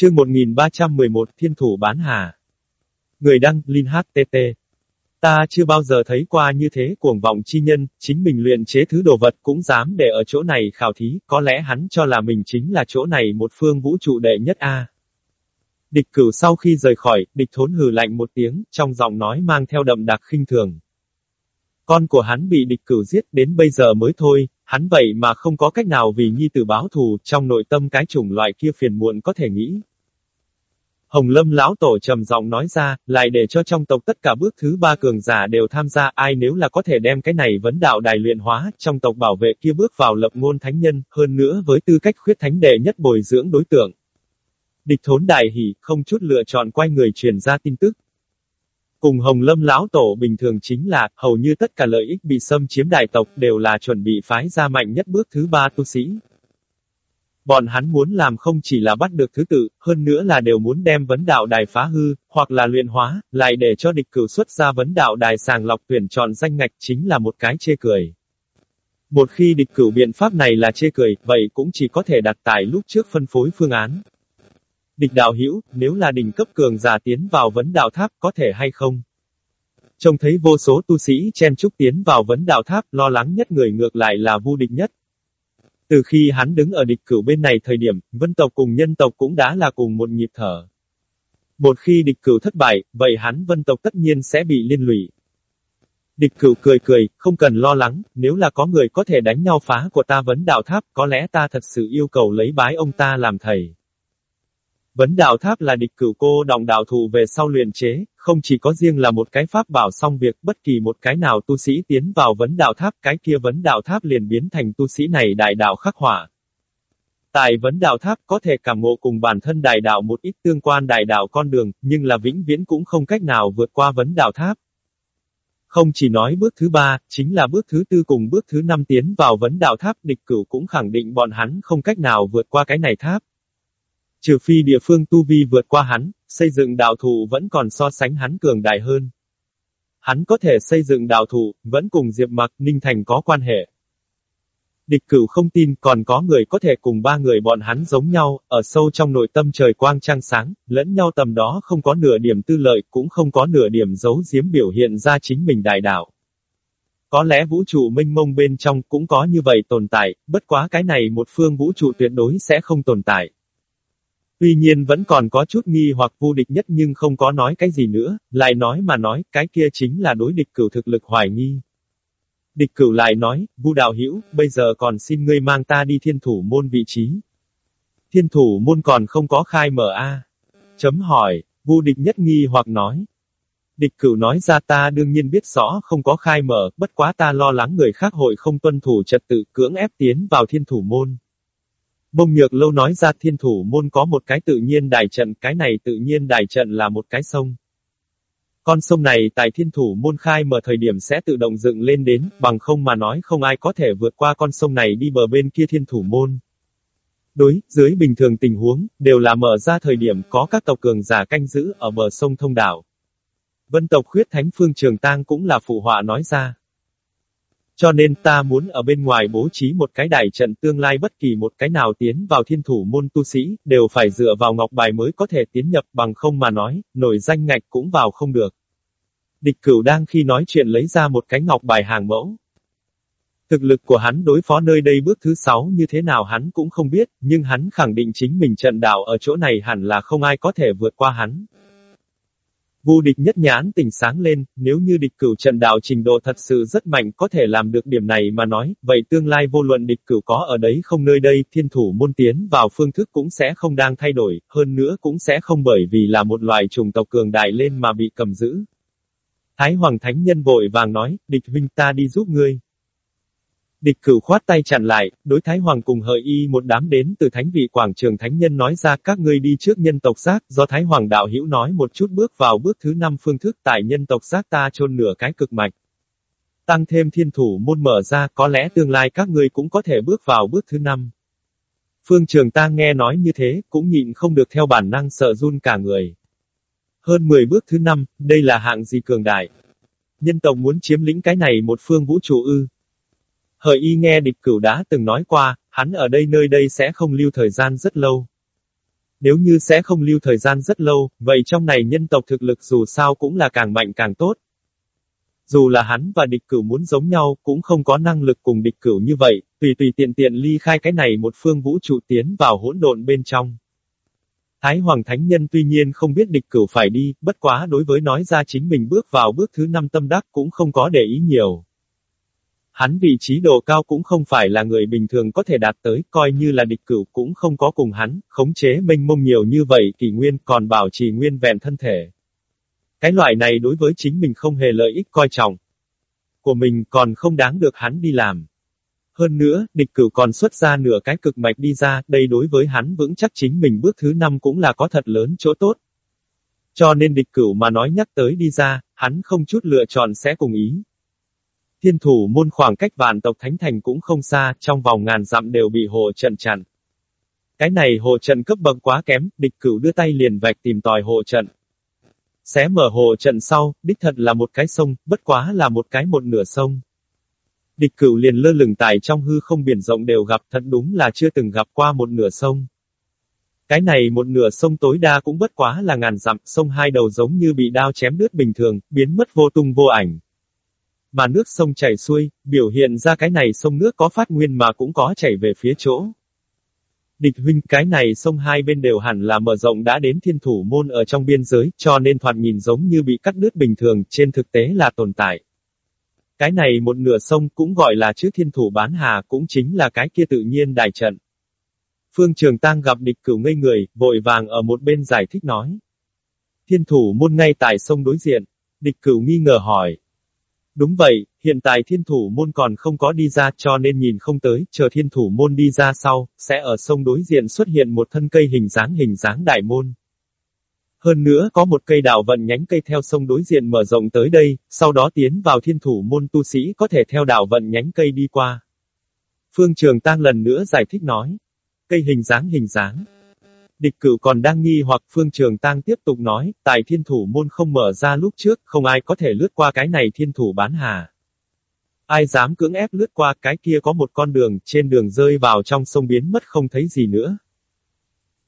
Chương 1311 Thiên thủ bán hà. Người đăng, Linh HTT. Ta chưa bao giờ thấy qua như thế cuồng vọng chi nhân, chính mình luyện chế thứ đồ vật cũng dám để ở chỗ này khảo thí, có lẽ hắn cho là mình chính là chỗ này một phương vũ trụ đệ nhất A. Địch cửu sau khi rời khỏi, địch thốn hừ lạnh một tiếng, trong giọng nói mang theo đậm đặc khinh thường. Con của hắn bị địch cửu giết đến bây giờ mới thôi, hắn vậy mà không có cách nào vì nhi tử báo thù, trong nội tâm cái chủng loại kia phiền muộn có thể nghĩ. Hồng Lâm lão tổ trầm giọng nói ra, lại để cho trong tộc tất cả bước thứ ba cường giả đều tham gia, ai nếu là có thể đem cái này vấn đạo đài luyện hóa, trong tộc bảo vệ kia bước vào lập ngôn thánh nhân, hơn nữa với tư cách khuyết thánh đệ nhất bồi dưỡng đối tượng. Địch thốn đại hỉ, không chút lựa chọn quay người truyền ra tin tức. Cùng Hồng Lâm lão tổ bình thường chính là, hầu như tất cả lợi ích bị xâm chiếm đại tộc đều là chuẩn bị phái ra mạnh nhất bước thứ ba tu sĩ. Bọn hắn muốn làm không chỉ là bắt được thứ tự, hơn nữa là đều muốn đem vấn đạo đài phá hư, hoặc là luyện hóa, lại để cho địch cửu xuất ra vấn đạo đài sàng lọc tuyển chọn danh ngạch chính là một cái chê cười. Một khi địch cửu biện pháp này là chê cười, vậy cũng chỉ có thể đặt tại lúc trước phân phối phương án. Địch đạo hữu nếu là đỉnh cấp cường giả tiến vào vấn đạo tháp có thể hay không? Trông thấy vô số tu sĩ chen chúc tiến vào vấn đạo tháp, lo lắng nhất người ngược lại là vu địch nhất. Từ khi hắn đứng ở địch cửu bên này thời điểm, vân tộc cùng nhân tộc cũng đã là cùng một nhịp thở. Một khi địch cửu thất bại, vậy hắn vân tộc tất nhiên sẽ bị liên lụy. Địch cửu cười cười, không cần lo lắng, nếu là có người có thể đánh nhau phá của ta vấn đạo tháp, có lẽ ta thật sự yêu cầu lấy bái ông ta làm thầy. Vấn đạo tháp là địch cửu cô đồng đạo thụ về sau luyện chế, không chỉ có riêng là một cái pháp bảo xong việc, bất kỳ một cái nào tu sĩ tiến vào vấn đạo tháp, cái kia vấn đạo tháp liền biến thành tu sĩ này đại đạo khắc hỏa. Tại vấn đạo tháp có thể cảm ngộ cùng bản thân đại đạo một ít tương quan đại đạo con đường, nhưng là vĩnh viễn cũng không cách nào vượt qua vấn đạo tháp. Không chỉ nói bước thứ ba, chính là bước thứ tư cùng bước thứ năm tiến vào vấn đạo tháp địch cửu cũng khẳng định bọn hắn không cách nào vượt qua cái này tháp. Trừ phi địa phương tu vi vượt qua hắn, xây dựng đạo thụ vẫn còn so sánh hắn cường đại hơn. Hắn có thể xây dựng đạo thụ, vẫn cùng Diệp Mặc, Ninh Thành có quan hệ. Địch cửu không tin còn có người có thể cùng ba người bọn hắn giống nhau, ở sâu trong nội tâm trời quang trăng sáng, lẫn nhau tầm đó không có nửa điểm tư lợi, cũng không có nửa điểm giấu giếm biểu hiện ra chính mình đại đạo. Có lẽ vũ trụ minh mông bên trong cũng có như vậy tồn tại, bất quá cái này một phương vũ trụ tuyệt đối sẽ không tồn tại. Tuy nhiên vẫn còn có chút nghi hoặc vô địch nhất nhưng không có nói cái gì nữa, lại nói mà nói, cái kia chính là đối địch cửu thực lực hoài nghi. Địch cửu lại nói, Vu đạo hữu bây giờ còn xin ngươi mang ta đi thiên thủ môn vị trí. Thiên thủ môn còn không có khai mở a. Chấm hỏi, Vu địch nhất nghi hoặc nói. Địch cửu nói ra ta đương nhiên biết rõ không có khai mở, bất quá ta lo lắng người khác hội không tuân thủ trật tự cưỡng ép tiến vào thiên thủ môn. Bông nhược lâu nói ra thiên thủ môn có một cái tự nhiên đài trận, cái này tự nhiên đài trận là một cái sông. Con sông này tại thiên thủ môn khai mở thời điểm sẽ tự động dựng lên đến, bằng không mà nói không ai có thể vượt qua con sông này đi bờ bên kia thiên thủ môn. Đối, dưới bình thường tình huống, đều là mở ra thời điểm có các tộc cường giả canh giữ ở bờ sông thông đảo. Vân tộc khuyết thánh phương trường tang cũng là phụ họa nói ra. Cho nên ta muốn ở bên ngoài bố trí một cái đài trận tương lai bất kỳ một cái nào tiến vào thiên thủ môn tu sĩ, đều phải dựa vào ngọc bài mới có thể tiến nhập bằng không mà nói, nổi danh ngạch cũng vào không được. Địch cửu đang khi nói chuyện lấy ra một cái ngọc bài hàng mẫu. Thực lực của hắn đối phó nơi đây bước thứ sáu như thế nào hắn cũng không biết, nhưng hắn khẳng định chính mình trận đạo ở chỗ này hẳn là không ai có thể vượt qua hắn. Vu địch nhất nhãn tỉnh sáng lên, nếu như địch cửu trận đạo trình độ thật sự rất mạnh có thể làm được điểm này mà nói, vậy tương lai vô luận địch cửu có ở đấy không nơi đây, thiên thủ môn tiến vào phương thức cũng sẽ không đang thay đổi, hơn nữa cũng sẽ không bởi vì là một loài trùng tộc cường đại lên mà bị cầm giữ. Thái Hoàng Thánh Nhân vội vàng nói, địch huynh ta đi giúp ngươi. Địch cửu khoát tay chặn lại, đối Thái Hoàng cùng hợi y một đám đến từ thánh vị quảng trường thánh nhân nói ra các ngươi đi trước nhân tộc giác, do Thái Hoàng đạo hữu nói một chút bước vào bước thứ năm phương thức tại nhân tộc giác ta chôn nửa cái cực mạch. Tăng thêm thiên thủ môn mở ra, có lẽ tương lai các ngươi cũng có thể bước vào bước thứ năm. Phương trường ta nghe nói như thế, cũng nhịn không được theo bản năng sợ run cả người. Hơn 10 bước thứ năm, đây là hạng gì cường đại. Nhân tộc muốn chiếm lĩnh cái này một phương vũ trụ ư, Hợi y nghe địch cửu đã từng nói qua, hắn ở đây nơi đây sẽ không lưu thời gian rất lâu. Nếu như sẽ không lưu thời gian rất lâu, vậy trong này nhân tộc thực lực dù sao cũng là càng mạnh càng tốt. Dù là hắn và địch cửu muốn giống nhau, cũng không có năng lực cùng địch cửu như vậy, tùy tùy tiện tiện ly khai cái này một phương vũ trụ tiến vào hỗn độn bên trong. Thái Hoàng Thánh Nhân tuy nhiên không biết địch cửu phải đi, bất quá đối với nói ra chính mình bước vào bước thứ năm tâm đắc cũng không có để ý nhiều. Hắn vị trí độ cao cũng không phải là người bình thường có thể đạt tới, coi như là địch cửu cũng không có cùng hắn, khống chế mênh mông nhiều như vậy kỳ nguyên còn bảo trì nguyên vẹn thân thể. Cái loại này đối với chính mình không hề lợi ích coi trọng. Của mình còn không đáng được hắn đi làm. Hơn nữa, địch cửu còn xuất ra nửa cái cực mạch đi ra, đây đối với hắn vững chắc chính mình bước thứ năm cũng là có thật lớn chỗ tốt. Cho nên địch cửu mà nói nhắc tới đi ra, hắn không chút lựa chọn sẽ cùng ý. Thiên thủ môn khoảng cách vạn tộc thánh thành cũng không xa, trong vòng ngàn dặm đều bị hộ trận chặn. Cái này hộ trận cấp bậc quá kém, địch cửu đưa tay liền vạch tìm tòi hộ trận. Xé mở hộ trận sau, đích thật là một cái sông, bất quá là một cái một nửa sông. Địch cửu liền lơ lửng tại trong hư không biển rộng đều gặp thật đúng là chưa từng gặp qua một nửa sông. Cái này một nửa sông tối đa cũng bất quá là ngàn dặm, sông hai đầu giống như bị đao chém đứt bình thường, biến mất vô tung vô ảnh. Mà nước sông chảy xuôi, biểu hiện ra cái này sông nước có phát nguyên mà cũng có chảy về phía chỗ. Địch huynh, cái này sông hai bên đều hẳn là mở rộng đã đến thiên thủ môn ở trong biên giới, cho nên thoạt nhìn giống như bị cắt đứt bình thường, trên thực tế là tồn tại. Cái này một nửa sông cũng gọi là chữ thiên thủ bán hà cũng chính là cái kia tự nhiên đài trận. Phương Trường Tăng gặp địch cửu ngây người, vội vàng ở một bên giải thích nói. Thiên thủ môn ngay tại sông đối diện. Địch cửu nghi ngờ hỏi. Đúng vậy, hiện tại thiên thủ môn còn không có đi ra cho nên nhìn không tới, chờ thiên thủ môn đi ra sau, sẽ ở sông đối diện xuất hiện một thân cây hình dáng hình dáng đại môn. Hơn nữa có một cây đạo vận nhánh cây theo sông đối diện mở rộng tới đây, sau đó tiến vào thiên thủ môn tu sĩ có thể theo đạo vận nhánh cây đi qua. Phương Trường Tăng lần nữa giải thích nói. Cây hình dáng hình dáng. Địch cửu còn đang nghi hoặc Phương Trường Tăng tiếp tục nói, tại thiên thủ môn không mở ra lúc trước, không ai có thể lướt qua cái này thiên thủ bán hà. Ai dám cưỡng ép lướt qua cái kia có một con đường, trên đường rơi vào trong sông biến mất không thấy gì nữa.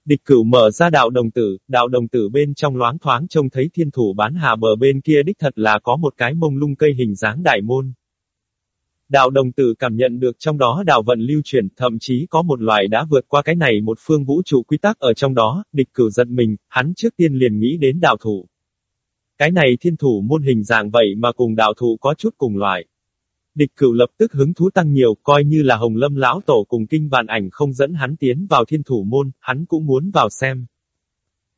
Địch cửu mở ra đạo đồng tử, đạo đồng tử bên trong loáng thoáng trông thấy thiên thủ bán hà bờ bên kia đích thật là có một cái mông lung cây hình dáng đại môn. Đạo đồng tử cảm nhận được trong đó đạo vận lưu chuyển, thậm chí có một loại đã vượt qua cái này một phương vũ trụ quy tắc ở trong đó, địch cửu giận mình, hắn trước tiên liền nghĩ đến đạo thủ. Cái này thiên thủ môn hình dạng vậy mà cùng đạo thủ có chút cùng loại. Địch cửu lập tức hứng thú tăng nhiều, coi như là Hồng Lâm lão tổ cùng kinh vạn ảnh không dẫn hắn tiến vào thiên thủ môn, hắn cũng muốn vào xem.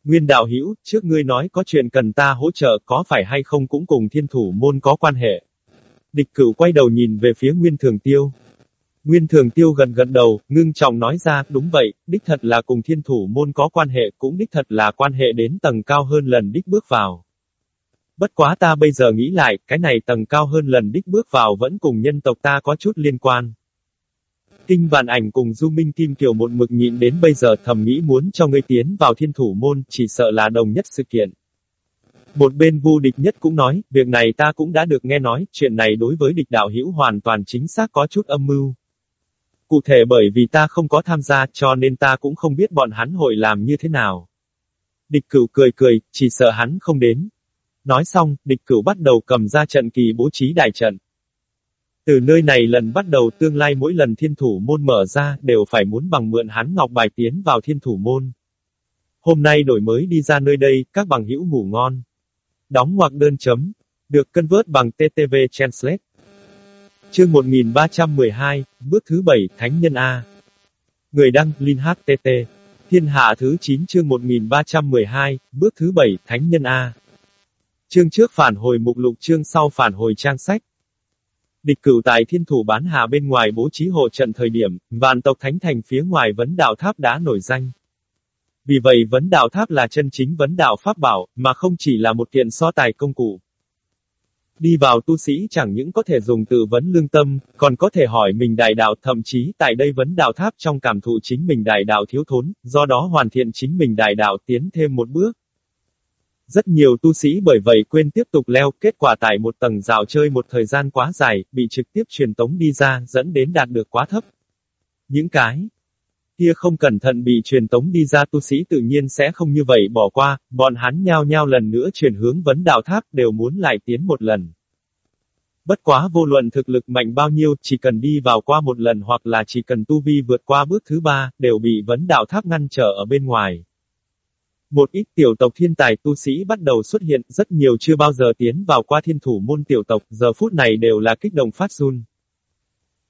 Nguyên đạo hữu trước ngươi nói có chuyện cần ta hỗ trợ có phải hay không cũng cùng thiên thủ môn có quan hệ. Địch cửu quay đầu nhìn về phía Nguyên Thường Tiêu. Nguyên Thường Tiêu gần gần đầu, ngưng trọng nói ra, đúng vậy, đích thật là cùng thiên thủ môn có quan hệ, cũng đích thật là quan hệ đến tầng cao hơn lần đích bước vào. Bất quá ta bây giờ nghĩ lại, cái này tầng cao hơn lần đích bước vào vẫn cùng nhân tộc ta có chút liên quan. Kinh vạn ảnh cùng Du Minh Kim Kiều một mực nhịn đến bây giờ thầm nghĩ muốn cho ngươi tiến vào thiên thủ môn, chỉ sợ là đồng nhất sự kiện. Một bên vu địch nhất cũng nói, việc này ta cũng đã được nghe nói, chuyện này đối với địch đạo hữu hoàn toàn chính xác có chút âm mưu. Cụ thể bởi vì ta không có tham gia cho nên ta cũng không biết bọn hắn hội làm như thế nào. Địch cửu cười cười, chỉ sợ hắn không đến. Nói xong, địch cửu bắt đầu cầm ra trận kỳ bố trí đại trận. Từ nơi này lần bắt đầu tương lai mỗi lần thiên thủ môn mở ra đều phải muốn bằng mượn hắn ngọc bài tiến vào thiên thủ môn. Hôm nay đổi mới đi ra nơi đây, các bằng hữu ngủ ngon. Đóng hoặc đơn chấm. Được cân vớt bằng TTV Translate. Chương 1312, bước thứ 7, Thánh nhân A. Người đăng, Linh HTT. Thiên hạ thứ 9 chương 1312, bước thứ 7, Thánh nhân A. Chương trước phản hồi mục lục chương sau phản hồi trang sách. Địch cửu tại thiên thủ bán hà bên ngoài bố trí hộ trận thời điểm, vạn tộc thánh thành phía ngoài vấn đạo tháp đã nổi danh. Vì vậy vấn đạo tháp là chân chính vấn đạo pháp bảo, mà không chỉ là một kiện so tài công cụ. Đi vào tu sĩ chẳng những có thể dùng tự vấn lương tâm, còn có thể hỏi mình đại đạo thậm chí tại đây vấn đạo tháp trong cảm thụ chính mình đại đạo thiếu thốn, do đó hoàn thiện chính mình đại đạo tiến thêm một bước. Rất nhiều tu sĩ bởi vậy quên tiếp tục leo, kết quả tại một tầng rào chơi một thời gian quá dài, bị trực tiếp truyền tống đi ra, dẫn đến đạt được quá thấp. Những cái Kia không cẩn thận bị truyền tống đi ra tu sĩ tự nhiên sẽ không như vậy bỏ qua, bọn hắn nhao nhao lần nữa chuyển hướng vấn đạo tháp đều muốn lại tiến một lần. Bất quá vô luận thực lực mạnh bao nhiêu, chỉ cần đi vào qua một lần hoặc là chỉ cần tu vi vượt qua bước thứ ba, đều bị vấn đạo tháp ngăn trở ở bên ngoài. Một ít tiểu tộc thiên tài tu sĩ bắt đầu xuất hiện, rất nhiều chưa bao giờ tiến vào qua thiên thủ môn tiểu tộc, giờ phút này đều là kích động phát run.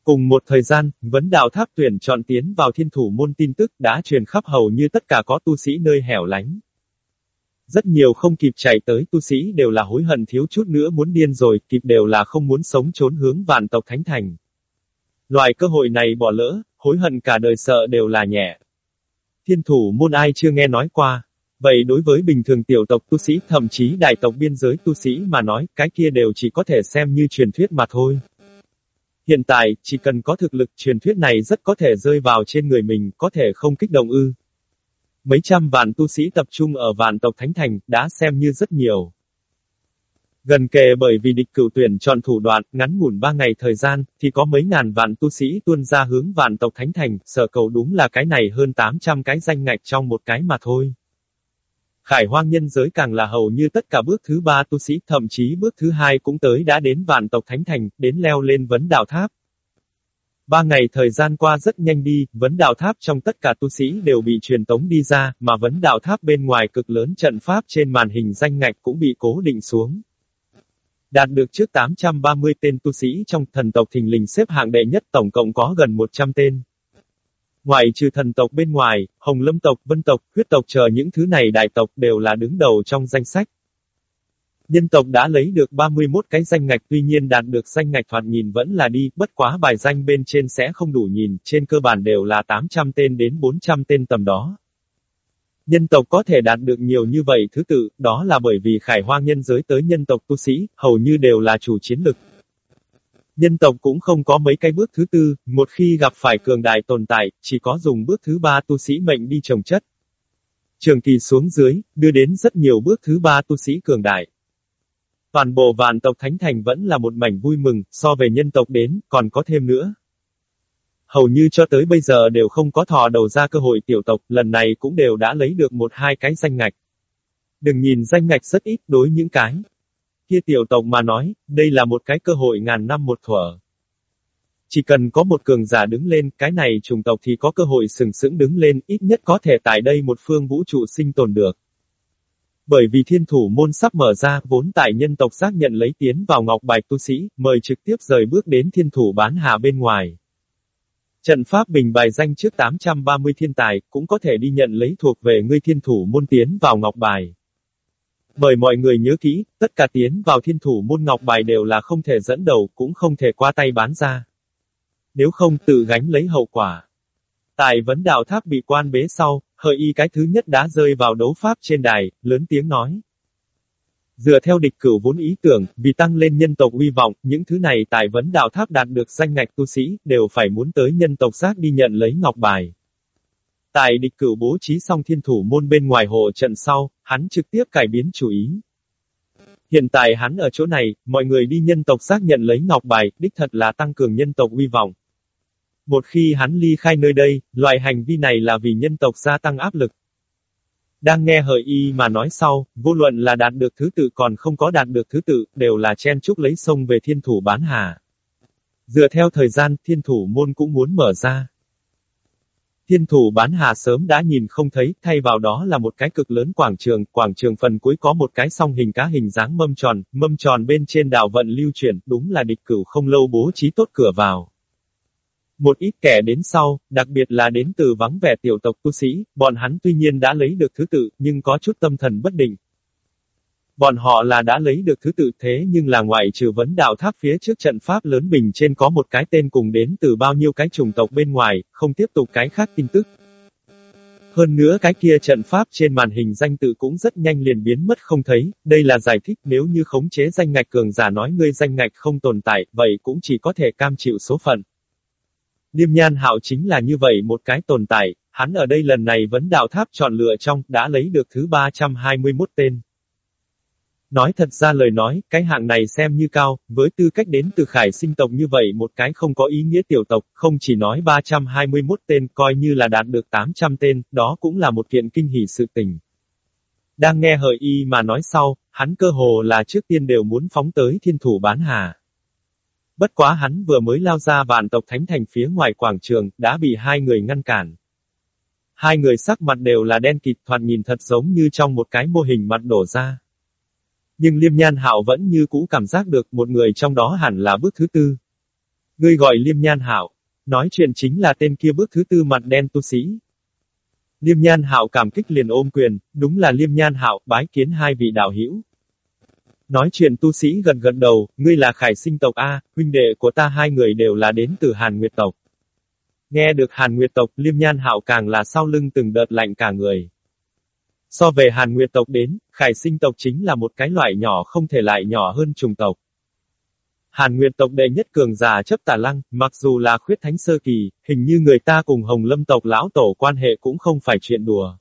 Cùng một thời gian, vấn đạo tháp tuyển chọn tiến vào thiên thủ môn tin tức đã truyền khắp hầu như tất cả có tu sĩ nơi hẻo lánh. Rất nhiều không kịp chạy tới tu sĩ đều là hối hận thiếu chút nữa muốn điên rồi, kịp đều là không muốn sống trốn hướng vạn tộc thánh thành. Loại cơ hội này bỏ lỡ, hối hận cả đời sợ đều là nhẹ. Thiên thủ môn ai chưa nghe nói qua. Vậy đối với bình thường tiểu tộc tu sĩ thậm chí đại tộc biên giới tu sĩ mà nói, cái kia đều chỉ có thể xem như truyền thuyết mà thôi. Hiện tại, chỉ cần có thực lực truyền thuyết này rất có thể rơi vào trên người mình, có thể không kích động ư. Mấy trăm vạn tu sĩ tập trung ở vạn tộc Thánh Thành, đã xem như rất nhiều. Gần kề bởi vì địch cửu tuyển chọn thủ đoạn, ngắn ngủn ba ngày thời gian, thì có mấy ngàn vạn tu sĩ tuôn ra hướng vạn tộc Thánh Thành, sở cầu đúng là cái này hơn 800 cái danh ngạch trong một cái mà thôi. Khải hoang nhân giới càng là hầu như tất cả bước thứ ba tu sĩ, thậm chí bước thứ hai cũng tới đã đến vạn tộc Thánh Thành, đến leo lên vấn đạo tháp. Ba ngày thời gian qua rất nhanh đi, vấn đạo tháp trong tất cả tu sĩ đều bị truyền tống đi ra, mà vấn đạo tháp bên ngoài cực lớn trận pháp trên màn hình danh ngạch cũng bị cố định xuống. Đạt được trước 830 tên tu sĩ trong thần tộc thình lình xếp hạng đệ nhất tổng cộng có gần 100 tên. Ngoài trừ thần tộc bên ngoài, Hồng Lâm tộc, Vân tộc, huyết tộc chờ những thứ này đại tộc đều là đứng đầu trong danh sách. Nhân tộc đã lấy được 31 cái danh ngạch tuy nhiên đạt được danh ngạch thoạt nhìn vẫn là đi, bất quá bài danh bên trên sẽ không đủ nhìn, trên cơ bản đều là 800 tên đến 400 tên tầm đó. Nhân tộc có thể đạt được nhiều như vậy thứ tự, đó là bởi vì khải hoang nhân giới tới nhân tộc tu sĩ, hầu như đều là chủ chiến lực. Nhân tộc cũng không có mấy cái bước thứ tư, một khi gặp phải cường đại tồn tại, chỉ có dùng bước thứ ba tu sĩ mệnh đi trồng chất. Trường kỳ xuống dưới, đưa đến rất nhiều bước thứ ba tu sĩ cường đại. Toàn bộ vạn tộc Thánh Thành vẫn là một mảnh vui mừng, so về nhân tộc đến, còn có thêm nữa. Hầu như cho tới bây giờ đều không có thò đầu ra cơ hội tiểu tộc, lần này cũng đều đã lấy được một hai cái danh ngạch. Đừng nhìn danh ngạch rất ít đối những cái. Kia tiểu tộc mà nói, đây là một cái cơ hội ngàn năm một thuở. Chỉ cần có một cường giả đứng lên, cái này trùng tộc thì có cơ hội sừng sững đứng lên, ít nhất có thể tại đây một phương vũ trụ sinh tồn được. Bởi vì thiên thủ môn sắp mở ra, vốn tại nhân tộc xác nhận lấy tiến vào ngọc bạch tu sĩ, mời trực tiếp rời bước đến thiên thủ bán hà bên ngoài. Trận pháp bình bài danh trước 830 thiên tài, cũng có thể đi nhận lấy thuộc về ngươi thiên thủ môn tiến vào ngọc bài bởi mọi người nhớ kỹ, tất cả tiến vào thiên thủ môn ngọc bài đều là không thể dẫn đầu, cũng không thể qua tay bán ra. Nếu không tự gánh lấy hậu quả. Tại vấn đạo tháp bị quan bế sau, hợi y cái thứ nhất đã rơi vào đấu pháp trên đài, lớn tiếng nói. Dựa theo địch cửu vốn ý tưởng, vì tăng lên nhân tộc uy vọng, những thứ này tại vấn đạo tháp đạt được danh ngạch tu sĩ, đều phải muốn tới nhân tộc xác đi nhận lấy ngọc bài. Tại địch cửu bố trí xong thiên thủ môn bên ngoài hộ trận sau, hắn trực tiếp cải biến chủ ý. Hiện tại hắn ở chỗ này, mọi người đi nhân tộc xác nhận lấy ngọc bài, đích thật là tăng cường nhân tộc uy vọng. Một khi hắn ly khai nơi đây, loại hành vi này là vì nhân tộc gia tăng áp lực. Đang nghe hợi y mà nói sau, vô luận là đạt được thứ tự còn không có đạt được thứ tự, đều là chen chúc lấy sông về thiên thủ bán hà. Dựa theo thời gian, thiên thủ môn cũng muốn mở ra. Thiên thủ bán hà sớm đã nhìn không thấy, thay vào đó là một cái cực lớn quảng trường, quảng trường phần cuối có một cái song hình cá hình dáng mâm tròn, mâm tròn bên trên đảo vận lưu chuyển, đúng là địch cửu không lâu bố trí tốt cửa vào. Một ít kẻ đến sau, đặc biệt là đến từ vắng vẻ tiểu tộc tu sĩ, bọn hắn tuy nhiên đã lấy được thứ tự, nhưng có chút tâm thần bất định. Bọn họ là đã lấy được thứ tự thế nhưng là ngoại trừ vấn đạo tháp phía trước trận pháp lớn bình trên có một cái tên cùng đến từ bao nhiêu cái chủng tộc bên ngoài, không tiếp tục cái khác tin tức. Hơn nữa cái kia trận pháp trên màn hình danh tự cũng rất nhanh liền biến mất không thấy, đây là giải thích nếu như khống chế danh ngạch cường giả nói ngươi danh ngạch không tồn tại, vậy cũng chỉ có thể cam chịu số phận. Liêm nhan hạo chính là như vậy một cái tồn tại, hắn ở đây lần này vấn đạo tháp chọn lựa trong, đã lấy được thứ 321 tên. Nói thật ra lời nói, cái hạng này xem như cao, với tư cách đến từ khải sinh tộc như vậy một cái không có ý nghĩa tiểu tộc, không chỉ nói 321 tên, coi như là đạt được 800 tên, đó cũng là một kiện kinh hỉ sự tình. Đang nghe hợi y mà nói sau, hắn cơ hồ là trước tiên đều muốn phóng tới thiên thủ bán hà. Bất quá hắn vừa mới lao ra vạn tộc thánh thành phía ngoài quảng trường, đã bị hai người ngăn cản. Hai người sắc mặt đều là đen kịt thoạt nhìn thật giống như trong một cái mô hình mặt đổ ra. Nhưng Liêm Nhan Hạo vẫn như cũ cảm giác được một người trong đó hẳn là bước thứ tư. Ngươi gọi Liêm Nhan Hạo, nói chuyện chính là tên kia bước thứ tư mặt đen tu sĩ. Liêm Nhan Hạo cảm kích liền ôm quyền, đúng là Liêm Nhan Hạo, bái kiến hai vị đạo hữu. Nói chuyện tu sĩ gần gần đầu, ngươi là khải sinh tộc A, huynh đệ của ta hai người đều là đến từ Hàn Nguyệt tộc. Nghe được Hàn Nguyệt tộc, Liêm Nhan Hạo càng là sau lưng từng đợt lạnh cả người. So về Hàn Nguyệt tộc đến, khải sinh tộc chính là một cái loại nhỏ không thể lại nhỏ hơn trùng tộc. Hàn Nguyệt tộc đệ nhất cường giả chấp tả lăng, mặc dù là khuyết thánh sơ kỳ, hình như người ta cùng Hồng Lâm tộc lão tổ quan hệ cũng không phải chuyện đùa.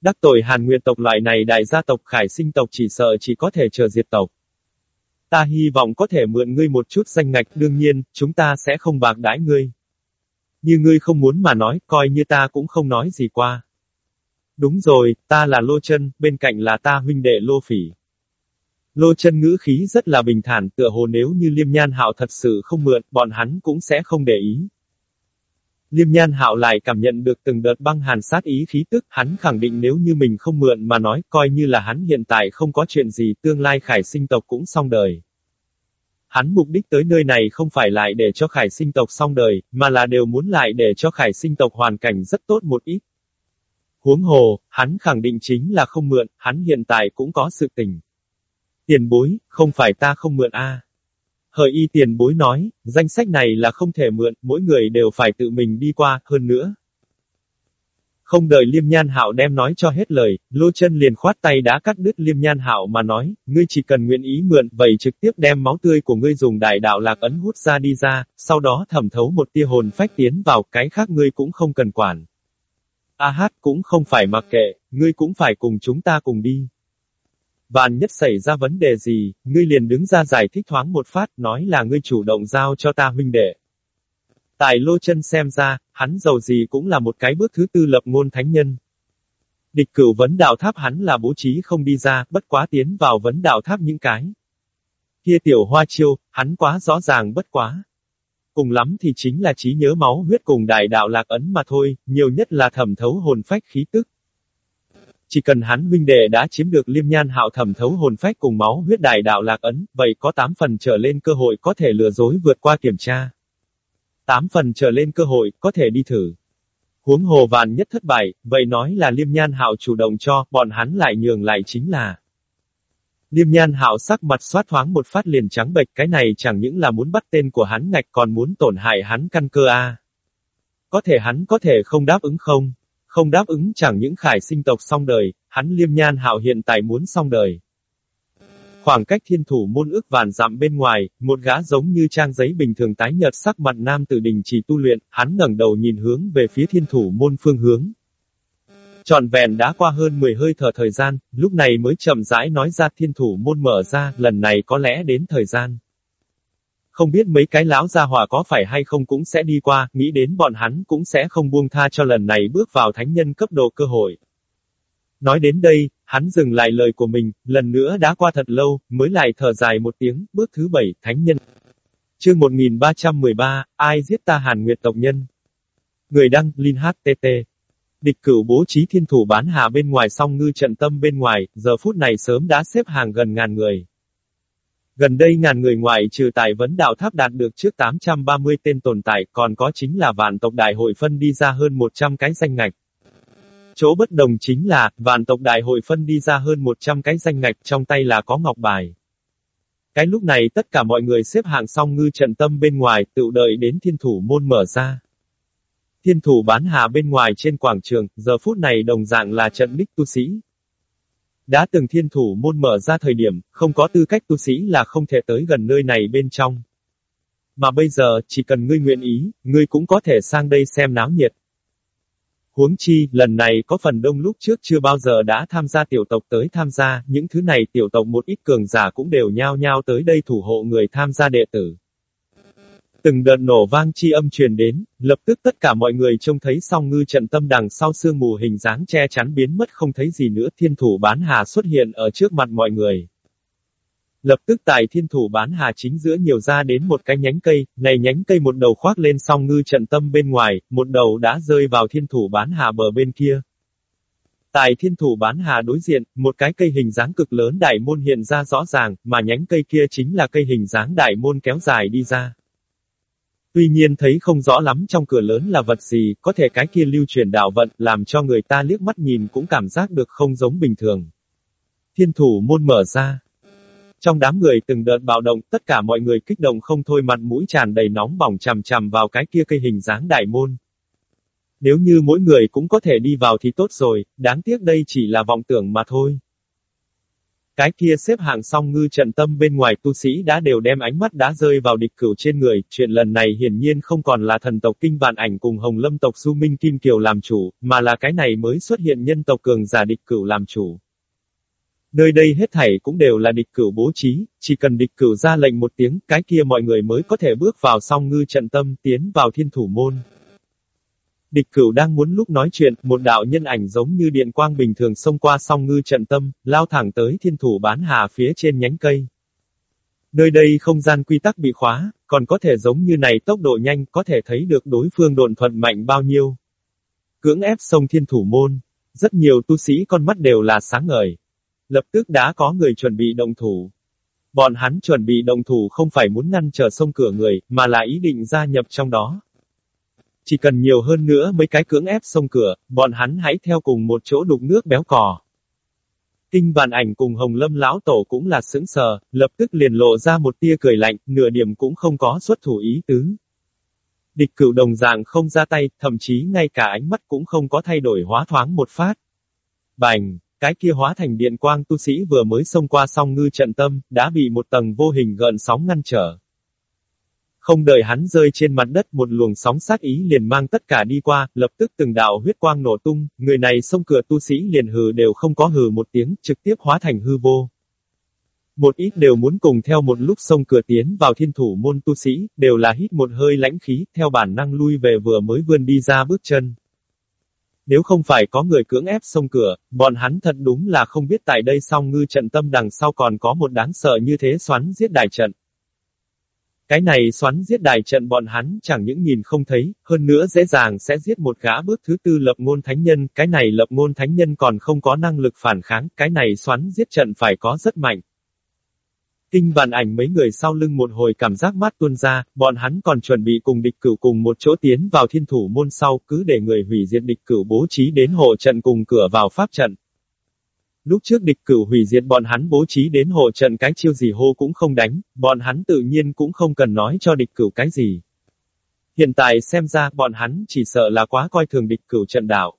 Đắc tội Hàn Nguyệt tộc loại này đại gia tộc khải sinh tộc chỉ sợ chỉ có thể chờ diệt tộc. Ta hy vọng có thể mượn ngươi một chút danh ngạch, đương nhiên, chúng ta sẽ không bạc đãi ngươi. Như ngươi không muốn mà nói, coi như ta cũng không nói gì qua. Đúng rồi, ta là Lô chân bên cạnh là ta huynh đệ Lô Phỉ. Lô chân ngữ khí rất là bình thản, tựa hồ nếu như Liêm Nhan Hạo thật sự không mượn, bọn hắn cũng sẽ không để ý. Liêm Nhan Hạo lại cảm nhận được từng đợt băng hàn sát ý khí tức, hắn khẳng định nếu như mình không mượn mà nói, coi như là hắn hiện tại không có chuyện gì, tương lai khải sinh tộc cũng xong đời. Hắn mục đích tới nơi này không phải lại để cho khải sinh tộc xong đời, mà là đều muốn lại để cho khải sinh tộc hoàn cảnh rất tốt một ít. Huống hồ, hắn khẳng định chính là không mượn, hắn hiện tại cũng có sự tình. Tiền bối, không phải ta không mượn a. Hợi y tiền bối nói, danh sách này là không thể mượn, mỗi người đều phải tự mình đi qua, hơn nữa. Không đợi Liêm Nhan Hạo đem nói cho hết lời, Lô chân liền khoát tay đã cắt đứt Liêm Nhan Hạo mà nói, ngươi chỉ cần nguyện ý mượn, vậy trực tiếp đem máu tươi của ngươi dùng đại đạo lạc ấn hút ra đi ra, sau đó thẩm thấu một tia hồn phách tiến vào, cái khác ngươi cũng không cần quản. A hát cũng không phải mặc kệ, ngươi cũng phải cùng chúng ta cùng đi. Vạn nhất xảy ra vấn đề gì, ngươi liền đứng ra giải thích thoáng một phát, nói là ngươi chủ động giao cho ta huynh đệ. Tại lô chân xem ra, hắn giàu gì cũng là một cái bước thứ tư lập ngôn thánh nhân. Địch cửu vấn đạo tháp hắn là bố trí không đi ra, bất quá tiến vào vấn đạo tháp những cái. Kia tiểu hoa chiêu, hắn quá rõ ràng bất quá. Cùng lắm thì chính là trí nhớ máu huyết cùng đại đạo lạc ấn mà thôi, nhiều nhất là thẩm thấu hồn phách khí tức. Chỉ cần hắn huynh đệ đã chiếm được liêm nhan hạo thẩm thấu hồn phách cùng máu huyết đại đạo lạc ấn, vậy có 8 phần trở lên cơ hội có thể lừa dối vượt qua kiểm tra. 8 phần trở lên cơ hội, có thể đi thử. Huống hồ vạn nhất thất bại, vậy nói là liêm nhan hạo chủ động cho, bọn hắn lại nhường lại chính là. Liêm nhan hạo sắc mặt xoát thoáng một phát liền trắng bệch, cái này chẳng những là muốn bắt tên của hắn ngạch còn muốn tổn hại hắn căn cơ a. Có thể hắn có thể không đáp ứng không? Không đáp ứng chẳng những khải sinh tộc xong đời, hắn liêm nhan hạo hiện tại muốn xong đời. Khoảng cách thiên thủ môn ước vàn dặm bên ngoài, một gã giống như trang giấy bình thường tái nhợt sắc mặt nam tử đình chỉ tu luyện, hắn ngẩng đầu nhìn hướng về phía thiên thủ môn phương hướng. Trọn vẹn đã qua hơn 10 hơi thở thời gian, lúc này mới chậm rãi nói ra thiên thủ môn mở ra, lần này có lẽ đến thời gian. Không biết mấy cái lão gia hỏa có phải hay không cũng sẽ đi qua, nghĩ đến bọn hắn cũng sẽ không buông tha cho lần này bước vào thánh nhân cấp độ cơ hội. Nói đến đây, hắn dừng lại lời của mình, lần nữa đã qua thật lâu, mới lại thở dài một tiếng, bước thứ bảy, thánh nhân. Chương 1313, ai giết ta hàn nguyệt tộc nhân? Người đăng, Linh HTT. Địch cửu bố trí thiên thủ bán hà bên ngoài song ngư trận tâm bên ngoài, giờ phút này sớm đã xếp hàng gần ngàn người. Gần đây ngàn người ngoài trừ tài vấn đạo tháp đạt được trước 830 tên tồn tại, còn có chính là vạn tộc đại hội phân đi ra hơn 100 cái danh ngạch. Chỗ bất đồng chính là, vạn tộc đại hội phân đi ra hơn 100 cái danh ngạch trong tay là có ngọc bài. Cái lúc này tất cả mọi người xếp hàng xong ngư trận tâm bên ngoài, tự đợi đến thiên thủ môn mở ra. Thiên thủ bán hạ bên ngoài trên quảng trường, giờ phút này đồng dạng là trận đích tu sĩ. Đã từng thiên thủ môn mở ra thời điểm, không có tư cách tu sĩ là không thể tới gần nơi này bên trong. Mà bây giờ, chỉ cần ngươi nguyện ý, ngươi cũng có thể sang đây xem náo nhiệt. Huống chi, lần này có phần đông lúc trước chưa bao giờ đã tham gia tiểu tộc tới tham gia, những thứ này tiểu tộc một ít cường giả cũng đều nhao nhao tới đây thủ hộ người tham gia đệ tử. Từng đợt nổ vang chi âm truyền đến, lập tức tất cả mọi người trông thấy song ngư trận tâm đằng sau sương mù hình dáng che chắn biến mất không thấy gì nữa thiên thủ bán hà xuất hiện ở trước mặt mọi người. Lập tức tại thiên thủ bán hà chính giữa nhiều ra đến một cái nhánh cây, này nhánh cây một đầu khoác lên song ngư trận tâm bên ngoài, một đầu đã rơi vào thiên thủ bán hà bờ bên kia. Tại thiên thủ bán hà đối diện, một cái cây hình dáng cực lớn đại môn hiện ra rõ ràng, mà nhánh cây kia chính là cây hình dáng đại môn kéo dài đi ra. Tuy nhiên thấy không rõ lắm trong cửa lớn là vật gì, có thể cái kia lưu truyền đạo vận, làm cho người ta liếc mắt nhìn cũng cảm giác được không giống bình thường. Thiên thủ môn mở ra. Trong đám người từng đợt bạo động, tất cả mọi người kích động không thôi mặt mũi tràn đầy nóng bỏng chằm chằm vào cái kia cây hình dáng đại môn. Nếu như mỗi người cũng có thể đi vào thì tốt rồi, đáng tiếc đây chỉ là vọng tưởng mà thôi. Cái kia xếp hạng song ngư trận tâm bên ngoài tu sĩ đã đều đem ánh mắt đã rơi vào địch cửu trên người, chuyện lần này hiển nhiên không còn là thần tộc kinh vạn ảnh cùng hồng lâm tộc du minh kim kiều làm chủ, mà là cái này mới xuất hiện nhân tộc cường giả địch cửu làm chủ. Nơi đây hết thảy cũng đều là địch cửu bố trí, chỉ cần địch cửu ra lệnh một tiếng, cái kia mọi người mới có thể bước vào song ngư trận tâm, tiến vào thiên thủ môn. Địch cửu đang muốn lúc nói chuyện, một đạo nhân ảnh giống như điện quang bình thường xông qua song ngư trận tâm, lao thẳng tới thiên thủ bán hà phía trên nhánh cây. Nơi đây không gian quy tắc bị khóa, còn có thể giống như này tốc độ nhanh, có thể thấy được đối phương độn thuận mạnh bao nhiêu. Cưỡng ép sông thiên thủ môn, rất nhiều tu sĩ con mắt đều là sáng ngời. Lập tức đã có người chuẩn bị động thủ. Bọn hắn chuẩn bị động thủ không phải muốn ngăn trở sông cửa người, mà là ý định gia nhập trong đó. Chỉ cần nhiều hơn nữa mấy cái cưỡng ép sông cửa, bọn hắn hãy theo cùng một chỗ đục nước béo cò. Kinh bàn ảnh cùng Hồng Lâm lão tổ cũng là sững sờ, lập tức liền lộ ra một tia cười lạnh, nửa điểm cũng không có xuất thủ ý tứ. Địch cửu đồng dạng không ra tay, thậm chí ngay cả ánh mắt cũng không có thay đổi hóa thoáng một phát. Bành, cái kia hóa thành điện quang tu sĩ vừa mới xông qua song ngư trận tâm, đã bị một tầng vô hình gợn sóng ngăn trở. Không đợi hắn rơi trên mặt đất một luồng sóng sát ý liền mang tất cả đi qua, lập tức từng đạo huyết quang nổ tung, người này xông cửa tu sĩ liền hừ đều không có hừ một tiếng, trực tiếp hóa thành hư vô. Một ít đều muốn cùng theo một lúc xông cửa tiến vào thiên thủ môn tu sĩ, đều là hít một hơi lãnh khí, theo bản năng lui về vừa mới vươn đi ra bước chân. Nếu không phải có người cưỡng ép xông cửa, bọn hắn thật đúng là không biết tại đây song ngư trận tâm đằng sau còn có một đáng sợ như thế xoắn giết đại trận. Cái này xoắn giết đại trận bọn hắn chẳng những nhìn không thấy, hơn nữa dễ dàng sẽ giết một gã bước thứ tư lập ngôn thánh nhân, cái này lập ngôn thánh nhân còn không có năng lực phản kháng, cái này xoắn giết trận phải có rất mạnh. Kinh bàn ảnh mấy người sau lưng một hồi cảm giác mát tuôn ra, bọn hắn còn chuẩn bị cùng địch cửu cùng một chỗ tiến vào thiên thủ môn sau, cứ để người hủy diệt địch cửu bố trí đến hộ trận cùng cửa vào pháp trận. Lúc trước địch cửu hủy diệt bọn hắn bố trí đến hộ trận cái chiêu gì hô cũng không đánh, bọn hắn tự nhiên cũng không cần nói cho địch cửu cái gì. Hiện tại xem ra bọn hắn chỉ sợ là quá coi thường địch cửu trận đảo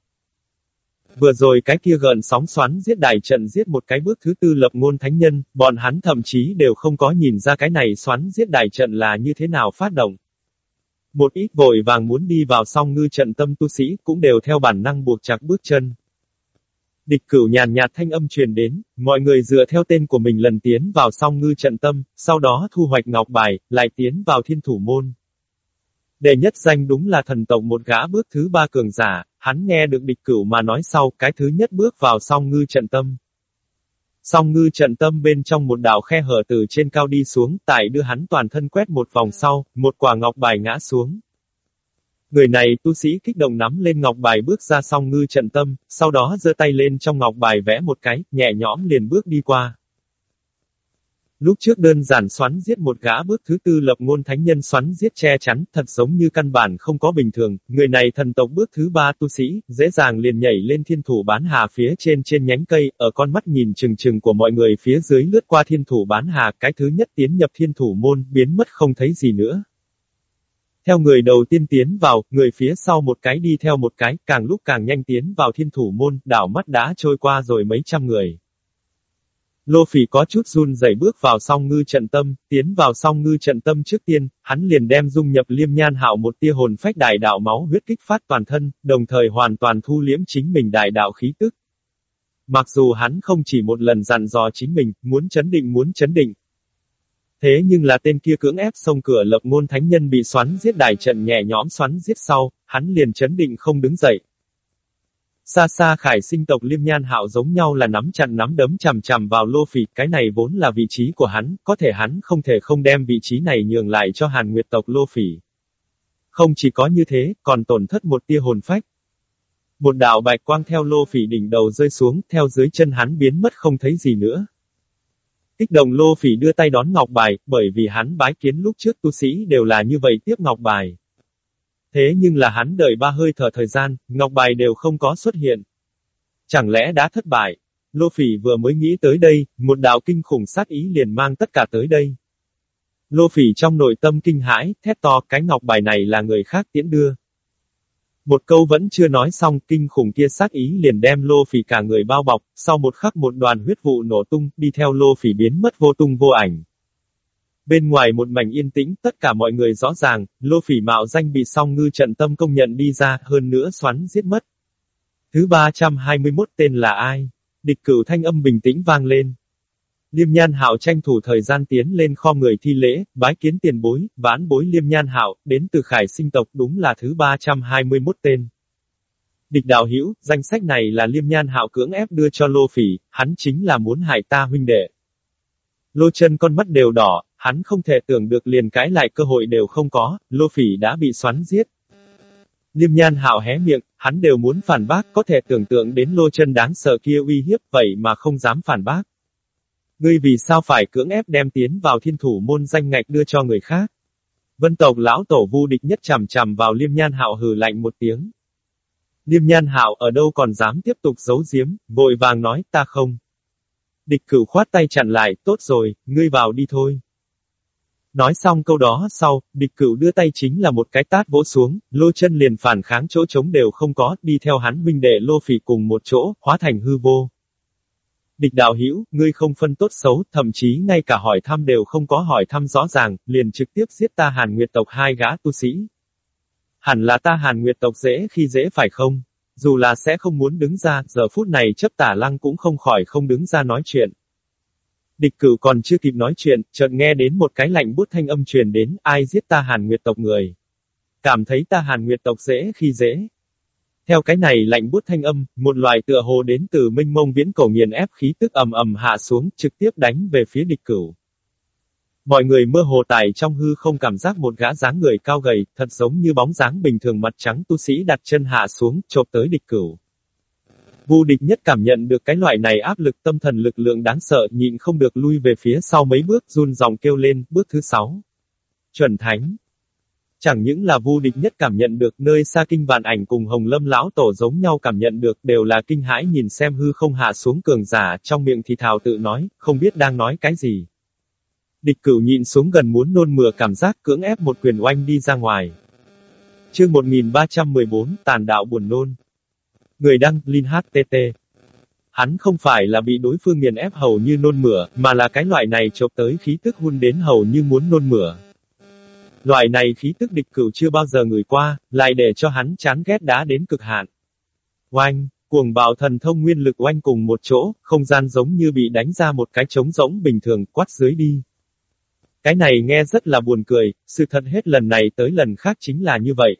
Vừa rồi cái kia gần sóng xoắn giết đại trận giết một cái bước thứ tư lập ngôn thánh nhân, bọn hắn thậm chí đều không có nhìn ra cái này xoắn giết đại trận là như thế nào phát động. Một ít vội vàng muốn đi vào song ngư trận tâm tu sĩ cũng đều theo bản năng buộc chặt bước chân. Địch cửu nhàn nhạt thanh âm truyền đến, mọi người dựa theo tên của mình lần tiến vào song ngư trận tâm, sau đó thu hoạch ngọc bài, lại tiến vào thiên thủ môn. Đệ nhất danh đúng là thần tộc một gã bước thứ ba cường giả, hắn nghe được địch cửu mà nói sau, cái thứ nhất bước vào song ngư trận tâm. Song ngư trận tâm bên trong một đạo khe hở từ trên cao đi xuống, tại đưa hắn toàn thân quét một vòng sau, một quả ngọc bài ngã xuống. Người này tu sĩ kích động nắm lên ngọc bài bước ra song ngư trận tâm, sau đó giơ tay lên trong ngọc bài vẽ một cái, nhẹ nhõm liền bước đi qua. Lúc trước đơn giản xoắn giết một gã bước thứ tư lập ngôn thánh nhân xoắn giết che chắn, thật giống như căn bản không có bình thường, người này thần tộc bước thứ ba tu sĩ, dễ dàng liền nhảy lên thiên thủ bán hà phía trên trên nhánh cây, ở con mắt nhìn chừng chừng của mọi người phía dưới lướt qua thiên thủ bán hà, cái thứ nhất tiến nhập thiên thủ môn, biến mất không thấy gì nữa. Theo người đầu tiên tiến vào, người phía sau một cái đi theo một cái, càng lúc càng nhanh tiến vào thiên thủ môn, đảo mắt đã trôi qua rồi mấy trăm người. Lô Phỉ có chút run rẩy bước vào song ngư trận tâm, tiến vào song ngư trận tâm trước tiên, hắn liền đem dung nhập liêm nhan hạo một tia hồn phách đại đạo máu huyết kích phát toàn thân, đồng thời hoàn toàn thu liễm chính mình đại đạo khí tức. Mặc dù hắn không chỉ một lần dặn dò chính mình, muốn chấn định muốn chấn định. Thế nhưng là tên kia cưỡng ép xông cửa lập ngôn thánh nhân bị xoắn giết đại trận nhẹ nhõm xoắn giết sau, hắn liền chấn định không đứng dậy, Xa xa khải sinh tộc liêm nhan hạo giống nhau là nắm chặt nắm đấm chằm chằm vào lô phỉ, cái này vốn là vị trí của hắn, có thể hắn không thể không đem vị trí này nhường lại cho hàn nguyệt tộc lô phỉ. Không chỉ có như thế, còn tổn thất một tia hồn phách. Một đạo bạch quang theo lô phỉ đỉnh đầu rơi xuống, theo dưới chân hắn biến mất không thấy gì nữa. Kích đồng lô phỉ đưa tay đón ngọc bài, bởi vì hắn bái kiến lúc trước tu sĩ đều là như vậy tiếp ngọc bài. Thế nhưng là hắn đợi ba hơi thở thời gian, ngọc bài đều không có xuất hiện. Chẳng lẽ đã thất bại? Lô Phỉ vừa mới nghĩ tới đây, một đạo kinh khủng sát ý liền mang tất cả tới đây. Lô Phỉ trong nội tâm kinh hãi, thét to cái ngọc bài này là người khác tiễn đưa. Một câu vẫn chưa nói xong, kinh khủng kia sát ý liền đem Lô Phỉ cả người bao bọc, sau một khắc một đoàn huyết vụ nổ tung, đi theo Lô Phỉ biến mất vô tung vô ảnh. Bên ngoài một mảnh yên tĩnh, tất cả mọi người rõ ràng, lô phỉ mạo danh bị song ngư trận tâm công nhận đi ra, hơn nữa xoắn giết mất. Thứ 321 tên là ai? Địch cửu thanh âm bình tĩnh vang lên. Liêm nhan hạo tranh thủ thời gian tiến lên kho người thi lễ, bái kiến tiền bối, ván bối liêm nhan hạo, đến từ khải sinh tộc đúng là thứ 321 tên. Địch đạo hiểu, danh sách này là liêm nhan hạo cưỡng ép đưa cho lô phỉ, hắn chính là muốn hại ta huynh đệ. Lô chân con mắt đều đỏ, hắn không thể tưởng được liền cái lại cơ hội đều không có, lô phỉ đã bị xoắn giết. Liêm nhan hạo hé miệng, hắn đều muốn phản bác, có thể tưởng tượng đến lô chân đáng sợ kia uy hiếp vậy mà không dám phản bác. Ngươi vì sao phải cưỡng ép đem tiến vào thiên thủ môn danh ngạch đưa cho người khác? Vân tộc lão tổ vu địch nhất chằm chằm vào liêm nhan hạo hừ lạnh một tiếng. Liêm nhan hạo ở đâu còn dám tiếp tục giấu giếm, vội vàng nói ta không. Địch cửu khoát tay chặn lại, tốt rồi, ngươi vào đi thôi. Nói xong câu đó sau, địch cửu đưa tay chính là một cái tát vỗ xuống, lô chân liền phản kháng chỗ trống đều không có, đi theo hắn huynh đệ lô phỉ cùng một chỗ, hóa thành hư vô. Địch đạo hữu ngươi không phân tốt xấu, thậm chí ngay cả hỏi thăm đều không có hỏi thăm rõ ràng, liền trực tiếp giết ta hàn nguyệt tộc hai gã tu sĩ. Hẳn là ta hàn nguyệt tộc dễ khi dễ phải không? Dù là sẽ không muốn đứng ra, giờ phút này chấp tả lăng cũng không khỏi không đứng ra nói chuyện. Địch cửu còn chưa kịp nói chuyện, chợt nghe đến một cái lạnh bút thanh âm truyền đến, ai giết ta hàn nguyệt tộc người. Cảm thấy ta hàn nguyệt tộc dễ khi dễ. Theo cái này lạnh bút thanh âm, một loài tựa hồ đến từ minh mông viễn cổ nghiền ép khí tức ầm ầm hạ xuống, trực tiếp đánh về phía địch cửu. Mọi người mơ hồ tài trong hư không cảm giác một gã dáng người cao gầy, thật giống như bóng dáng bình thường mặt trắng tu sĩ đặt chân hạ xuống, chộp tới địch cửu. Vu địch nhất cảm nhận được cái loại này áp lực tâm thần lực lượng đáng sợ nhịn không được lui về phía sau mấy bước run dòng kêu lên, bước thứ sáu. Chuẩn thánh. Chẳng những là vu địch nhất cảm nhận được nơi xa kinh vạn ảnh cùng hồng lâm lão tổ giống nhau cảm nhận được đều là kinh hãi nhìn xem hư không hạ xuống cường giả trong miệng thì thào tự nói, không biết đang nói cái gì. Địch cửu nhịn xuống gần muốn nôn mửa cảm giác cưỡng ép một quyền oanh đi ra ngoài. Chương 1314, tàn đạo buồn nôn. Người đăng, Linh HTT. Hắn không phải là bị đối phương nghiền ép hầu như nôn mửa, mà là cái loại này chộp tới khí tức hun đến hầu như muốn nôn mửa. Loại này khí tức địch cửu chưa bao giờ người qua, lại để cho hắn chán ghét đá đến cực hạn. Oanh, cuồng bạo thần thông nguyên lực oanh cùng một chỗ, không gian giống như bị đánh ra một cái trống rỗng bình thường, quát dưới đi. Cái này nghe rất là buồn cười, sự thật hết lần này tới lần khác chính là như vậy.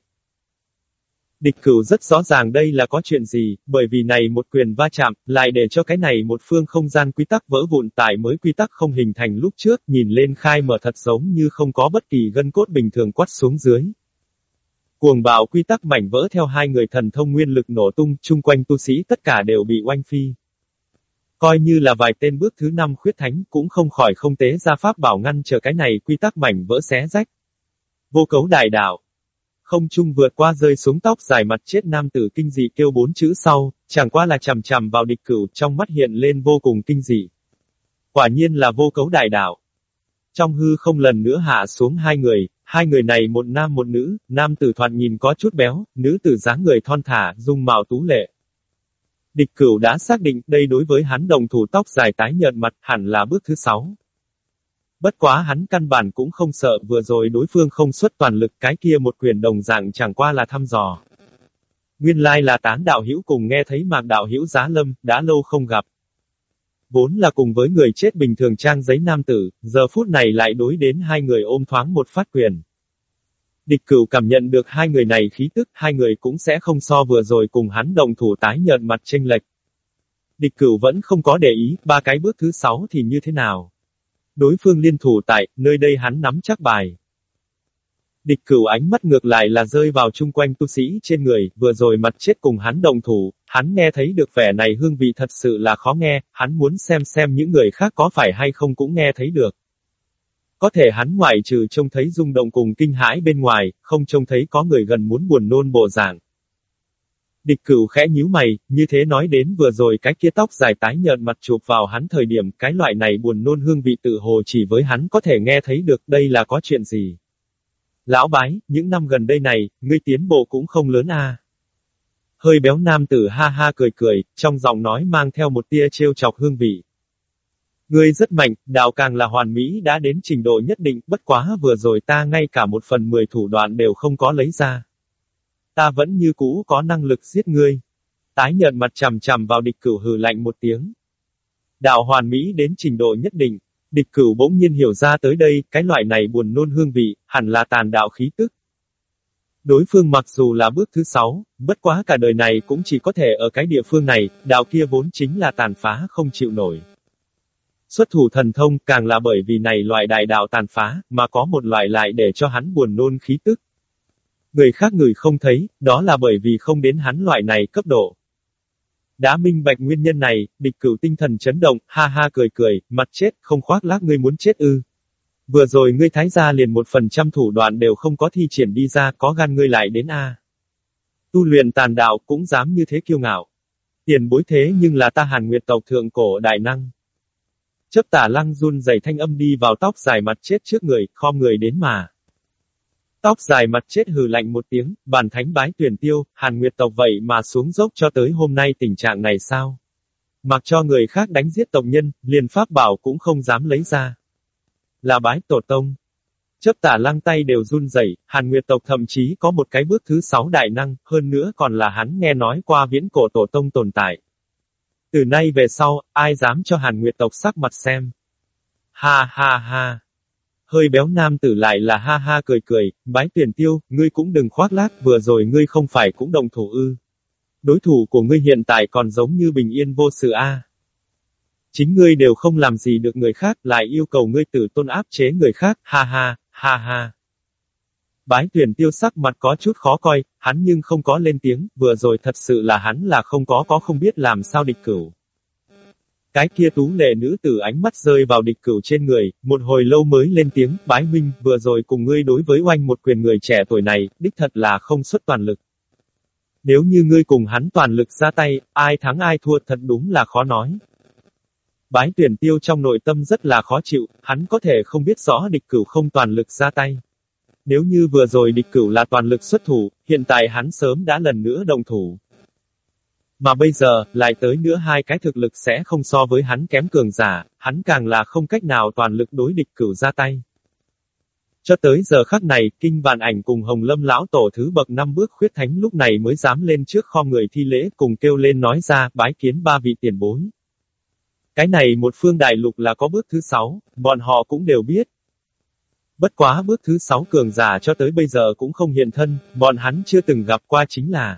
Địch cửu rất rõ ràng đây là có chuyện gì, bởi vì này một quyền va chạm, lại để cho cái này một phương không gian quy tắc vỡ vụn tại mới quy tắc không hình thành lúc trước, nhìn lên khai mở thật giống như không có bất kỳ gân cốt bình thường quát xuống dưới. Cuồng bạo quy tắc mảnh vỡ theo hai người thần thông nguyên lực nổ tung, chung quanh tu sĩ tất cả đều bị oanh phi. Coi như là vài tên bước thứ năm khuyết thánh cũng không khỏi không tế ra pháp bảo ngăn chờ cái này quy tắc mảnh vỡ xé rách. Vô cấu đại đạo. Không trung vượt qua rơi xuống tóc dài mặt chết nam tử kinh dị kêu bốn chữ sau, chẳng qua là chầm chầm vào địch cửu trong mắt hiện lên vô cùng kinh dị. Quả nhiên là vô cấu đại đạo. Trong hư không lần nữa hạ xuống hai người, hai người này một nam một nữ, nam tử thoạt nhìn có chút béo, nữ tử dáng người thon thả, dung mạo tú lệ. Địch cửu đã xác định đây đối với hắn đồng thủ tóc dài tái nhợt mặt hẳn là bước thứ sáu. Bất quá hắn căn bản cũng không sợ vừa rồi đối phương không xuất toàn lực cái kia một quyền đồng dạng chẳng qua là thăm dò. Nguyên lai là tán đạo hữu cùng nghe thấy mạc đạo hữu giá lâm, đã lâu không gặp. Vốn là cùng với người chết bình thường trang giấy nam tử, giờ phút này lại đối đến hai người ôm thoáng một phát quyền. Địch cửu cảm nhận được hai người này khí tức, hai người cũng sẽ không so vừa rồi cùng hắn đồng thủ tái nhận mặt chênh lệch. Địch cửu vẫn không có để ý, ba cái bước thứ sáu thì như thế nào. Đối phương liên thủ tại, nơi đây hắn nắm chắc bài. Địch cửu ánh mắt ngược lại là rơi vào chung quanh tu sĩ trên người, vừa rồi mặt chết cùng hắn đồng thủ, hắn nghe thấy được vẻ này hương vị thật sự là khó nghe, hắn muốn xem xem những người khác có phải hay không cũng nghe thấy được. Có thể hắn ngoại trừ trông thấy rung động cùng kinh hãi bên ngoài, không trông thấy có người gần muốn buồn nôn bộ dạng. Địch cửu khẽ nhíu mày, như thế nói đến vừa rồi cái kia tóc dài tái nhợt mặt chụp vào hắn thời điểm cái loại này buồn nôn hương vị tự hồ chỉ với hắn có thể nghe thấy được đây là có chuyện gì. Lão bái, những năm gần đây này, ngươi tiến bộ cũng không lớn a. Hơi béo nam tử ha ha cười cười, trong giọng nói mang theo một tia trêu chọc hương vị. Ngươi rất mạnh, đạo càng là hoàn mỹ đã đến trình độ nhất định, bất quá vừa rồi ta ngay cả một phần mười thủ đoạn đều không có lấy ra. Ta vẫn như cũ có năng lực giết ngươi. Tái nhận mặt chằm chằm vào địch cửu hừ lạnh một tiếng. Đạo hoàn mỹ đến trình độ nhất định, địch cửu bỗng nhiên hiểu ra tới đây, cái loại này buồn nôn hương vị, hẳn là tàn đạo khí tức. Đối phương mặc dù là bước thứ sáu, bất quá cả đời này cũng chỉ có thể ở cái địa phương này, đạo kia vốn chính là tàn phá không chịu nổi. Xuất thủ thần thông càng là bởi vì này loại đại đạo tàn phá, mà có một loại lại để cho hắn buồn nôn khí tức. Người khác người không thấy, đó là bởi vì không đến hắn loại này cấp độ. Đã minh bạch nguyên nhân này, địch cửu tinh thần chấn động, ha ha cười cười, mặt chết, không khoác lác ngươi muốn chết ư. Vừa rồi ngươi thái gia liền một phần trăm thủ đoạn đều không có thi triển đi ra, có gan ngươi lại đến A. Tu luyện tàn đạo cũng dám như thế kiêu ngạo. Tiền bối thế nhưng là ta hàn nguyệt tộc thượng cổ đại năng. Chấp tả lăng run dày thanh âm đi vào tóc dài mặt chết trước người, khom người đến mà. Tóc dài mặt chết hừ lạnh một tiếng, bàn thánh bái tuyển tiêu, hàn nguyệt tộc vậy mà xuống dốc cho tới hôm nay tình trạng này sao? Mặc cho người khác đánh giết tộc nhân, liền pháp bảo cũng không dám lấy ra. Là bái tổ tông. Chấp tả lăng tay đều run rẩy, hàn nguyệt tộc thậm chí có một cái bước thứ sáu đại năng, hơn nữa còn là hắn nghe nói qua viễn cổ tổ tông tồn tại. Từ nay về sau, ai dám cho hàn nguyệt tộc sắc mặt xem? Ha ha ha. Hơi béo nam tử lại là ha ha cười cười, bái tuyển tiêu, ngươi cũng đừng khoác lác, vừa rồi ngươi không phải cũng đồng thủ ư. Đối thủ của ngươi hiện tại còn giống như bình yên vô sự a. Chính ngươi đều không làm gì được người khác, lại yêu cầu ngươi tử tôn áp chế người khác, ha ha, ha ha. Bái tuyển tiêu sắc mặt có chút khó coi, hắn nhưng không có lên tiếng, vừa rồi thật sự là hắn là không có có không biết làm sao địch cửu. Cái kia tú lệ nữ tử ánh mắt rơi vào địch cửu trên người, một hồi lâu mới lên tiếng, bái minh vừa rồi cùng ngươi đối với oanh một quyền người trẻ tuổi này, đích thật là không xuất toàn lực. Nếu như ngươi cùng hắn toàn lực ra tay, ai thắng ai thua thật đúng là khó nói. Bái tuyển tiêu trong nội tâm rất là khó chịu, hắn có thể không biết rõ địch cửu không toàn lực ra tay. Nếu như vừa rồi địch cửu là toàn lực xuất thủ, hiện tại hắn sớm đã lần nữa đồng thủ. Mà bây giờ, lại tới nữa hai cái thực lực sẽ không so với hắn kém cường giả, hắn càng là không cách nào toàn lực đối địch cửu ra tay. Cho tới giờ khắc này, kinh vạn ảnh cùng hồng lâm lão tổ thứ bậc năm bước khuyết thánh lúc này mới dám lên trước kho người thi lễ cùng kêu lên nói ra, bái kiến ba vị tiền bối. Cái này một phương đại lục là có bước thứ sáu, bọn họ cũng đều biết. Bất quá bước thứ sáu cường giả cho tới bây giờ cũng không hiện thân, bọn hắn chưa từng gặp qua chính là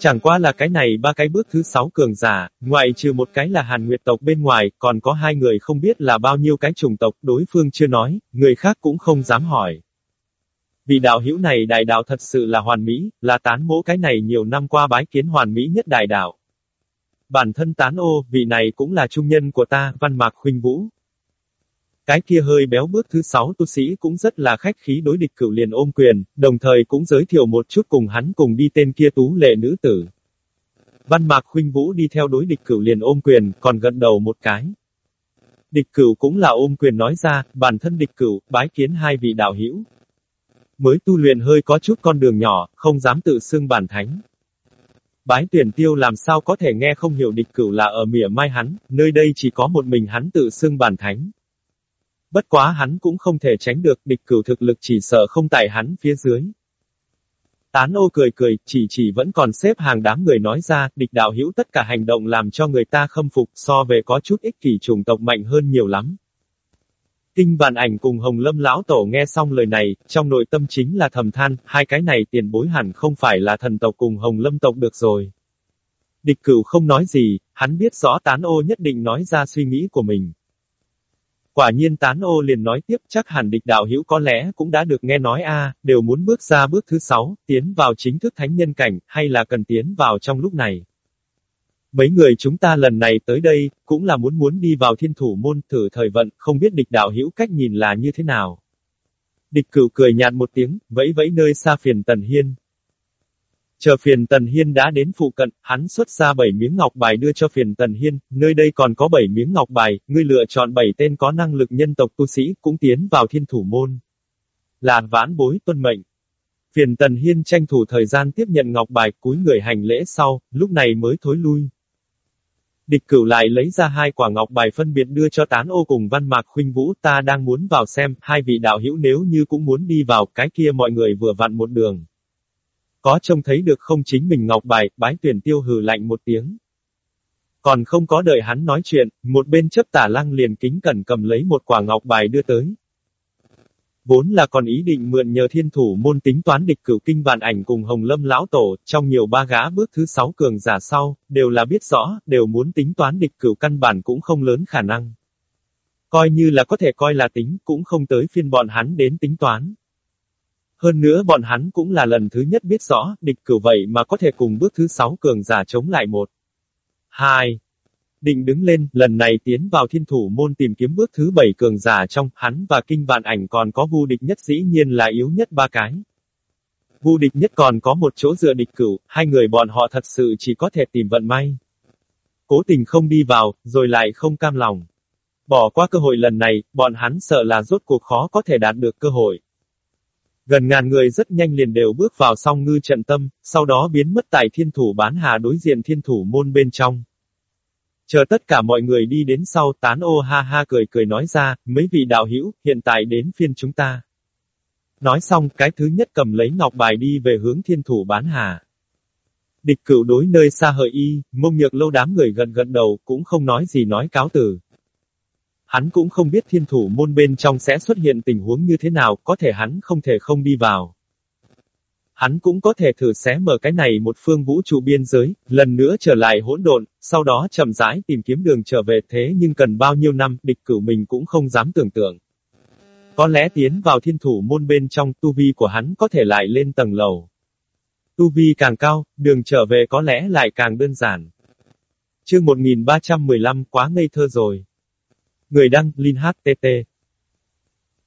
Chẳng qua là cái này ba cái bước thứ sáu cường giả, ngoại trừ một cái là hàn nguyệt tộc bên ngoài, còn có hai người không biết là bao nhiêu cái chủng tộc đối phương chưa nói, người khác cũng không dám hỏi. Vì đạo hữu này đại đạo thật sự là hoàn mỹ, là tán mỗ cái này nhiều năm qua bái kiến hoàn mỹ nhất đại đạo. Bản thân tán ô, vị này cũng là trung nhân của ta, văn mạc huynh vũ. Cái kia hơi béo bước thứ sáu tu sĩ cũng rất là khách khí đối địch cửu liền ôm quyền, đồng thời cũng giới thiệu một chút cùng hắn cùng đi tên kia tú lệ nữ tử. Văn mạc huynh vũ đi theo đối địch cửu liền ôm quyền, còn gật đầu một cái. Địch cửu cũng là ôm quyền nói ra, bản thân địch cửu, bái kiến hai vị đạo hữu. Mới tu luyện hơi có chút con đường nhỏ, không dám tự xưng bản thánh. Bái tuyển tiêu làm sao có thể nghe không hiểu địch cửu là ở mỉa mai hắn, nơi đây chỉ có một mình hắn tự xưng bản thánh. Bất quá hắn cũng không thể tránh được địch cửu thực lực chỉ sợ không tại hắn phía dưới. Tán ô cười cười, chỉ chỉ vẫn còn xếp hàng đám người nói ra, địch đạo hữu tất cả hành động làm cho người ta khâm phục so về có chút ích kỷ chủng tộc mạnh hơn nhiều lắm. Kinh vạn ảnh cùng Hồng Lâm lão tổ nghe xong lời này, trong nội tâm chính là thầm than, hai cái này tiền bối hẳn không phải là thần tộc cùng Hồng Lâm tộc được rồi. Địch cửu không nói gì, hắn biết rõ tán ô nhất định nói ra suy nghĩ của mình. Quả nhiên tán ô liền nói tiếp chắc hẳn địch đạo hữu có lẽ cũng đã được nghe nói a đều muốn bước ra bước thứ sáu, tiến vào chính thức thánh nhân cảnh, hay là cần tiến vào trong lúc này. Mấy người chúng ta lần này tới đây, cũng là muốn muốn đi vào thiên thủ môn thử thời vận, không biết địch đạo hữu cách nhìn là như thế nào. Địch cửu cười nhạt một tiếng, vẫy vẫy nơi xa phiền tần hiên. Chờ phiền tần hiên đã đến phụ cận, hắn xuất ra bảy miếng ngọc bài đưa cho phiền tần hiên, nơi đây còn có bảy miếng ngọc bài, ngươi lựa chọn bảy tên có năng lực nhân tộc tu sĩ, cũng tiến vào thiên thủ môn. Là vãn bối tuân mệnh. Phiền tần hiên tranh thủ thời gian tiếp nhận ngọc bài, cúi người hành lễ sau, lúc này mới thối lui. Địch cửu lại lấy ra hai quả ngọc bài phân biệt đưa cho tán ô cùng văn mạc khuynh vũ ta đang muốn vào xem, hai vị đạo hữu nếu như cũng muốn đi vào, cái kia mọi người vừa vặn một đường. Có trông thấy được không chính mình ngọc bài, bái tuyển tiêu hừ lạnh một tiếng. Còn không có đợi hắn nói chuyện, một bên chấp tả lăng liền kính cẩn cầm lấy một quả ngọc bài đưa tới. Vốn là còn ý định mượn nhờ thiên thủ môn tính toán địch cửu kinh vạn ảnh cùng hồng lâm lão tổ, trong nhiều ba gã bước thứ sáu cường giả sau, đều là biết rõ, đều muốn tính toán địch cửu căn bản cũng không lớn khả năng. Coi như là có thể coi là tính, cũng không tới phiên bọn hắn đến tính toán. Hơn nữa bọn hắn cũng là lần thứ nhất biết rõ, địch cửu vậy mà có thể cùng bước thứ sáu cường giả chống lại một. Hai. Định đứng lên, lần này tiến vào thiên thủ môn tìm kiếm bước thứ bảy cường giả trong, hắn và kinh vạn ảnh còn có vu địch nhất dĩ nhiên là yếu nhất ba cái. Vu địch nhất còn có một chỗ dựa địch cửu, hai người bọn họ thật sự chỉ có thể tìm vận may. Cố tình không đi vào, rồi lại không cam lòng. Bỏ qua cơ hội lần này, bọn hắn sợ là rốt cuộc khó có thể đạt được cơ hội. Gần ngàn người rất nhanh liền đều bước vào song ngư trận tâm, sau đó biến mất tại thiên thủ bán hà đối diện thiên thủ môn bên trong. Chờ tất cả mọi người đi đến sau tán ô ha ha cười cười nói ra, mấy vị đạo hữu hiện tại đến phiên chúng ta. Nói xong, cái thứ nhất cầm lấy ngọc bài đi về hướng thiên thủ bán hà. Địch cửu đối nơi xa hợi y, mông nhược lâu đám người gần gần đầu, cũng không nói gì nói cáo từ. Hắn cũng không biết thiên thủ môn bên trong sẽ xuất hiện tình huống như thế nào, có thể hắn không thể không đi vào. Hắn cũng có thể thử xé mở cái này một phương vũ trụ biên giới, lần nữa trở lại hỗn độn, sau đó chậm rãi tìm kiếm đường trở về thế nhưng cần bao nhiêu năm, địch cử mình cũng không dám tưởng tượng. Có lẽ tiến vào thiên thủ môn bên trong tu vi của hắn có thể lại lên tầng lầu. Tu vi càng cao, đường trở về có lẽ lại càng đơn giản. Chương 1315 quá ngây thơ rồi. Người đăng, Linh HTT.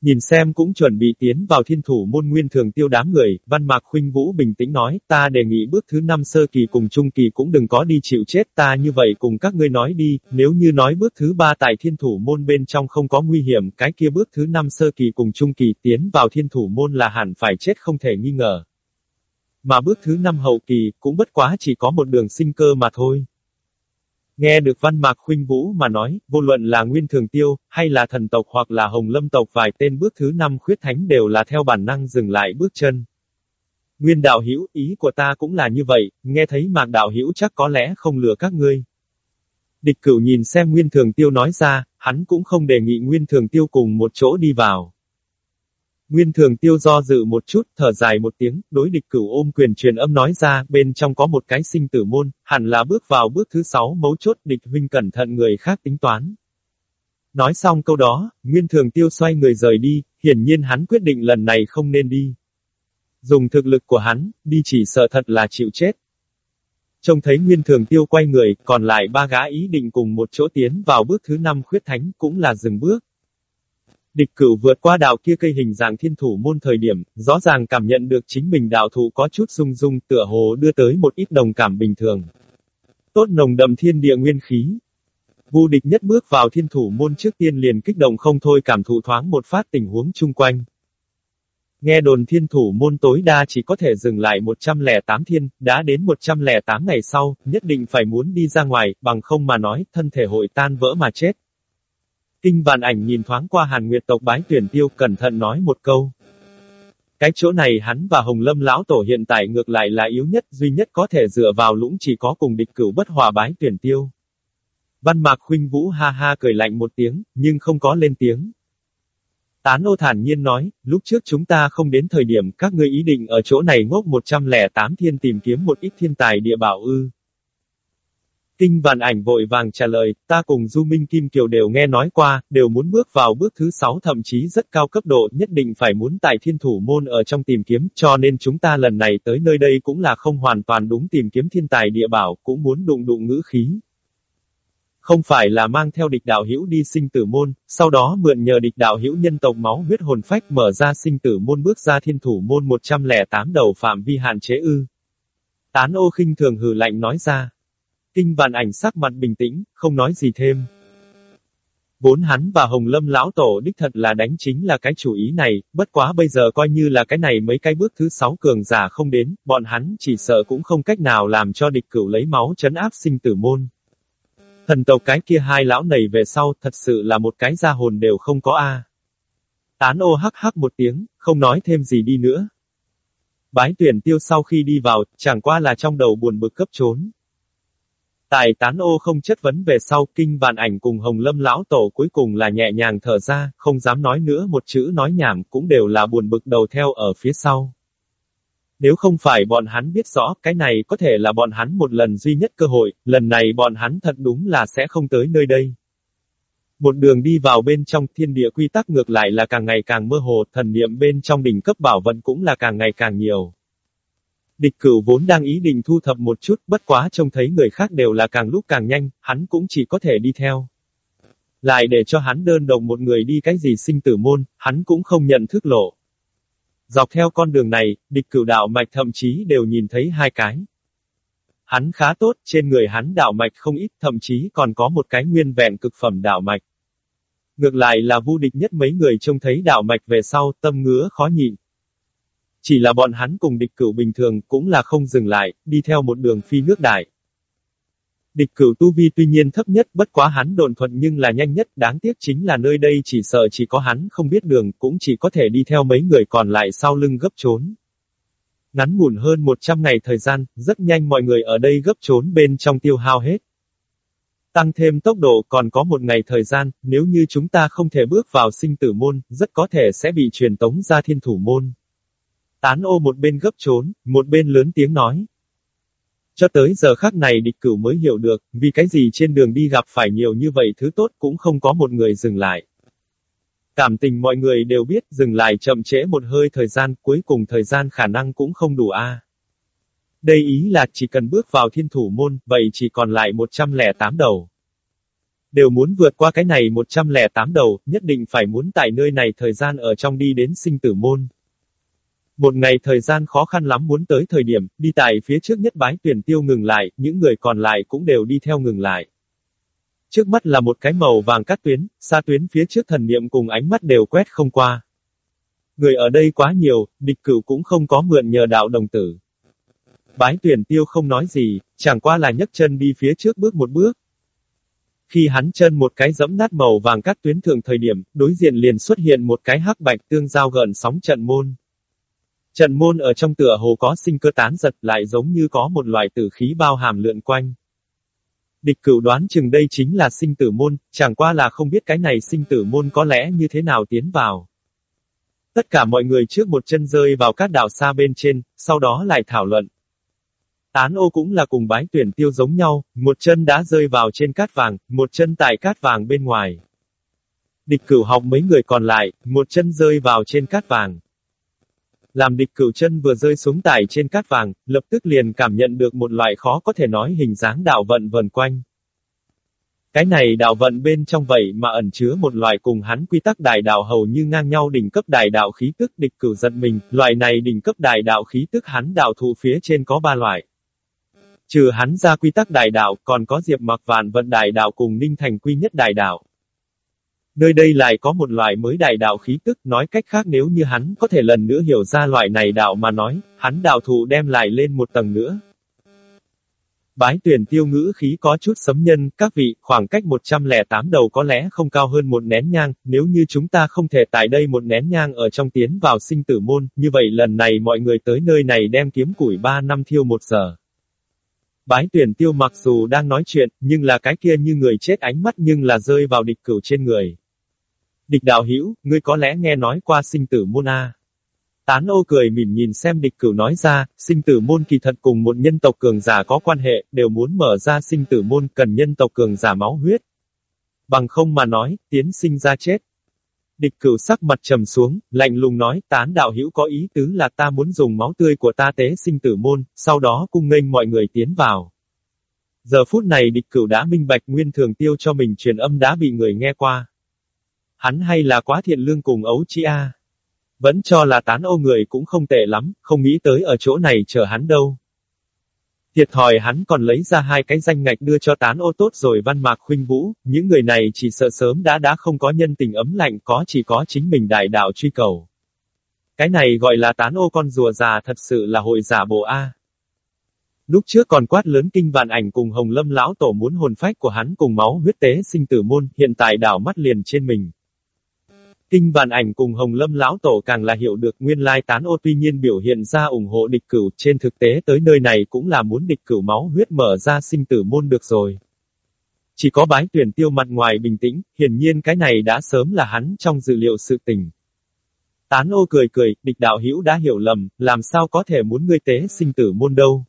Nhìn xem cũng chuẩn bị tiến vào thiên thủ môn nguyên thường tiêu đám người, văn mạc khuynh vũ bình tĩnh nói, ta đề nghị bước thứ năm sơ kỳ cùng trung kỳ cũng đừng có đi chịu chết ta như vậy cùng các ngươi nói đi, nếu như nói bước thứ ba tại thiên thủ môn bên trong không có nguy hiểm, cái kia bước thứ năm sơ kỳ cùng trung kỳ tiến vào thiên thủ môn là hẳn phải chết không thể nghi ngờ. Mà bước thứ năm hậu kỳ, cũng bất quá chỉ có một đường sinh cơ mà thôi. Nghe được văn mạc khuynh vũ mà nói, vô luận là nguyên thường tiêu, hay là thần tộc hoặc là hồng lâm tộc vài tên bước thứ năm khuyết thánh đều là theo bản năng dừng lại bước chân. Nguyên đạo hữu ý của ta cũng là như vậy, nghe thấy mạc đạo hữu chắc có lẽ không lừa các ngươi. Địch cửu nhìn xem nguyên thường tiêu nói ra, hắn cũng không đề nghị nguyên thường tiêu cùng một chỗ đi vào. Nguyên thường tiêu do dự một chút, thở dài một tiếng, đối địch cửu ôm quyền truyền âm nói ra, bên trong có một cái sinh tử môn, hẳn là bước vào bước thứ sáu mấu chốt địch huynh cẩn thận người khác tính toán. Nói xong câu đó, Nguyên thường tiêu xoay người rời đi, hiển nhiên hắn quyết định lần này không nên đi. Dùng thực lực của hắn, đi chỉ sợ thật là chịu chết. Trông thấy Nguyên thường tiêu quay người, còn lại ba gã ý định cùng một chỗ tiến vào bước thứ năm khuyết thánh cũng là dừng bước. Địch cửu vượt qua đạo kia cây hình dạng thiên thủ môn thời điểm, rõ ràng cảm nhận được chính mình đạo thủ có chút rung rung tựa hồ đưa tới một ít đồng cảm bình thường. Tốt nồng đậm thiên địa nguyên khí. Vu địch nhất bước vào thiên thủ môn trước tiên liền kích động không thôi cảm thụ thoáng một phát tình huống chung quanh. Nghe đồn thiên thủ môn tối đa chỉ có thể dừng lại 108 thiên, đã đến 108 ngày sau, nhất định phải muốn đi ra ngoài, bằng không mà nói, thân thể hội tan vỡ mà chết. Kinh vạn ảnh nhìn thoáng qua hàn nguyệt tộc bái tuyển tiêu, cẩn thận nói một câu. Cái chỗ này hắn và Hồng Lâm lão tổ hiện tại ngược lại là yếu nhất, duy nhất có thể dựa vào lũng chỉ có cùng địch cửu bất hòa bái tuyển tiêu. Văn Mạc Khuynh Vũ ha ha cười lạnh một tiếng, nhưng không có lên tiếng. Tán ô thản nhiên nói, lúc trước chúng ta không đến thời điểm các ngươi ý định ở chỗ này ngốc 108 thiên tìm kiếm một ít thiên tài địa bảo ư. Kinh vạn ảnh vội vàng trả lời, ta cùng Du Minh Kim Kiều đều nghe nói qua, đều muốn bước vào bước thứ sáu thậm chí rất cao cấp độ, nhất định phải muốn tại thiên thủ môn ở trong tìm kiếm, cho nên chúng ta lần này tới nơi đây cũng là không hoàn toàn đúng tìm kiếm thiên tài địa bảo, cũng muốn đụng đụng ngữ khí. Không phải là mang theo địch đạo hữu đi sinh tử môn, sau đó mượn nhờ địch đạo hữu nhân tộc máu huyết hồn phách mở ra sinh tử môn bước ra thiên thủ môn 108 đầu phạm vi hạn chế ư. Tán ô khinh thường hừ lạnh nói ra. Kinh vạn ảnh sắc mặt bình tĩnh, không nói gì thêm. Vốn hắn và Hồng Lâm lão tổ đích thật là đánh chính là cái chủ ý này, bất quá bây giờ coi như là cái này mấy cái bước thứ sáu cường giả không đến, bọn hắn chỉ sợ cũng không cách nào làm cho địch cửu lấy máu chấn áp sinh tử môn. Thần tộc cái kia hai lão nầy về sau, thật sự là một cái gia hồn đều không có a. Tán ô hắc hắc một tiếng, không nói thêm gì đi nữa. Bái tuyển tiêu sau khi đi vào, chẳng qua là trong đầu buồn bực cấp trốn. Tại tán ô không chất vấn về sau, kinh vạn ảnh cùng hồng lâm lão tổ cuối cùng là nhẹ nhàng thở ra, không dám nói nữa một chữ nói nhảm, cũng đều là buồn bực đầu theo ở phía sau. Nếu không phải bọn hắn biết rõ, cái này có thể là bọn hắn một lần duy nhất cơ hội, lần này bọn hắn thật đúng là sẽ không tới nơi đây. Một đường đi vào bên trong thiên địa quy tắc ngược lại là càng ngày càng mơ hồ, thần niệm bên trong đỉnh cấp bảo vận cũng là càng ngày càng nhiều. Địch cửu vốn đang ý định thu thập một chút, bất quá trông thấy người khác đều là càng lúc càng nhanh, hắn cũng chỉ có thể đi theo. Lại để cho hắn đơn độc một người đi cái gì sinh tử môn, hắn cũng không nhận thức lộ. Dọc theo con đường này, địch cửu đạo mạch thậm chí đều nhìn thấy hai cái. Hắn khá tốt, trên người hắn đạo mạch không ít, thậm chí còn có một cái nguyên vẹn cực phẩm đạo mạch. Ngược lại là vu địch nhất mấy người trông thấy đạo mạch về sau, tâm ngứa khó nhịn. Chỉ là bọn hắn cùng địch cửu bình thường cũng là không dừng lại, đi theo một đường phi nước đại. Địch cửu tu vi tuy nhiên thấp nhất bất quá hắn đồn thuận nhưng là nhanh nhất, đáng tiếc chính là nơi đây chỉ sợ chỉ có hắn không biết đường, cũng chỉ có thể đi theo mấy người còn lại sau lưng gấp trốn. Ngắn ngủn hơn 100 ngày thời gian, rất nhanh mọi người ở đây gấp trốn bên trong tiêu hao hết. Tăng thêm tốc độ còn có một ngày thời gian, nếu như chúng ta không thể bước vào sinh tử môn, rất có thể sẽ bị truyền tống ra thiên thủ môn. Tán ô một bên gấp trốn, một bên lớn tiếng nói. Cho tới giờ khắc này địch cửu mới hiểu được, vì cái gì trên đường đi gặp phải nhiều như vậy thứ tốt cũng không có một người dừng lại. Cảm tình mọi người đều biết dừng lại chậm trễ một hơi thời gian, cuối cùng thời gian khả năng cũng không đủ a. Đây ý là chỉ cần bước vào thiên thủ môn, vậy chỉ còn lại 108 đầu. Đều muốn vượt qua cái này 108 đầu, nhất định phải muốn tại nơi này thời gian ở trong đi đến sinh tử môn. Một ngày thời gian khó khăn lắm muốn tới thời điểm, đi tại phía trước nhất bái tuyển tiêu ngừng lại, những người còn lại cũng đều đi theo ngừng lại. Trước mắt là một cái màu vàng cắt tuyến, xa tuyến phía trước thần niệm cùng ánh mắt đều quét không qua. Người ở đây quá nhiều, địch cửu cũng không có mượn nhờ đạo đồng tử. Bái tuyển tiêu không nói gì, chẳng qua là nhấc chân đi phía trước bước một bước. Khi hắn chân một cái dẫm nát màu vàng cắt tuyến thường thời điểm, đối diện liền xuất hiện một cái hắc bạch tương giao gần sóng trận môn. Trận môn ở trong tựa hồ có sinh cơ tán giật lại giống như có một loại tử khí bao hàm lượn quanh. Địch cửu đoán chừng đây chính là sinh tử môn, chẳng qua là không biết cái này sinh tử môn có lẽ như thế nào tiến vào. Tất cả mọi người trước một chân rơi vào các đảo xa bên trên, sau đó lại thảo luận. Tán ô cũng là cùng bái tuyển tiêu giống nhau, một chân đã rơi vào trên cát vàng, một chân tại cát vàng bên ngoài. Địch cửu học mấy người còn lại, một chân rơi vào trên cát vàng. Làm địch cửu chân vừa rơi xuống tải trên cát vàng, lập tức liền cảm nhận được một loại khó có thể nói hình dáng đạo vận vần quanh. Cái này đạo vận bên trong vậy mà ẩn chứa một loại cùng hắn quy tắc đại đạo hầu như ngang nhau đỉnh cấp đại đạo khí tức địch cửu giận mình, loại này đỉnh cấp đại đạo khí tức hắn đạo thụ phía trên có ba loại. Trừ hắn ra quy tắc đại đạo, còn có diệp mặc vạn vận đại đạo cùng ninh thành quy nhất đại đạo. Nơi đây lại có một loại mới đại đạo khí tức, nói cách khác nếu như hắn có thể lần nữa hiểu ra loại này đạo mà nói, hắn đạo thụ đem lại lên một tầng nữa. Bái tuyển tiêu ngữ khí có chút sấm nhân, các vị, khoảng cách 108 đầu có lẽ không cao hơn một nén nhang, nếu như chúng ta không thể tại đây một nén nhang ở trong tiến vào sinh tử môn, như vậy lần này mọi người tới nơi này đem kiếm củi 3 năm thiêu một giờ. Bái tuyển tiêu mặc dù đang nói chuyện, nhưng là cái kia như người chết ánh mắt nhưng là rơi vào địch cửu trên người. Địch đạo hữu ngươi có lẽ nghe nói qua sinh tử môn A. Tán ô cười mỉm nhìn xem địch cửu nói ra, sinh tử môn kỳ thật cùng một nhân tộc cường giả có quan hệ, đều muốn mở ra sinh tử môn cần nhân tộc cường giả máu huyết. Bằng không mà nói, tiến sinh ra chết. Địch cửu sắc mặt trầm xuống, lạnh lùng nói, tán đạo hữu có ý tứ là ta muốn dùng máu tươi của ta tế sinh tử môn, sau đó cung nghênh mọi người tiến vào. Giờ phút này địch cửu đã minh bạch nguyên thường tiêu cho mình truyền âm đã bị người nghe qua. Hắn hay là quá thiện lương cùng ấu chi a. Vẫn cho là tán ô người cũng không tệ lắm, không nghĩ tới ở chỗ này chờ hắn đâu. Thiệt thòi hắn còn lấy ra hai cái danh ngạch đưa cho tán ô tốt rồi văn mạc khuynh vũ, những người này chỉ sợ sớm đã đã không có nhân tình ấm lạnh có chỉ có chính mình đại đạo truy cầu. Cái này gọi là tán ô con rùa già thật sự là hội giả bộ A. Lúc trước còn quát lớn kinh vạn ảnh cùng hồng lâm lão tổ muốn hồn phách của hắn cùng máu huyết tế sinh tử môn, hiện tại đảo mắt liền trên mình. Kinh vạn ảnh cùng Hồng Lâm lão tổ càng là hiểu được nguyên lai tán ô tuy nhiên biểu hiện ra ủng hộ địch cửu, trên thực tế tới nơi này cũng là muốn địch cửu máu huyết mở ra sinh tử môn được rồi. Chỉ có bái tuyển tiêu mặt ngoài bình tĩnh, hiển nhiên cái này đã sớm là hắn trong dự liệu sự tình. Tán ô cười cười, địch đạo hữu đã hiểu lầm, làm sao có thể muốn ngươi tế sinh tử môn đâu.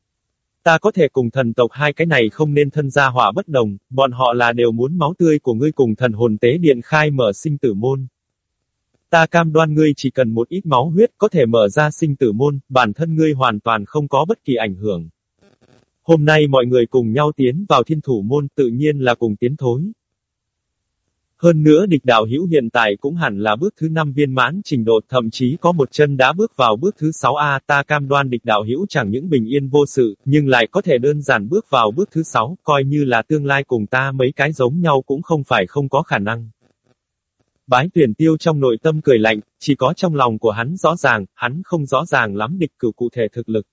Ta có thể cùng thần tộc hai cái này không nên thân gia hỏa bất đồng, bọn họ là đều muốn máu tươi của ngươi cùng thần hồn tế điện khai mở sinh tử môn. Ta cam đoan ngươi chỉ cần một ít máu huyết có thể mở ra sinh tử môn, bản thân ngươi hoàn toàn không có bất kỳ ảnh hưởng. Hôm nay mọi người cùng nhau tiến vào thiên thủ môn tự nhiên là cùng tiến thối. Hơn nữa địch đạo hữu hiện tại cũng hẳn là bước thứ 5 viên mãn trình độ thậm chí có một chân đã bước vào bước thứ 6A ta cam đoan địch đạo hữu chẳng những bình yên vô sự, nhưng lại có thể đơn giản bước vào bước thứ 6, coi như là tương lai cùng ta mấy cái giống nhau cũng không phải không có khả năng. Bái tuyển tiêu trong nội tâm cười lạnh, chỉ có trong lòng của hắn rõ ràng, hắn không rõ ràng lắm địch cử cụ thể thực lực.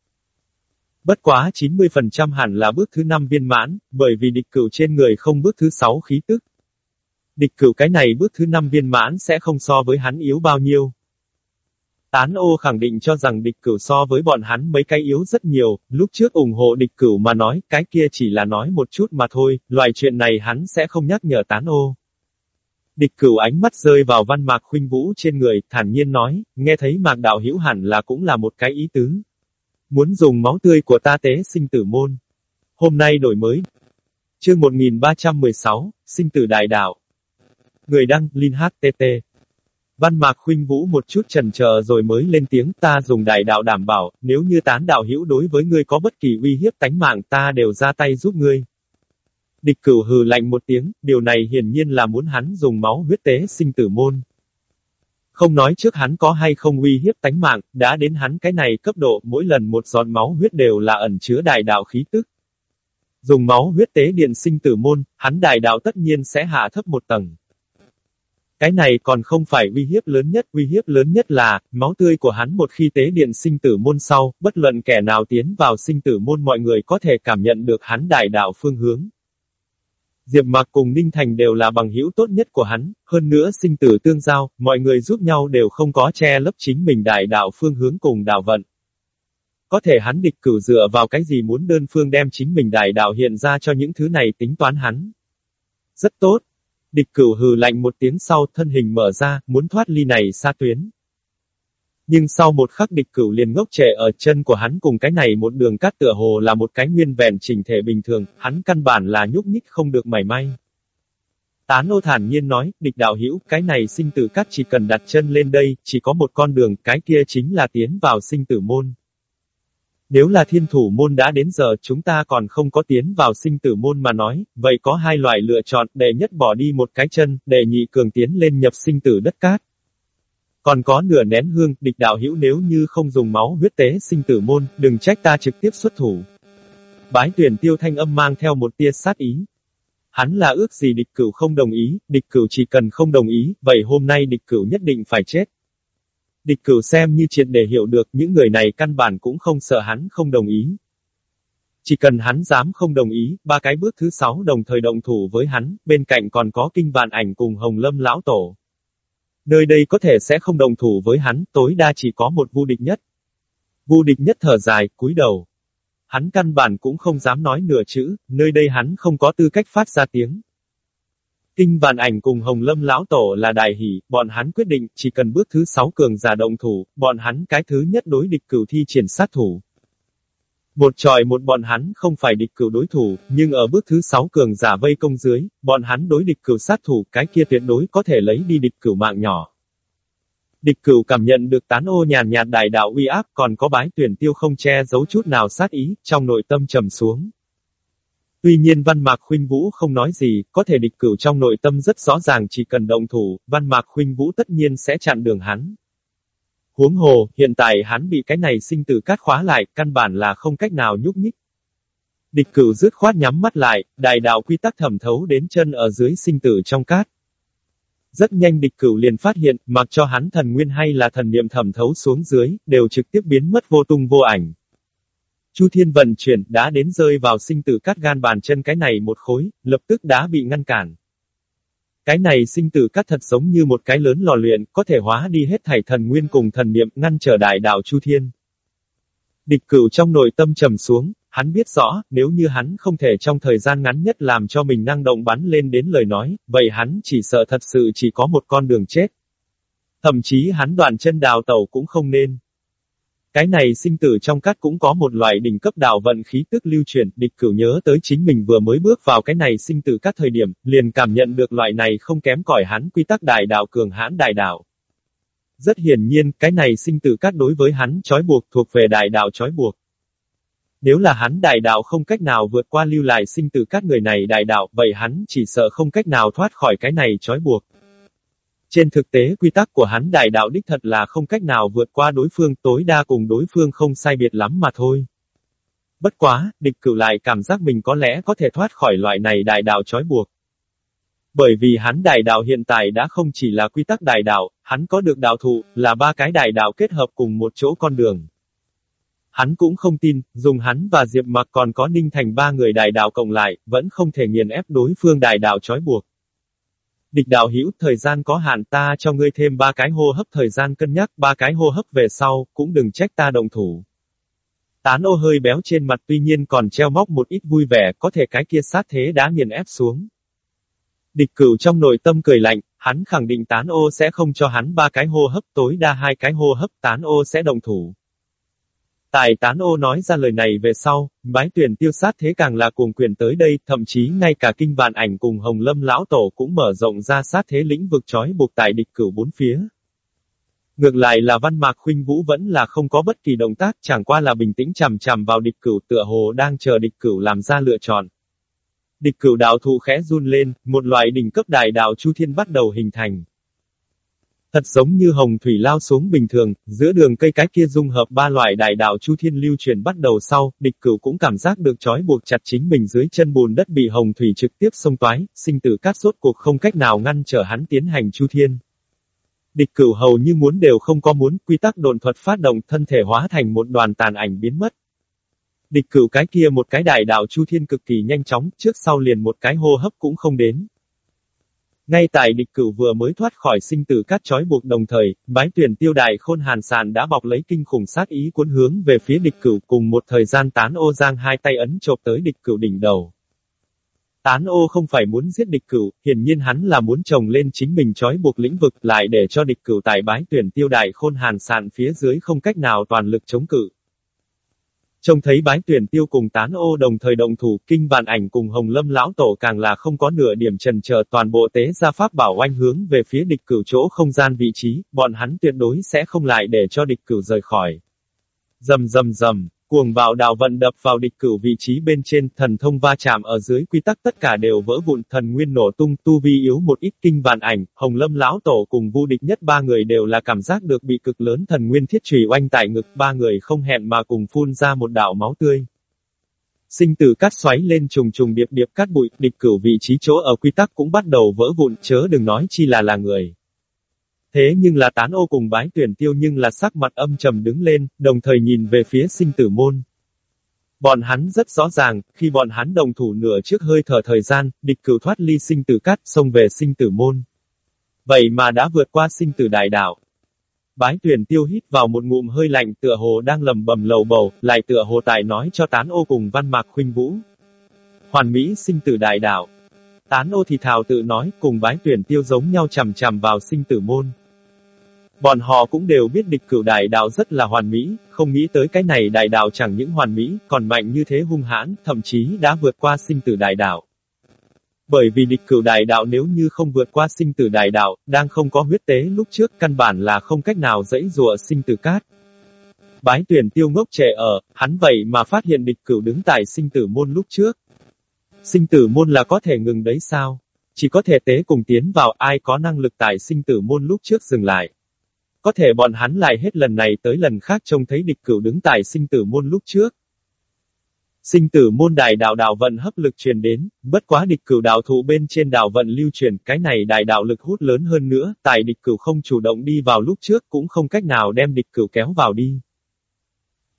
Bất quá 90% hẳn là bước thứ 5 viên mãn, bởi vì địch cửu trên người không bước thứ 6 khí tức. Địch cửu cái này bước thứ 5 viên mãn sẽ không so với hắn yếu bao nhiêu. Tán ô khẳng định cho rằng địch cửu so với bọn hắn mấy cái yếu rất nhiều, lúc trước ủng hộ địch cửu mà nói, cái kia chỉ là nói một chút mà thôi, loại chuyện này hắn sẽ không nhắc nhở tán ô. Địch cửu ánh mắt rơi vào văn mạc khuynh vũ trên người, thản nhiên nói, nghe thấy mạc đạo hữu hẳn là cũng là một cái ý tứ. Muốn dùng máu tươi của ta tế sinh tử môn. Hôm nay đổi mới. Chương 1316, sinh tử đại đạo. Người đăng, Linh HTT. Văn mạc khuynh vũ một chút trần chờ rồi mới lên tiếng ta dùng đại đạo đảm bảo, nếu như tán đạo hữu đối với ngươi có bất kỳ uy hiếp tánh mạng ta đều ra tay giúp ngươi. Địch cửu hừ lạnh một tiếng, điều này hiển nhiên là muốn hắn dùng máu huyết tế sinh tử môn. Không nói trước hắn có hay không uy hiếp tánh mạng, đã đến hắn cái này cấp độ mỗi lần một giọt máu huyết đều là ẩn chứa đại đạo khí tức. Dùng máu huyết tế điện sinh tử môn, hắn đại đạo tất nhiên sẽ hạ thấp một tầng. Cái này còn không phải uy hiếp lớn nhất, uy hiếp lớn nhất là, máu tươi của hắn một khi tế điện sinh tử môn sau, bất luận kẻ nào tiến vào sinh tử môn mọi người có thể cảm nhận được hắn đại đạo phương hướng. Diệp Mạc cùng Ninh Thành đều là bằng hữu tốt nhất của hắn, hơn nữa sinh tử tương giao, mọi người giúp nhau đều không có che lấp chính mình đại đạo phương hướng cùng đạo vận. Có thể hắn địch cử dựa vào cái gì muốn đơn phương đem chính mình đại đạo hiện ra cho những thứ này tính toán hắn. Rất tốt. Địch cửu hừ lạnh một tiếng sau thân hình mở ra, muốn thoát ly này xa tuyến. Nhưng sau một khắc địch cửu liền ngốc trẻ ở chân của hắn cùng cái này một đường cát tựa hồ là một cái nguyên vẹn trình thể bình thường, hắn căn bản là nhúc nhích không được mảy may. Tán ô thản nhiên nói, địch đạo hữu cái này sinh tử cát chỉ cần đặt chân lên đây, chỉ có một con đường, cái kia chính là tiến vào sinh tử môn. Nếu là thiên thủ môn đã đến giờ chúng ta còn không có tiến vào sinh tử môn mà nói, vậy có hai loại lựa chọn, đệ nhất bỏ đi một cái chân, đệ nhị cường tiến lên nhập sinh tử đất cát. Còn có nửa nén hương, địch đạo hữu nếu như không dùng máu huyết tế sinh tử môn, đừng trách ta trực tiếp xuất thủ. Bái tuyển tiêu thanh âm mang theo một tia sát ý. Hắn là ước gì địch cửu không đồng ý, địch cửu chỉ cần không đồng ý, vậy hôm nay địch cửu nhất định phải chết. Địch cửu xem như triệt để hiểu được những người này căn bản cũng không sợ hắn không đồng ý. Chỉ cần hắn dám không đồng ý, ba cái bước thứ sáu đồng thời động thủ với hắn, bên cạnh còn có kinh vạn ảnh cùng hồng lâm lão tổ. Nơi đây có thể sẽ không đồng thủ với hắn, tối đa chỉ có một vu địch nhất. Vu địch nhất thở dài, cúi đầu. Hắn căn bản cũng không dám nói nửa chữ, nơi đây hắn không có tư cách phát ra tiếng. Kinh vạn ảnh cùng Hồng Lâm lão tổ là đại hỷ, bọn hắn quyết định, chỉ cần bước thứ sáu cường giả động thủ, bọn hắn cái thứ nhất đối địch cửu thi triển sát thủ. Một tròi một bọn hắn không phải địch cửu đối thủ, nhưng ở bước thứ sáu cường giả vây công dưới, bọn hắn đối địch cửu sát thủ, cái kia tuyệt đối có thể lấy đi địch cửu mạng nhỏ. Địch cửu cảm nhận được tán ô nhàn nhạt đại đạo uy áp còn có bái tuyển tiêu không che giấu chút nào sát ý, trong nội tâm trầm xuống. Tuy nhiên Văn Mạc Khuynh Vũ không nói gì, có thể địch cửu trong nội tâm rất rõ ràng chỉ cần động thủ, Văn Mạc Khuynh Vũ tất nhiên sẽ chặn đường hắn. Huống hồ, hiện tại hắn bị cái này sinh tử cát khóa lại, căn bản là không cách nào nhúc nhích. Địch cửu dứt khoát nhắm mắt lại, đại đạo quy tắc thẩm thấu đến chân ở dưới sinh tử trong cát. Rất nhanh địch cửu liền phát hiện, mặc cho hắn thần nguyên hay là thần niệm thẩm thấu xuống dưới, đều trực tiếp biến mất vô tung vô ảnh. Chu Thiên vận chuyển, đã đến rơi vào sinh tử cát gan bàn chân cái này một khối, lập tức đã bị ngăn cản. Cái này sinh tử cát thật giống như một cái lớn lò luyện, có thể hóa đi hết thảy thần nguyên cùng thần niệm, ngăn trở đại đạo Chu Thiên. Địch cửu trong nội tâm trầm xuống, hắn biết rõ, nếu như hắn không thể trong thời gian ngắn nhất làm cho mình năng động bắn lên đến lời nói, vậy hắn chỉ sợ thật sự chỉ có một con đường chết. Thậm chí hắn đoạn chân đào tàu cũng không nên. Cái này sinh tử trong cát cũng có một loại đỉnh cấp đạo vận khí tức lưu truyền, địch cửu nhớ tới chính mình vừa mới bước vào cái này sinh tử các thời điểm, liền cảm nhận được loại này không kém cỏi hắn quy tắc đại đạo cường hãn đại đạo. Rất hiển nhiên, cái này sinh tử cát đối với hắn trói buộc thuộc về đại đạo trói buộc. Nếu là hắn đại đạo không cách nào vượt qua lưu lại sinh tử các người này đại đạo, vậy hắn chỉ sợ không cách nào thoát khỏi cái này trói buộc. Trên thực tế quy tắc của hắn đại đạo đích thật là không cách nào vượt qua đối phương tối đa cùng đối phương không sai biệt lắm mà thôi. Bất quá, địch cửu lại cảm giác mình có lẽ có thể thoát khỏi loại này đại đạo trói buộc. Bởi vì hắn đại đạo hiện tại đã không chỉ là quy tắc đại đạo, hắn có được đạo thụ, là ba cái đại đạo kết hợp cùng một chỗ con đường. Hắn cũng không tin, dùng hắn và Diệp Mặc còn có Ninh Thành ba người đại đạo cộng lại, vẫn không thể nghiền ép đối phương đại đạo trói buộc. Địch đạo hữu thời gian có hạn ta cho ngươi thêm ba cái hô hấp thời gian cân nhắc, ba cái hô hấp về sau, cũng đừng trách ta động thủ. Tán ô hơi béo trên mặt tuy nhiên còn treo móc một ít vui vẻ, có thể cái kia sát thế đã nghiền ép xuống. Địch cửu trong nội tâm cười lạnh, hắn khẳng định tán ô sẽ không cho hắn ba cái hô hấp tối đa hai cái hô hấp tán ô sẽ đồng thủ. Tại tán ô nói ra lời này về sau, bái tuyển tiêu sát thế càng là cuồng quyền tới đây, thậm chí ngay cả kinh vạn ảnh cùng hồng lâm lão tổ cũng mở rộng ra sát thế lĩnh vực trói buộc tại địch cửu bốn phía. Ngược lại là văn mạc khuynh vũ vẫn là không có bất kỳ động tác, chẳng qua là bình tĩnh chằm chằm vào địch cửu tựa hồ đang chờ địch cửu làm ra lựa chọn. Địch cửu đạo thụ khẽ run lên, một loại đỉnh cấp đại đạo chu thiên bắt đầu hình thành. Thật giống như hồng thủy lao xuống bình thường, giữa đường cây cái kia dung hợp ba loại đại đạo chu thiên lưu truyền bắt đầu sau, địch cửu cũng cảm giác được trói buộc chặt chính mình dưới chân bùn đất bị hồng thủy trực tiếp xông toái, sinh tử cát rốt cuộc không cách nào ngăn trở hắn tiến hành chu thiên. Địch cửu hầu như muốn đều không có muốn, quy tắc đồn thuật phát động thân thể hóa thành một đoàn tàn ảnh biến mất. Địch cửu cái kia một cái đại đạo chu thiên cực kỳ nhanh chóng, trước sau liền một cái hô hấp cũng không đến. Ngay tại địch cửu vừa mới thoát khỏi sinh tử cát trói buộc đồng thời, bái tuyển tiêu đại khôn hàn sàn đã bọc lấy kinh khủng sát ý cuốn hướng về phía địch cửu cùng một thời gian tán ô giang hai tay ấn chộp tới địch cửu đỉnh đầu. Tán ô không phải muốn giết địch cửu, hiển nhiên hắn là muốn trồng lên chính mình trói buộc lĩnh vực lại để cho địch cửu tại bái tuyển tiêu đại khôn hàn sàn phía dưới không cách nào toàn lực chống cự. Trông thấy bái tuyển tiêu cùng tán ô đồng thời động thủ, kinh vạn ảnh cùng hồng lâm lão tổ càng là không có nửa điểm trần chờ toàn bộ tế gia pháp bảo oanh hướng về phía địch cửu chỗ không gian vị trí, bọn hắn tuyệt đối sẽ không lại để cho địch cửu rời khỏi. Dầm dầm dầm, Cuồng bạo đạo vận đập vào địch cửu vị trí bên trên, thần thông va chạm ở dưới quy tắc tất cả đều vỡ vụn, thần nguyên nổ tung, tu vi yếu một ít kinh vạn ảnh, hồng lâm lão tổ cùng vu địch nhất ba người đều là cảm giác được bị cực lớn thần nguyên thiết trùy oanh tại ngực, ba người không hẹn mà cùng phun ra một đạo máu tươi. Sinh tử cát xoáy lên trùng trùng điệp điệp cát bụi, địch cửu vị trí chỗ ở quy tắc cũng bắt đầu vỡ vụn, chớ đừng nói chi là là người. Thế nhưng là tán ô cùng bái tuyển tiêu nhưng là sắc mặt âm trầm đứng lên, đồng thời nhìn về phía sinh tử môn. Bọn hắn rất rõ ràng, khi bọn hắn đồng thủ nửa trước hơi thở thời gian, địch cửu thoát ly sinh tử cát, xông về sinh tử môn. Vậy mà đã vượt qua sinh tử đại đảo. Bái tuyển tiêu hít vào một ngụm hơi lạnh tựa hồ đang lầm bầm lầu bầu, lại tựa hồ tài nói cho tán ô cùng văn mạc khuynh vũ. Hoàn Mỹ sinh tử đại đảo. Tán ô thì thào tự nói cùng bái tuyển tiêu giống nhau chằm chằm vào sinh tử môn. Bọn họ cũng đều biết địch cửu đại đạo rất là hoàn mỹ, không nghĩ tới cái này đại đạo chẳng những hoàn mỹ, còn mạnh như thế hung hãn, thậm chí đã vượt qua sinh tử đại đạo. Bởi vì địch cửu đại đạo nếu như không vượt qua sinh tử đại đạo, đang không có huyết tế lúc trước căn bản là không cách nào dẫy dụa sinh tử cát. Bái tuyển tiêu ngốc trẻ ở, hắn vậy mà phát hiện địch cửu đứng tại sinh tử môn lúc trước. Sinh tử môn là có thể ngừng đấy sao? Chỉ có thể tế cùng tiến vào ai có năng lực tại sinh tử môn lúc trước dừng lại. Có thể bọn hắn lại hết lần này tới lần khác trông thấy địch cửu đứng tại sinh tử môn lúc trước. Sinh tử môn đại đạo đạo vận hấp lực truyền đến, bất quá địch cửu đạo thụ bên trên đạo vận lưu truyền, cái này đại đạo lực hút lớn hơn nữa, tại địch cửu không chủ động đi vào lúc trước cũng không cách nào đem địch cửu kéo vào đi.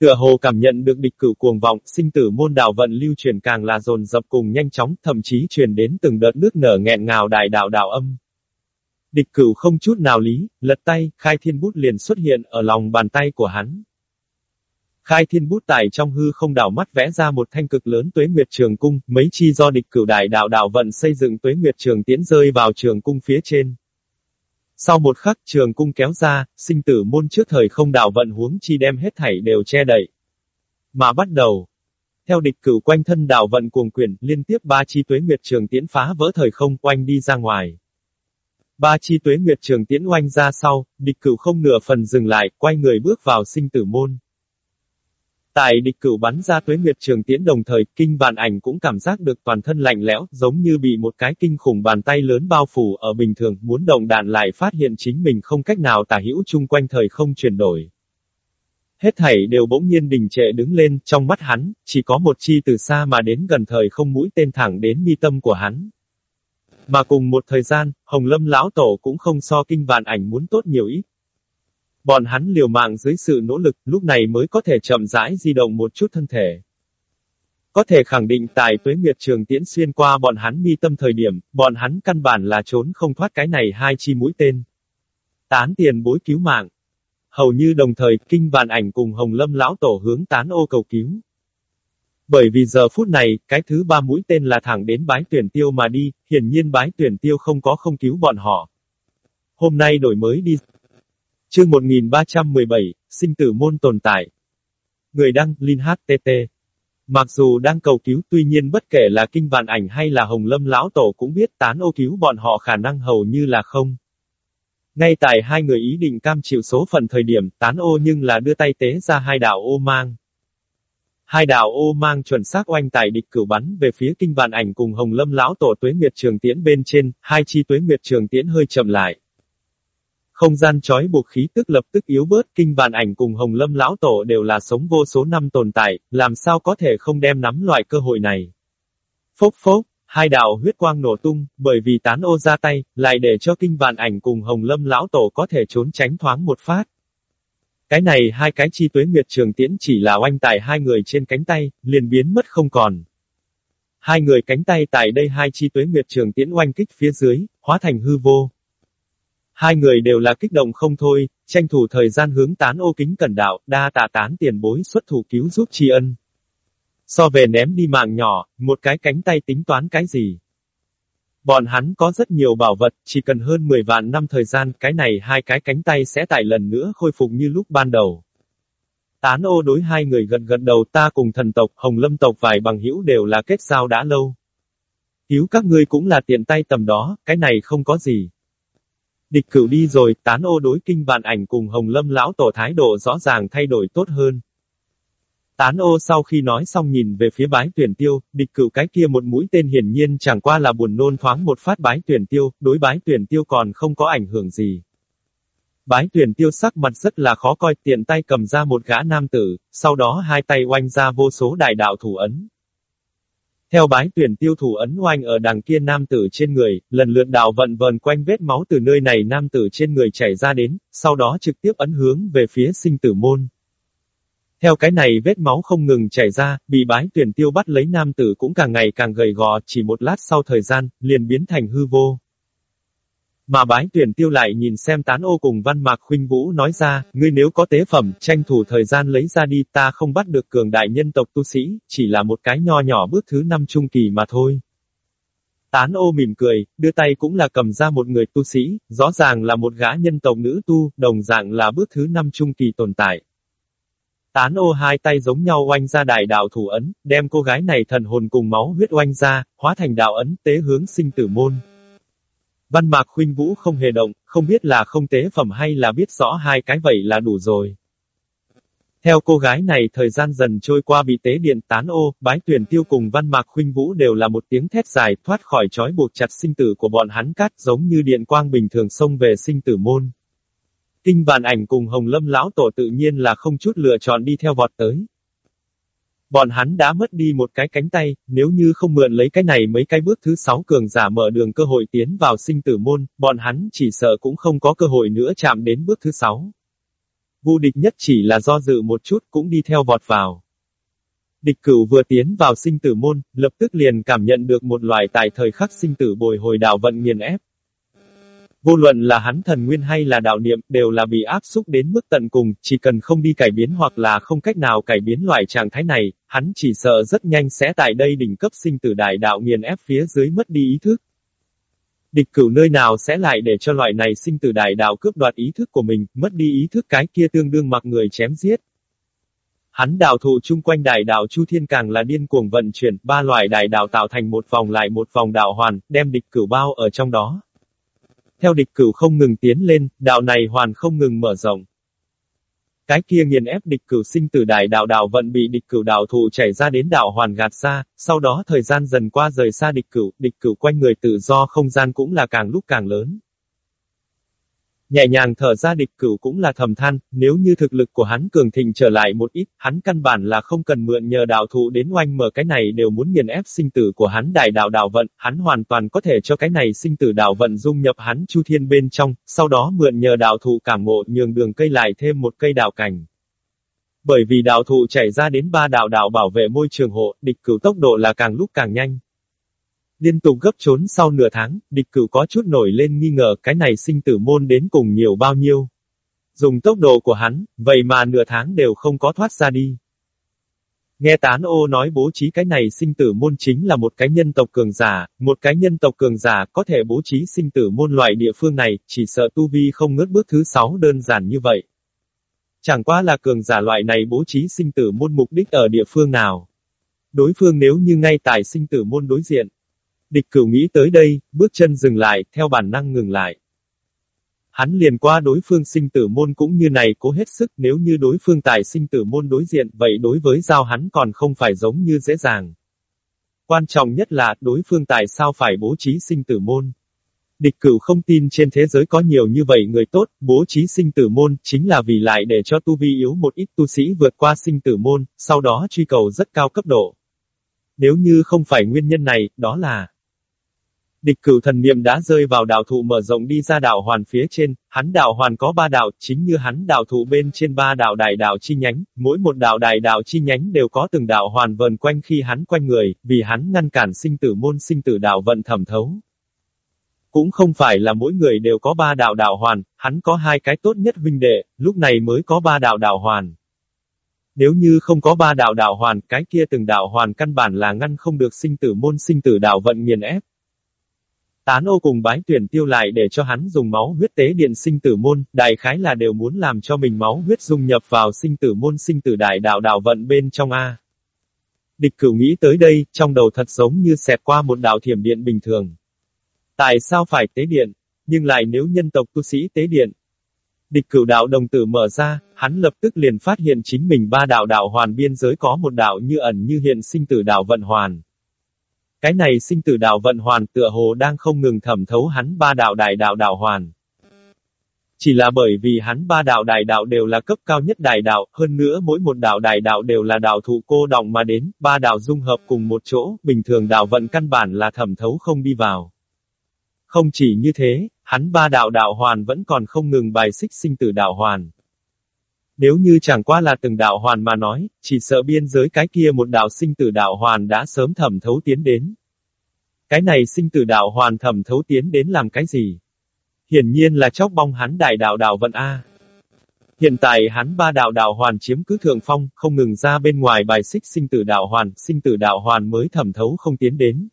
Tựa hồ cảm nhận được địch cửu cuồng vọng, sinh tử môn đạo vận lưu truyền càng là dồn dập cùng nhanh chóng, thậm chí truyền đến từng đợt nước nở nghẹn ngào đại đạo đạo âm. Địch cửu không chút nào lý, lật tay, khai thiên bút liền xuất hiện ở lòng bàn tay của hắn. Khai thiên bút tại trong hư không đảo mắt vẽ ra một thanh cực lớn tuế nguyệt trường cung, mấy chi do địch cửu đại đạo đạo vận xây dựng tuế nguyệt trường tiến rơi vào trường cung phía trên. Sau một khắc trường cung kéo ra, sinh tử môn trước thời không đạo vận huống chi đem hết thảy đều che đậy. Mà bắt đầu. Theo địch cửu quanh thân đạo vận cuồng quyển, liên tiếp ba chi tuế nguyệt trường tiễn phá vỡ thời không quanh đi ra ngoài. Ba chi tuế nguyệt trường tiễn oanh ra sau, địch cửu không nửa phần dừng lại, quay người bước vào sinh tử môn. Tại địch cửu bắn ra tuế nguyệt trường tiễn đồng thời, kinh bàn ảnh cũng cảm giác được toàn thân lạnh lẽo, giống như bị một cái kinh khủng bàn tay lớn bao phủ ở bình thường, muốn động đạn lại phát hiện chính mình không cách nào tả hữu chung quanh thời không chuyển đổi. Hết thảy đều bỗng nhiên đình trệ đứng lên, trong mắt hắn, chỉ có một chi từ xa mà đến gần thời không mũi tên thẳng đến mi tâm của hắn. Mà cùng một thời gian, Hồng Lâm lão tổ cũng không so kinh vạn ảnh muốn tốt nhiều ít. Bọn hắn liều mạng dưới sự nỗ lực, lúc này mới có thể chậm rãi di động một chút thân thể. Có thể khẳng định tại tuế nguyệt trường tiễn xuyên qua bọn hắn mi tâm thời điểm, bọn hắn căn bản là trốn không thoát cái này hai chi mũi tên. Tán tiền bối cứu mạng. Hầu như đồng thời, kinh vạn ảnh cùng Hồng Lâm lão tổ hướng tán ô cầu cứu. Bởi vì giờ phút này, cái thứ ba mũi tên là thẳng đến bái tuyển tiêu mà đi, hiển nhiên bái tuyển tiêu không có không cứu bọn họ. Hôm nay đổi mới đi. Chương 1317, sinh tử môn tồn tại. Người đăng, Linh HTT. Mặc dù đang cầu cứu tuy nhiên bất kể là kinh vạn ảnh hay là hồng lâm lão tổ cũng biết tán ô cứu bọn họ khả năng hầu như là không. Ngay tại hai người ý định cam chịu số phận thời điểm tán ô nhưng là đưa tay tế ra hai đạo ô mang. Hai đạo ô mang chuẩn xác oanh tài địch cửu bắn về phía kinh vạn ảnh cùng hồng lâm lão tổ tuế nguyệt trường tiễn bên trên, hai chi tuế nguyệt trường tiễn hơi chậm lại. Không gian trói buộc khí tức lập tức yếu bớt, kinh bàn ảnh cùng hồng lâm lão tổ đều là sống vô số năm tồn tại, làm sao có thể không đem nắm loại cơ hội này. Phốc phốc, hai đạo huyết quang nổ tung, bởi vì tán ô ra tay, lại để cho kinh bàn ảnh cùng hồng lâm lão tổ có thể trốn tránh thoáng một phát. Cái này hai cái chi tuế nguyệt trường tiễn chỉ là oanh tại hai người trên cánh tay, liền biến mất không còn. Hai người cánh tay tại đây hai chi tuế nguyệt trường tiễn oanh kích phía dưới, hóa thành hư vô. Hai người đều là kích động không thôi, tranh thủ thời gian hướng tán ô kính cẩn đạo, đa tạ tán tiền bối xuất thủ cứu giúp tri ân. So về ném đi mạng nhỏ, một cái cánh tay tính toán cái gì? Bọn hắn có rất nhiều bảo vật, chỉ cần hơn 10 vạn năm thời gian, cái này hai cái cánh tay sẽ tại lần nữa khôi phục như lúc ban đầu. Tán ô đối hai người gần gần đầu ta cùng thần tộc, hồng lâm tộc vài bằng hữu đều là kết giao đã lâu. Cứu các ngươi cũng là tiện tay tầm đó, cái này không có gì. Địch cửu đi rồi, tán ô đối kinh vạn ảnh cùng hồng lâm lão tổ thái độ rõ ràng thay đổi tốt hơn. Tán ô sau khi nói xong nhìn về phía bái tuyển tiêu, địch cửu cái kia một mũi tên hiển nhiên chẳng qua là buồn nôn thoáng một phát bái tuyển tiêu, đối bái tuyển tiêu còn không có ảnh hưởng gì. Bái tuyển tiêu sắc mặt rất là khó coi tiện tay cầm ra một gã nam tử, sau đó hai tay oanh ra vô số đại đạo thủ ấn. Theo bái tuyển tiêu thủ ấn oanh ở đằng kia nam tử trên người, lần lượt đạo vận vờn quanh vết máu từ nơi này nam tử trên người chảy ra đến, sau đó trực tiếp ấn hướng về phía sinh tử môn. Theo cái này vết máu không ngừng chảy ra, bị bái tuyển tiêu bắt lấy nam tử cũng càng ngày càng gầy gò, chỉ một lát sau thời gian, liền biến thành hư vô. Mà bái tuyển tiêu lại nhìn xem tán ô cùng văn mạc khuynh vũ nói ra, ngươi nếu có tế phẩm, tranh thủ thời gian lấy ra đi, ta không bắt được cường đại nhân tộc tu sĩ, chỉ là một cái nho nhỏ bước thứ năm trung kỳ mà thôi. Tán ô mỉm cười, đưa tay cũng là cầm ra một người tu sĩ, rõ ràng là một gã nhân tộc nữ tu, đồng dạng là bước thứ năm trung kỳ tồn tại. Tán ô hai tay giống nhau oanh ra đại đạo thủ ấn, đem cô gái này thần hồn cùng máu huyết oanh ra, hóa thành đạo ấn tế hướng sinh tử môn. Văn mạc khuynh vũ không hề động, không biết là không tế phẩm hay là biết rõ hai cái vậy là đủ rồi. Theo cô gái này thời gian dần trôi qua bị tế điện tán ô, bái tuyển tiêu cùng văn mạc khuynh vũ đều là một tiếng thét dài thoát khỏi trói buộc chặt sinh tử của bọn hắn cát giống như điện quang bình thường xông về sinh tử môn. Kinh bàn ảnh cùng hồng lâm lão tổ tự nhiên là không chút lựa chọn đi theo vọt tới. Bọn hắn đã mất đi một cái cánh tay, nếu như không mượn lấy cái này mấy cái bước thứ sáu cường giả mở đường cơ hội tiến vào sinh tử môn, bọn hắn chỉ sợ cũng không có cơ hội nữa chạm đến bước thứ sáu. Vu địch nhất chỉ là do dự một chút cũng đi theo vọt vào. Địch cửu vừa tiến vào sinh tử môn, lập tức liền cảm nhận được một loại tại thời khắc sinh tử bồi hồi đạo vận nghiền ép. Vô luận là hắn thần nguyên hay là đạo niệm, đều là bị áp xúc đến mức tận cùng, chỉ cần không đi cải biến hoặc là không cách nào cải biến loại trạng thái này, hắn chỉ sợ rất nhanh sẽ tại đây đỉnh cấp sinh tử đại đạo nghiền ép phía dưới mất đi ý thức. Địch cửu nơi nào sẽ lại để cho loại này sinh tử đại đạo cướp đoạt ý thức của mình, mất đi ý thức cái kia tương đương mặc người chém giết. Hắn đào thụ chung quanh đại đạo Chu Thiên càng là điên cuồng vận chuyển, ba loại đại đạo tạo thành một vòng lại một vòng đạo hoàn, đem địch cửu bao ở trong đó. Theo địch cửu không ngừng tiến lên, đạo này hoàn không ngừng mở rộng. Cái kia nghiền ép địch cửu sinh tử đại đạo đạo vận bị địch cửu đạo thụ chảy ra đến đạo hoàn gạt xa, sau đó thời gian dần qua rời xa địch cửu, địch cửu quanh người tự do không gian cũng là càng lúc càng lớn. Nhẹ nhàng thở ra địch cửu cũng là thầm than, nếu như thực lực của hắn cường thịnh trở lại một ít, hắn căn bản là không cần mượn nhờ đạo thụ đến oanh mở cái này đều muốn nghiền ép sinh tử của hắn đại đạo đạo vận, hắn hoàn toàn có thể cho cái này sinh tử đạo vận dung nhập hắn chu thiên bên trong, sau đó mượn nhờ đạo thụ cảm ngộ nhường đường cây lại thêm một cây đạo cảnh. Bởi vì đạo thụ chảy ra đến ba đạo đạo bảo vệ môi trường hộ, địch cửu tốc độ là càng lúc càng nhanh. Liên tục gấp trốn sau nửa tháng, địch cửu có chút nổi lên nghi ngờ cái này sinh tử môn đến cùng nhiều bao nhiêu. Dùng tốc độ của hắn, vậy mà nửa tháng đều không có thoát ra đi. Nghe tán ô nói bố trí cái này sinh tử môn chính là một cái nhân tộc cường giả, một cái nhân tộc cường giả có thể bố trí sinh tử môn loại địa phương này, chỉ sợ tu vi không ngớt bước thứ sáu đơn giản như vậy. Chẳng qua là cường giả loại này bố trí sinh tử môn mục đích ở địa phương nào. Đối phương nếu như ngay tại sinh tử môn đối diện, Địch cửu nghĩ tới đây, bước chân dừng lại, theo bản năng ngừng lại. Hắn liền qua đối phương sinh tử môn cũng như này cố hết sức nếu như đối phương tài sinh tử môn đối diện, vậy đối với giao hắn còn không phải giống như dễ dàng. Quan trọng nhất là, đối phương tại sao phải bố trí sinh tử môn. Địch cửu không tin trên thế giới có nhiều như vậy người tốt, bố trí sinh tử môn, chính là vì lại để cho tu vi yếu một ít tu sĩ vượt qua sinh tử môn, sau đó truy cầu rất cao cấp độ. Nếu như không phải nguyên nhân này, đó là Địch cửu thần niệm đã rơi vào đạo thụ mở rộng đi ra đạo hoàn phía trên, hắn đạo hoàn có ba đạo, chính như hắn đạo thụ bên trên ba đạo đại đạo chi nhánh, mỗi một đạo đại đạo chi nhánh đều có từng đạo hoàn vần quanh khi hắn quanh người, vì hắn ngăn cản sinh tử môn sinh tử đạo vận thẩm thấu. Cũng không phải là mỗi người đều có ba đạo đạo hoàn, hắn có hai cái tốt nhất huynh đệ, lúc này mới có ba đạo đạo hoàn. Nếu như không có ba đạo đạo hoàn, cái kia từng đạo hoàn căn bản là ngăn không được sinh tử môn sinh tử đạo vận nghiền ép. Tán ô cùng bái tuyển tiêu lại để cho hắn dùng máu huyết tế điện sinh tử môn, đại khái là đều muốn làm cho mình máu huyết dung nhập vào sinh tử môn sinh tử đại đạo đạo vận bên trong A. Địch cửu nghĩ tới đây, trong đầu thật giống như xẹt qua một đạo thiểm điện bình thường. Tại sao phải tế điện? Nhưng lại nếu nhân tộc tu sĩ tế điện. Địch cửu đạo đồng tử mở ra, hắn lập tức liền phát hiện chính mình ba đạo đạo hoàn biên giới có một đạo như ẩn như hiện sinh tử đạo vận hoàn. Cái này sinh tử đạo vận hoàn tựa hồ đang không ngừng thẩm thấu hắn ba đạo đại đạo đạo hoàn. Chỉ là bởi vì hắn ba đạo đại đạo đều là cấp cao nhất đại đạo, hơn nữa mỗi một đạo đại đạo đều là đạo thụ cô đồng mà đến, ba đạo dung hợp cùng một chỗ, bình thường đạo vận căn bản là thẩm thấu không đi vào. Không chỉ như thế, hắn ba đạo đạo hoàn vẫn còn không ngừng bài xích sinh tử đạo hoàn. Nếu như chẳng qua là từng đạo hoàn mà nói, chỉ sợ biên giới cái kia một đạo sinh tử đạo hoàn đã sớm thẩm thấu tiến đến. Cái này sinh tử đạo hoàn thẩm thấu tiến đến làm cái gì? Hiển nhiên là chóc bong hắn đại đạo đạo vận A. Hiện tại hắn ba đạo đạo hoàn chiếm cứ thượng phong, không ngừng ra bên ngoài bài xích sinh tử đạo hoàn, sinh tử đạo hoàn mới thẩm thấu không tiến đến.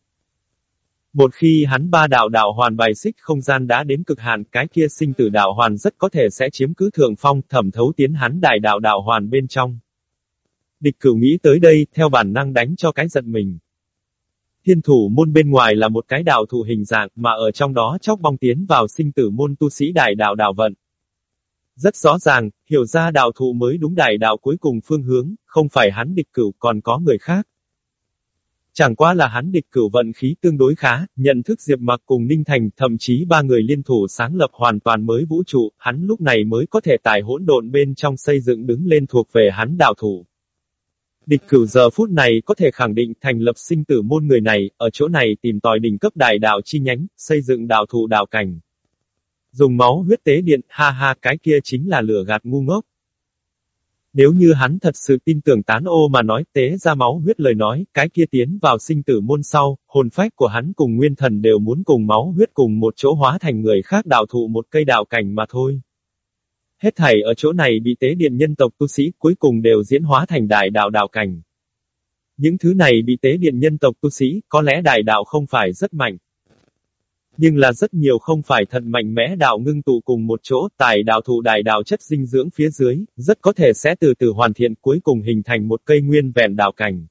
Một khi hắn ba đạo đạo hoàn bài xích không gian đã đến cực hạn, cái kia sinh tử đạo hoàn rất có thể sẽ chiếm cứ thượng phong, thẩm thấu tiến hắn đại đạo đạo hoàn bên trong. Địch cửu nghĩ tới đây, theo bản năng đánh cho cái giận mình. Thiên thủ môn bên ngoài là một cái đạo thụ hình dạng, mà ở trong đó chóc bong tiến vào sinh tử môn tu sĩ đại đạo đạo vận. Rất rõ ràng, hiểu ra đạo thụ mới đúng đại đạo cuối cùng phương hướng, không phải hắn địch cửu còn có người khác. Chẳng qua là hắn địch cửu vận khí tương đối khá, nhận thức Diệp Mặc cùng Ninh Thành, thậm chí ba người liên thủ sáng lập hoàn toàn mới vũ trụ, hắn lúc này mới có thể tài hỗn độn bên trong xây dựng đứng lên thuộc về hắn đạo thủ. Địch cửu giờ phút này có thể khẳng định thành lập sinh tử môn người này, ở chỗ này tìm tòi đỉnh cấp đại đạo chi nhánh, xây dựng đạo thủ đạo cảnh. Dùng máu huyết tế điện, ha ha cái kia chính là lửa gạt ngu ngốc. Nếu như hắn thật sự tin tưởng tán ô mà nói tế ra máu huyết lời nói, cái kia tiến vào sinh tử môn sau, hồn phách của hắn cùng nguyên thần đều muốn cùng máu huyết cùng một chỗ hóa thành người khác đạo thụ một cây đạo cảnh mà thôi. Hết thảy ở chỗ này bị tế điện nhân tộc tu sĩ cuối cùng đều diễn hóa thành đại đạo đạo cảnh. Những thứ này bị tế điện nhân tộc tu sĩ, có lẽ đại đạo không phải rất mạnh. Nhưng là rất nhiều không phải thật mạnh mẽ đạo ngưng tụ cùng một chỗ, tại đạo thụ đại đạo chất dinh dưỡng phía dưới, rất có thể sẽ từ từ hoàn thiện cuối cùng hình thành một cây nguyên vẹn đạo cảnh.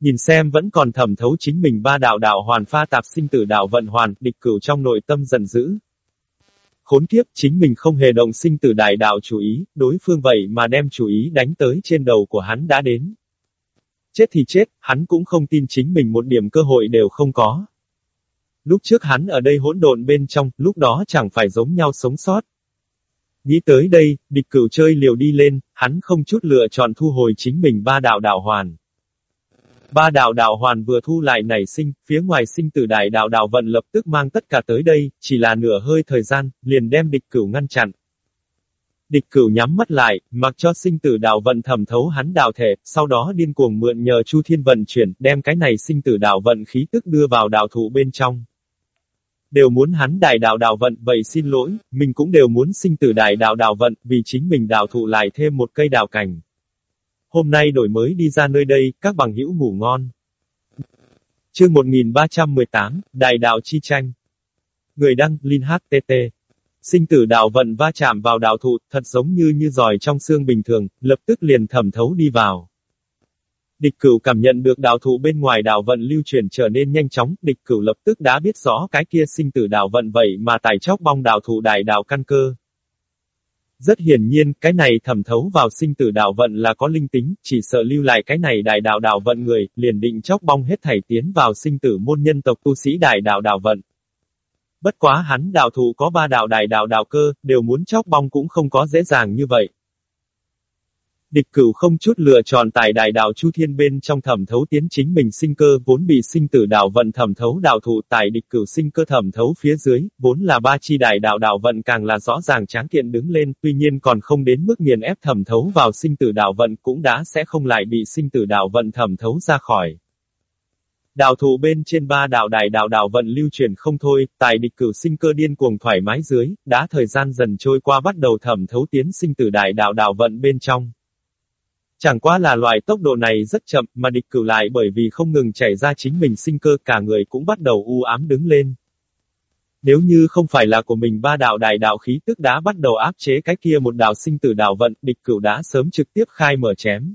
Nhìn xem vẫn còn thẩm thấu chính mình ba đạo đạo hoàn pha tạp sinh tử đạo vận hoàn, địch cửu trong nội tâm dần dữ, Khốn kiếp, chính mình không hề động sinh tử đại đạo chủ ý, đối phương vậy mà đem chủ ý đánh tới trên đầu của hắn đã đến. Chết thì chết, hắn cũng không tin chính mình một điểm cơ hội đều không có. Lúc trước hắn ở đây hỗn độn bên trong, lúc đó chẳng phải giống nhau sống sót. Nghĩ tới đây, địch cửu chơi liều đi lên, hắn không chút lựa chọn thu hồi chính mình ba đạo đạo hoàn. Ba đạo đạo hoàn vừa thu lại nảy sinh, phía ngoài sinh tử đại đạo đạo vận lập tức mang tất cả tới đây, chỉ là nửa hơi thời gian, liền đem địch cửu ngăn chặn. Địch cửu nhắm mắt lại, mặc cho sinh tử đạo vận thẩm thấu hắn đạo thể, sau đó điên cuồng mượn nhờ Chu Thiên vận chuyển, đem cái này sinh tử đạo vận khí tức đưa vào đạo thụ bên trong. Đều muốn hắn đại đạo đạo vận, vậy xin lỗi, mình cũng đều muốn sinh tử đại đạo đạo vận, vì chính mình đạo thụ lại thêm một cây đạo cảnh. Hôm nay đổi mới đi ra nơi đây, các bằng hữu ngủ ngon. Chương 1318, Đại đạo chi tranh. Người đăng, Linh HTT. Sinh tử đạo vận va chạm vào đạo thụ, thật giống như như giỏi trong xương bình thường, lập tức liền thẩm thấu đi vào. Địch cửu cảm nhận được đạo thụ bên ngoài đạo vận lưu chuyển trở nên nhanh chóng, địch cửu lập tức đã biết rõ cái kia sinh tử đạo vận vậy mà tài chóc bong đạo thụ đại đạo căn cơ. Rất hiển nhiên, cái này thẩm thấu vào sinh tử đạo vận là có linh tính, chỉ sợ lưu lại cái này đại đạo đạo vận người, liền định chóc bong hết thảy tiến vào sinh tử môn nhân tộc tu sĩ đại đạo đạo vận. Bất quá hắn đạo thụ có ba đạo đại đạo đạo cơ, đều muốn chóc bong cũng không có dễ dàng như vậy. Địch cửu không chút lựa chọn tại đại đạo Chu Thiên bên trong thẩm thấu tiến chính mình sinh cơ vốn bị sinh tử đạo vận thẩm thấu đạo thụ tại địch cửu sinh cơ thẩm thấu phía dưới, vốn là ba chi đại đạo đạo vận càng là rõ ràng tráng kiện đứng lên, tuy nhiên còn không đến mức nghiền ép thẩm thấu vào sinh tử đạo vận cũng đã sẽ không lại bị sinh tử đạo vận thẩm thấu ra khỏi. Đạo thù bên trên ba đạo đại đạo đạo vận lưu truyền không thôi, tại địch cử sinh cơ điên cuồng thoải mái dưới, đã thời gian dần trôi qua bắt đầu thẩm thấu tiến sinh tử đại đạo đạo vận bên trong. Chẳng qua là loại tốc độ này rất chậm, mà địch cử lại bởi vì không ngừng chảy ra chính mình sinh cơ cả người cũng bắt đầu u ám đứng lên. Nếu như không phải là của mình ba đạo đại đạo khí tức đã bắt đầu áp chế cái kia một đạo sinh tử đạo vận, địch cửu đã sớm trực tiếp khai mở chém.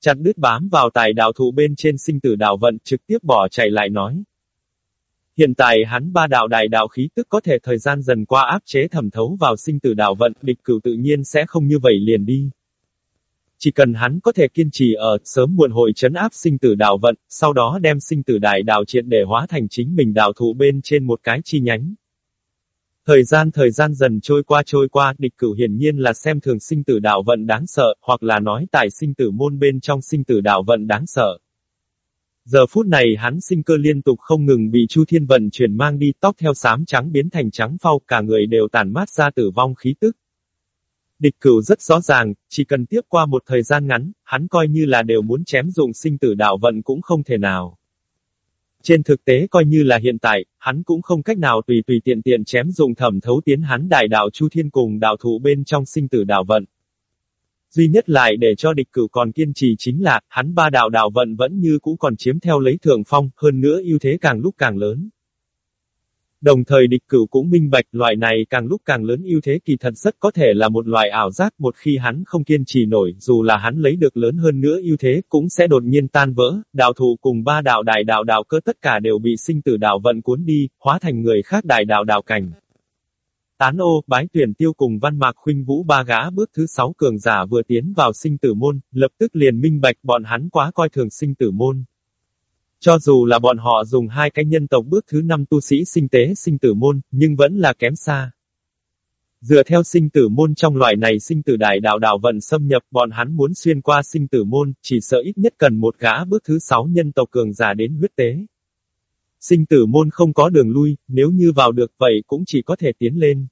Chặt đứt bám vào tài đạo thụ bên trên sinh tử đạo vận trực tiếp bỏ chạy lại nói. Hiện tại hắn ba đạo đại đạo khí tức có thể thời gian dần qua áp chế thẩm thấu vào sinh tử đạo vận, địch cửu tự nhiên sẽ không như vậy liền đi. Chỉ cần hắn có thể kiên trì ở, sớm muộn hội chấn áp sinh tử đạo vận, sau đó đem sinh tử đại đạo triệt để hóa thành chính mình đạo thụ bên trên một cái chi nhánh. Thời gian thời gian dần trôi qua trôi qua, địch cửu hiển nhiên là xem thường sinh tử đạo vận đáng sợ, hoặc là nói tại sinh tử môn bên trong sinh tử đạo vận đáng sợ. Giờ phút này hắn sinh cơ liên tục không ngừng bị Chu Thiên Vận chuyển mang đi tóc theo xám trắng biến thành trắng phau, cả người đều tàn mát ra tử vong khí tức. Địch cửu rất rõ ràng, chỉ cần tiếp qua một thời gian ngắn, hắn coi như là đều muốn chém dụng sinh tử đạo vận cũng không thể nào. Trên thực tế coi như là hiện tại, hắn cũng không cách nào tùy tùy tiện tiện chém dùng thẩm thấu tiến hắn đại đạo Chu Thiên cùng đạo thụ bên trong sinh tử đạo vận. Duy nhất lại để cho địch cửu còn kiên trì chính là, hắn ba đạo đạo vận vẫn như cũ còn chiếm theo lấy thượng phong, hơn nữa ưu thế càng lúc càng lớn. Đồng thời địch cửu cũng minh bạch loại này càng lúc càng lớn ưu thế kỳ thật rất có thể là một loại ảo giác một khi hắn không kiên trì nổi dù là hắn lấy được lớn hơn nữa ưu thế cũng sẽ đột nhiên tan vỡ, đạo thụ cùng ba đạo đại đạo đạo cơ tất cả đều bị sinh tử đạo vận cuốn đi, hóa thành người khác đại đạo đạo cảnh. Tán ô, bái tuyển tiêu cùng văn mạc khuynh vũ ba gã bước thứ sáu cường giả vừa tiến vào sinh tử môn, lập tức liền minh bạch bọn hắn quá coi thường sinh tử môn. Cho dù là bọn họ dùng hai cái nhân tộc bước thứ năm tu sĩ sinh tế sinh tử môn, nhưng vẫn là kém xa. Dựa theo sinh tử môn trong loại này sinh tử đại đạo đạo vận xâm nhập bọn hắn muốn xuyên qua sinh tử môn, chỉ sợ ít nhất cần một gã bước thứ sáu nhân tộc cường giả đến huyết tế. Sinh tử môn không có đường lui, nếu như vào được vậy cũng chỉ có thể tiến lên.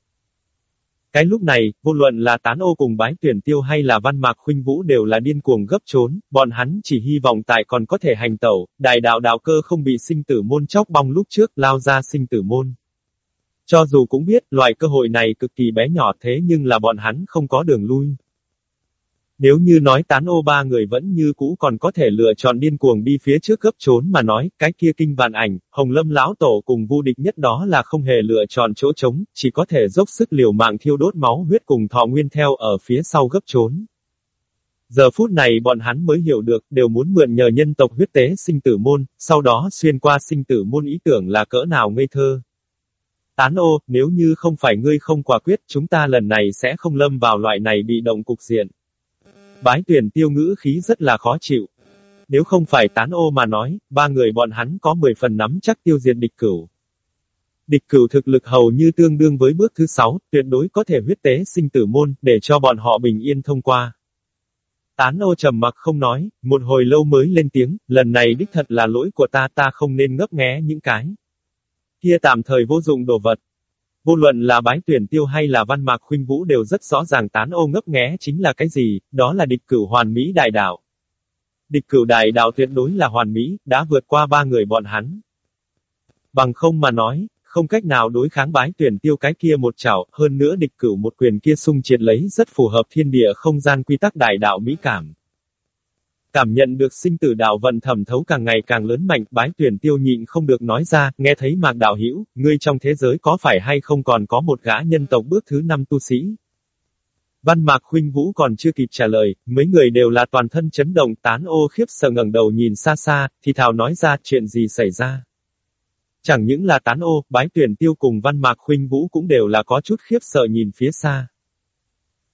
Cái lúc này, vô luận là tán ô cùng bái tuyển tiêu hay là văn mạc khuynh vũ đều là điên cuồng gấp trốn, bọn hắn chỉ hy vọng tại còn có thể hành tẩu, đại đạo đạo cơ không bị sinh tử môn chóc bong lúc trước lao ra sinh tử môn. Cho dù cũng biết, loại cơ hội này cực kỳ bé nhỏ thế nhưng là bọn hắn không có đường lui. Nếu như nói tán ô ba người vẫn như cũ còn có thể lựa chọn điên cuồng đi phía trước gấp trốn mà nói, cái kia kinh vạn ảnh, hồng lâm lão tổ cùng vu địch nhất đó là không hề lựa chọn chỗ trống, chỉ có thể dốc sức liều mạng thiêu đốt máu huyết cùng thọ nguyên theo ở phía sau gấp trốn. Giờ phút này bọn hắn mới hiểu được, đều muốn mượn nhờ nhân tộc huyết tế sinh tử môn, sau đó xuyên qua sinh tử môn ý tưởng là cỡ nào ngây thơ. Tán ô, nếu như không phải ngươi không quả quyết, chúng ta lần này sẽ không lâm vào loại này bị động cục diện. Bái tuyển tiêu ngữ khí rất là khó chịu. Nếu không phải tán ô mà nói, ba người bọn hắn có 10 phần nắm chắc tiêu diệt địch cửu. Địch cửu thực lực hầu như tương đương với bước thứ 6, tuyệt đối có thể huyết tế sinh tử môn, để cho bọn họ bình yên thông qua. Tán ô trầm mặc không nói, một hồi lâu mới lên tiếng, lần này đích thật là lỗi của ta ta không nên ngấp nghé những cái. Kia tạm thời vô dụng đồ vật, Vô luận là bái tuyển tiêu hay là văn mạc khuynh vũ đều rất rõ ràng tán ô ngấp nghé chính là cái gì, đó là địch cửu hoàn mỹ đại đạo. Địch cửu đại đạo tuyệt đối là hoàn mỹ, đã vượt qua ba người bọn hắn. Bằng không mà nói, không cách nào đối kháng bái tuyển tiêu cái kia một chảo, hơn nữa địch cửu một quyền kia sung triệt lấy rất phù hợp thiên địa không gian quy tắc đại đạo mỹ cảm. Cảm nhận được sinh tử đạo vận thẩm thấu càng ngày càng lớn mạnh, bái tuyển tiêu nhịn không được nói ra, nghe thấy mạc đạo hữu ngươi trong thế giới có phải hay không còn có một gã nhân tộc bước thứ năm tu sĩ? Văn mạc huynh vũ còn chưa kịp trả lời, mấy người đều là toàn thân chấn động tán ô khiếp sợ ngẩng đầu nhìn xa xa, thì thào nói ra chuyện gì xảy ra. Chẳng những là tán ô, bái tuyển tiêu cùng văn mạc huynh vũ cũng đều là có chút khiếp sợ nhìn phía xa.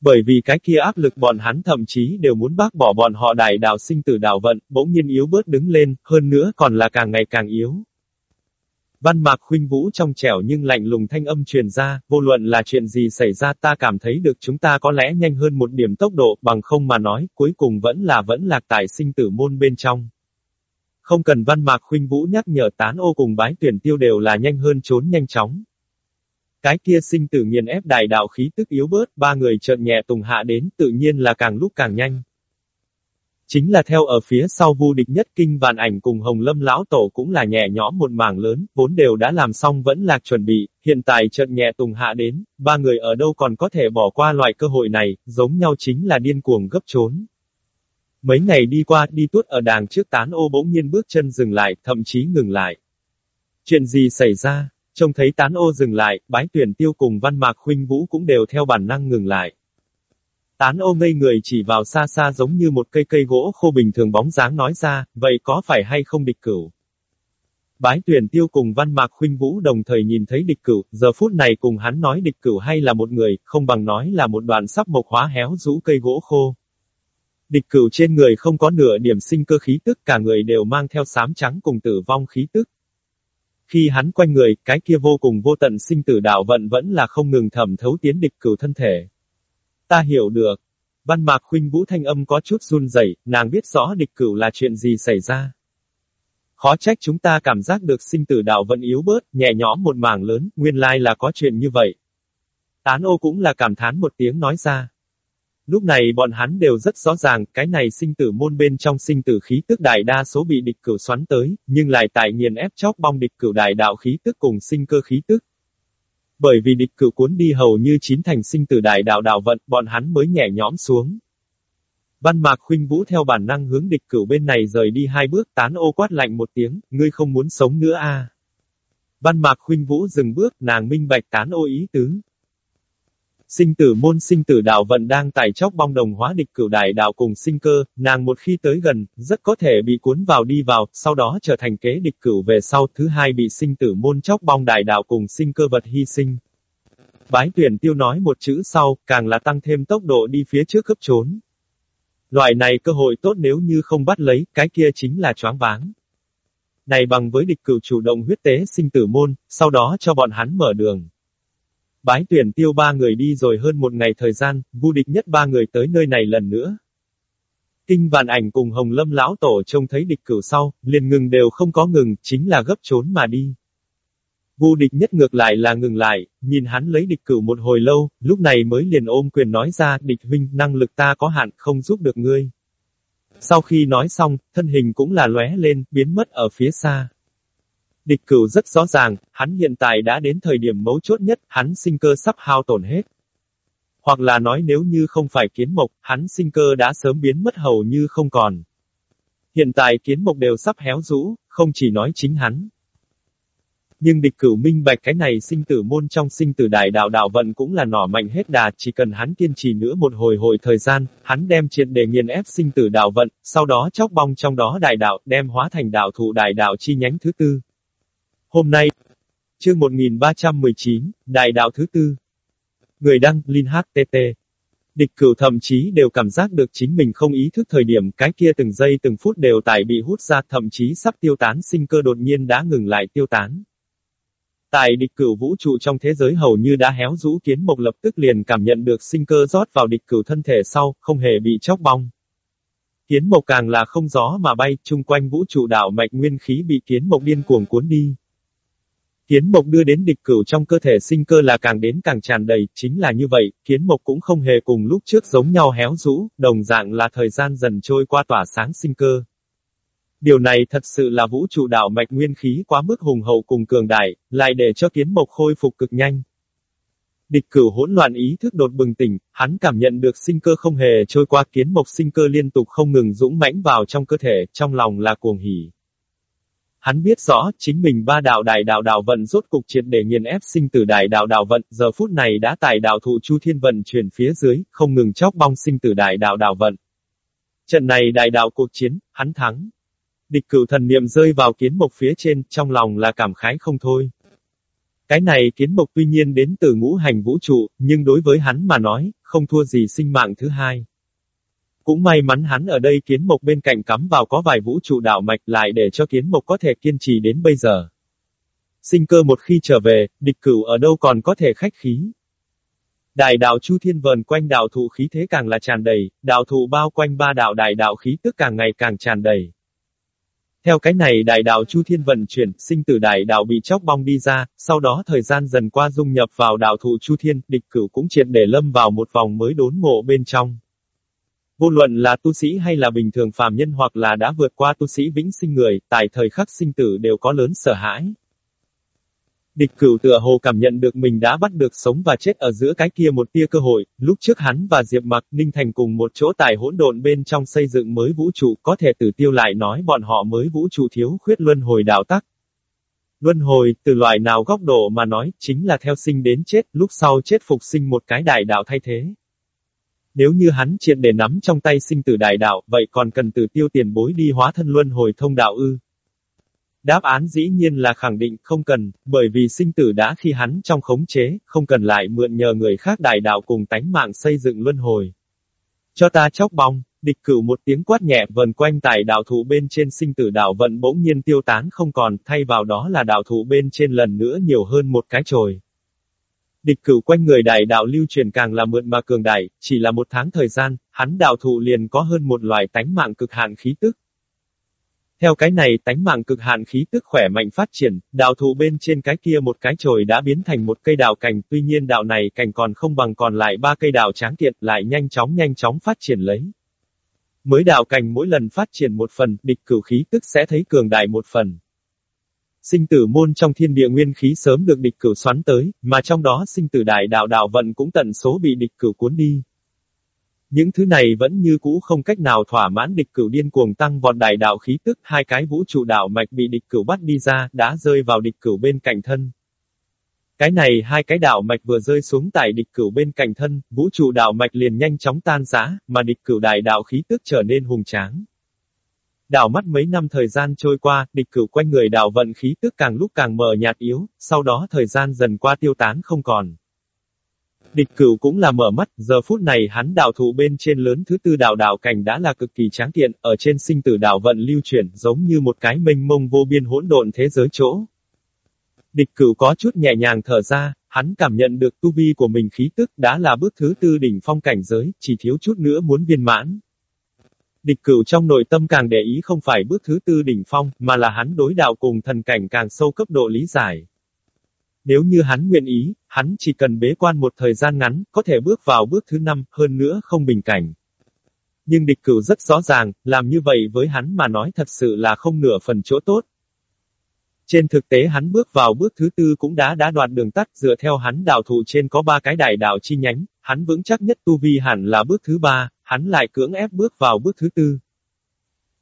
Bởi vì cái kia áp lực bọn hắn thậm chí đều muốn bác bỏ bọn họ đại đạo sinh tử đạo vận, bỗng nhiên yếu bớt đứng lên, hơn nữa còn là càng ngày càng yếu. Văn mạc khuynh vũ trong trẻo nhưng lạnh lùng thanh âm truyền ra, vô luận là chuyện gì xảy ra ta cảm thấy được chúng ta có lẽ nhanh hơn một điểm tốc độ, bằng không mà nói, cuối cùng vẫn là vẫn lạc tại sinh tử môn bên trong. Không cần văn mạc khuynh vũ nhắc nhở tán ô cùng bái tuyển tiêu đều là nhanh hơn trốn nhanh chóng. Cái kia sinh tử nghiền ép đại đạo khí tức yếu bớt, ba người trợn nhẹ tùng hạ đến, tự nhiên là càng lúc càng nhanh. Chính là theo ở phía sau vu địch nhất kinh vạn ảnh cùng hồng lâm lão tổ cũng là nhẹ nhõm một mảng lớn, vốn đều đã làm xong vẫn lạc chuẩn bị, hiện tại chợt nhẹ tùng hạ đến, ba người ở đâu còn có thể bỏ qua loại cơ hội này, giống nhau chính là điên cuồng gấp trốn. Mấy ngày đi qua, đi tuốt ở đàng trước tán ô bỗng nhiên bước chân dừng lại, thậm chí ngừng lại. Chuyện gì xảy ra? Trông thấy tán ô dừng lại, bái tuyển tiêu cùng văn mạc huynh vũ cũng đều theo bản năng ngừng lại. Tán ô ngây người chỉ vào xa xa giống như một cây cây gỗ khô bình thường bóng dáng nói ra, vậy có phải hay không địch cửu? Bái tuyển tiêu cùng văn mạc huynh vũ đồng thời nhìn thấy địch cửu, giờ phút này cùng hắn nói địch cửu hay là một người, không bằng nói là một đoàn sắp mộc hóa héo rũ cây gỗ khô. Địch cửu trên người không có nửa điểm sinh cơ khí tức cả người đều mang theo sám trắng cùng tử vong khí tức. Khi hắn quanh người, cái kia vô cùng vô tận sinh tử đạo vận vẫn là không ngừng thẩm thấu tiến địch cửu thân thể. Ta hiểu được. Văn mạc khuynh vũ thanh âm có chút run rẩy, nàng biết rõ địch cửu là chuyện gì xảy ra. Khó trách chúng ta cảm giác được sinh tử đạo vận yếu bớt, nhẹ nhõm một mảng lớn, nguyên lai là có chuyện như vậy. Tán ô cũng là cảm thán một tiếng nói ra. Lúc này bọn hắn đều rất rõ ràng, cái này sinh tử môn bên trong sinh tử khí tức đại đa số bị địch cửu xoắn tới, nhưng lại tại nghiền ép chóc bong địch cửu đại đạo khí tức cùng sinh cơ khí tức. Bởi vì địch cửu cuốn đi hầu như chín thành sinh tử đại đạo đạo vận, bọn hắn mới nhẹ nhõm xuống. Văn mạc khuynh vũ theo bản năng hướng địch cửu bên này rời đi hai bước tán ô quát lạnh một tiếng, ngươi không muốn sống nữa a à. Văn mạc khuynh vũ dừng bước, nàng minh bạch tán ô ý tứ. Sinh tử môn sinh tử đạo vận đang tải chóc bong đồng hóa địch cửu đại đạo cùng sinh cơ, nàng một khi tới gần, rất có thể bị cuốn vào đi vào, sau đó trở thành kế địch cửu về sau, thứ hai bị sinh tử môn chóc bong đại đạo cùng sinh cơ vật hy sinh. Bái tuyển tiêu nói một chữ sau, càng là tăng thêm tốc độ đi phía trước cấp trốn. Loại này cơ hội tốt nếu như không bắt lấy, cái kia chính là choáng váng. Này bằng với địch cửu chủ động huyết tế sinh tử môn, sau đó cho bọn hắn mở đường. Bái tuyển tiêu ba người đi rồi hơn một ngày thời gian, vu địch nhất ba người tới nơi này lần nữa. Kinh vạn ảnh cùng hồng lâm lão tổ trông thấy địch cửu sau, liền ngừng đều không có ngừng, chính là gấp trốn mà đi. Vu địch nhất ngược lại là ngừng lại, nhìn hắn lấy địch cửu một hồi lâu, lúc này mới liền ôm quyền nói ra, địch huynh, năng lực ta có hạn, không giúp được ngươi. Sau khi nói xong, thân hình cũng là lóe lên, biến mất ở phía xa. Địch cửu rất rõ ràng, hắn hiện tại đã đến thời điểm mấu chốt nhất, hắn sinh cơ sắp hao tổn hết. Hoặc là nói nếu như không phải kiến mộc, hắn sinh cơ đã sớm biến mất hầu như không còn. Hiện tại kiến mộc đều sắp héo rũ, không chỉ nói chính hắn. Nhưng địch cửu minh bạch cái này sinh tử môn trong sinh tử đại đạo đạo vận cũng là nỏ mạnh hết đà, chỉ cần hắn kiên trì nữa một hồi hồi thời gian, hắn đem triệt để nghiền ép sinh tử đạo vận, sau đó chóc bong trong đó đại đạo, đem hóa thành đạo thụ đại đạo chi nhánh thứ tư. Hôm nay, chương 1319, Đại đạo thứ tư. Người đăng, Linh HTT. Địch cửu thậm chí đều cảm giác được chính mình không ý thức thời điểm cái kia từng giây từng phút đều tại bị hút ra thậm chí sắp tiêu tán sinh cơ đột nhiên đã ngừng lại tiêu tán. Tại địch cửu vũ trụ trong thế giới hầu như đã héo rũ kiến mộc lập tức liền cảm nhận được sinh cơ rót vào địch cửu thân thể sau, không hề bị chóc bong. Kiến mộc càng là không gió mà bay, chung quanh vũ trụ đạo mạch nguyên khí bị kiến mộc điên cuồng cuốn đi. Kiến mộc đưa đến địch cửu trong cơ thể sinh cơ là càng đến càng tràn đầy, chính là như vậy, kiến mộc cũng không hề cùng lúc trước giống nhau héo rũ, đồng dạng là thời gian dần trôi qua tỏa sáng sinh cơ. Điều này thật sự là vũ trụ đạo mạch nguyên khí quá mức hùng hậu cùng cường đại, lại để cho kiến mộc khôi phục cực nhanh. Địch cửu hỗn loạn ý thức đột bừng tỉnh, hắn cảm nhận được sinh cơ không hề trôi qua kiến mộc sinh cơ liên tục không ngừng dũng mãnh vào trong cơ thể, trong lòng là cuồng hỉ. Hắn biết rõ, chính mình ba đạo đại đạo đạo vận rốt cục triệt để nghiền ép sinh tử đại đạo đạo vận, giờ phút này đã tại đạo thụ Chu Thiên Vận chuyển phía dưới, không ngừng chóc bong sinh tử đại đạo đạo vận. Trận này đại đạo cuộc chiến, hắn thắng. Địch cửu thần niệm rơi vào kiến mộc phía trên, trong lòng là cảm khái không thôi. Cái này kiến mộc tuy nhiên đến từ ngũ hành vũ trụ, nhưng đối với hắn mà nói, không thua gì sinh mạng thứ hai. Cũng may mắn hắn ở đây kiến mộc bên cạnh cắm vào có vài vũ trụ đạo mạch lại để cho kiến mộc có thể kiên trì đến bây giờ. Sinh cơ một khi trở về, địch cửu ở đâu còn có thể khách khí. Đại đạo Chu Thiên vờn quanh đạo thụ khí thế càng là tràn đầy, đạo thụ bao quanh ba đạo đại đạo khí tức càng ngày càng tràn đầy. Theo cái này đại đạo Chu Thiên vận chuyển, sinh tử đại đạo bị chóc bong đi ra, sau đó thời gian dần qua dung nhập vào đạo thụ Chu Thiên, địch cửu cũng triệt để lâm vào một vòng mới đốn ngộ bên trong. Vô luận là tu sĩ hay là bình thường phàm nhân hoặc là đã vượt qua tu sĩ vĩnh sinh người, tại thời khắc sinh tử đều có lớn sợ hãi. Địch cửu tựa hồ cảm nhận được mình đã bắt được sống và chết ở giữa cái kia một tia cơ hội, lúc trước hắn và Diệp Mặc Ninh Thành cùng một chỗ tài hỗn độn bên trong xây dựng mới vũ trụ có thể tử tiêu lại nói bọn họ mới vũ trụ thiếu khuyết luân hồi đạo tắc. Luân hồi, từ loại nào góc độ mà nói, chính là theo sinh đến chết, lúc sau chết phục sinh một cái đại đạo thay thế. Nếu như hắn triệt để nắm trong tay sinh tử đại đạo, vậy còn cần từ tiêu tiền bối đi hóa thân luân hồi thông đạo ư? Đáp án dĩ nhiên là khẳng định không cần, bởi vì sinh tử đã khi hắn trong khống chế, không cần lại mượn nhờ người khác đại đạo cùng tánh mạng xây dựng luân hồi. Cho ta chóc bong, Địch cửu một tiếng quát nhẹ vần quanh tại đạo thụ bên trên sinh tử đạo vận bỗng nhiên tiêu tán không còn, thay vào đó là đạo thụ bên trên lần nữa nhiều hơn một cái chồi. Địch cửu quanh người đại đạo lưu truyền càng là mượn mà cường đại, chỉ là một tháng thời gian, hắn đạo thụ liền có hơn một loài tánh mạng cực hạn khí tức. Theo cái này tánh mạng cực hạn khí tức khỏe mạnh phát triển, đạo thụ bên trên cái kia một cái chồi đã biến thành một cây đạo cành, tuy nhiên đạo này cành còn không bằng còn lại ba cây đạo tráng kiện lại nhanh chóng nhanh chóng phát triển lấy. Mới đạo cành mỗi lần phát triển một phần, địch cửu khí tức sẽ thấy cường đại một phần. Sinh tử môn trong thiên địa nguyên khí sớm được địch cửu xoắn tới, mà trong đó sinh tử đại đạo đạo vận cũng tận số bị địch cửu cuốn đi. Những thứ này vẫn như cũ không cách nào thỏa mãn địch cửu điên cuồng tăng vọt đại đạo khí tức, hai cái vũ trụ đạo mạch bị địch cửu bắt đi ra, đã rơi vào địch cửu bên cạnh thân. Cái này hai cái đạo mạch vừa rơi xuống tại địch cửu bên cạnh thân, vũ trụ đạo mạch liền nhanh chóng tan rã, mà địch cửu đại đạo khí tức trở nên hùng tráng. Đảo mắt mấy năm thời gian trôi qua, địch cửu quanh người đảo vận khí tức càng lúc càng mờ nhạt yếu, sau đó thời gian dần qua tiêu tán không còn. Địch cửu cũng là mở mắt, giờ phút này hắn đạo thụ bên trên lớn thứ tư đạo đạo cảnh đã là cực kỳ tráng kiện, ở trên sinh tử đạo vận lưu chuyển, giống như một cái mênh mông vô biên hỗn độn thế giới chỗ. Địch cửu có chút nhẹ nhàng thở ra, hắn cảm nhận được tu vi của mình khí tức đã là bước thứ tư đỉnh phong cảnh giới, chỉ thiếu chút nữa muốn viên mãn. Địch cửu trong nội tâm càng để ý không phải bước thứ tư đỉnh phong, mà là hắn đối đạo cùng thần cảnh càng sâu cấp độ lý giải. Nếu như hắn nguyện ý, hắn chỉ cần bế quan một thời gian ngắn, có thể bước vào bước thứ năm, hơn nữa không bình cảnh. Nhưng địch cửu rất rõ ràng, làm như vậy với hắn mà nói thật sự là không nửa phần chỗ tốt. Trên thực tế hắn bước vào bước thứ tư cũng đã đã đoạt đường tắt, dựa theo hắn đạo thụ trên có ba cái đại đạo chi nhánh, hắn vững chắc nhất tu vi hẳn là bước thứ ba, hắn lại cưỡng ép bước vào bước thứ tư.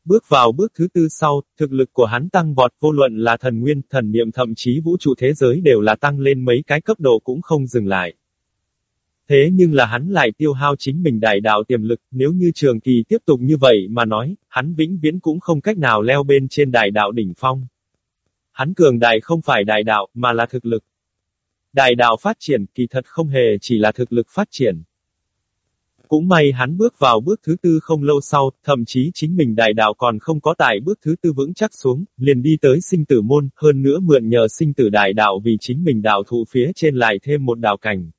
Bước vào bước thứ tư sau, thực lực của hắn tăng vọt vô luận là thần nguyên, thần niệm thậm chí vũ trụ thế giới đều là tăng lên mấy cái cấp độ cũng không dừng lại. Thế nhưng là hắn lại tiêu hao chính mình đại đạo tiềm lực, nếu như trường kỳ tiếp tục như vậy mà nói, hắn vĩnh viễn cũng không cách nào leo bên trên đại đạo đỉnh phong. Hắn cường đại không phải đại đạo, mà là thực lực. Đại đạo phát triển kỳ thật không hề chỉ là thực lực phát triển. Cũng may hắn bước vào bước thứ tư không lâu sau, thậm chí chính mình đại đạo còn không có tại bước thứ tư vững chắc xuống, liền đi tới sinh tử môn, hơn nữa mượn nhờ sinh tử đại đạo vì chính mình đạo thụ phía trên lại thêm một đạo cảnh.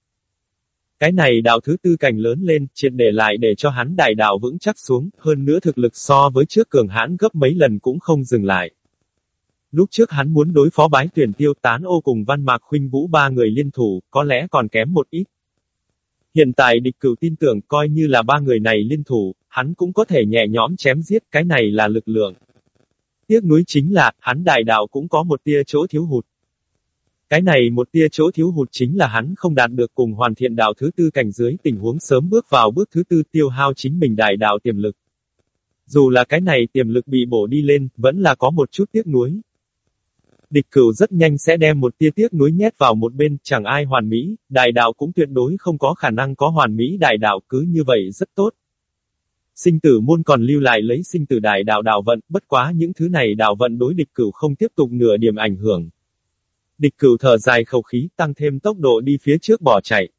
Cái này đạo thứ tư cảnh lớn lên, triệt để lại để cho hắn đại đạo vững chắc xuống, hơn nữa thực lực so với trước cường hãn gấp mấy lần cũng không dừng lại. Lúc trước hắn muốn đối phó bái tuyển tiêu tán ô cùng văn mạc khuynh vũ ba người liên thủ, có lẽ còn kém một ít. Hiện tại địch cửu tin tưởng coi như là ba người này liên thủ, hắn cũng có thể nhẹ nhõm chém giết, cái này là lực lượng. Tiếc nuối chính là, hắn đại đạo cũng có một tia chỗ thiếu hụt. Cái này một tia chỗ thiếu hụt chính là hắn không đạt được cùng hoàn thiện đạo thứ tư cảnh dưới tình huống sớm bước vào bước thứ tư tiêu hao chính mình đại đạo tiềm lực. Dù là cái này tiềm lực bị bổ đi lên, vẫn là có một chút tiếc nuối. Địch cửu rất nhanh sẽ đem một tia tiếc nuối nhét vào một bên, chẳng ai hoàn mỹ, đại đạo cũng tuyệt đối không có khả năng có hoàn mỹ đại đạo cứ như vậy rất tốt. Sinh tử môn còn lưu lại lấy sinh tử đại đạo đạo vận, bất quá những thứ này đạo vận đối địch cửu không tiếp tục nửa điểm ảnh hưởng. Địch cửu thở dài khẩu khí tăng thêm tốc độ đi phía trước bỏ chạy.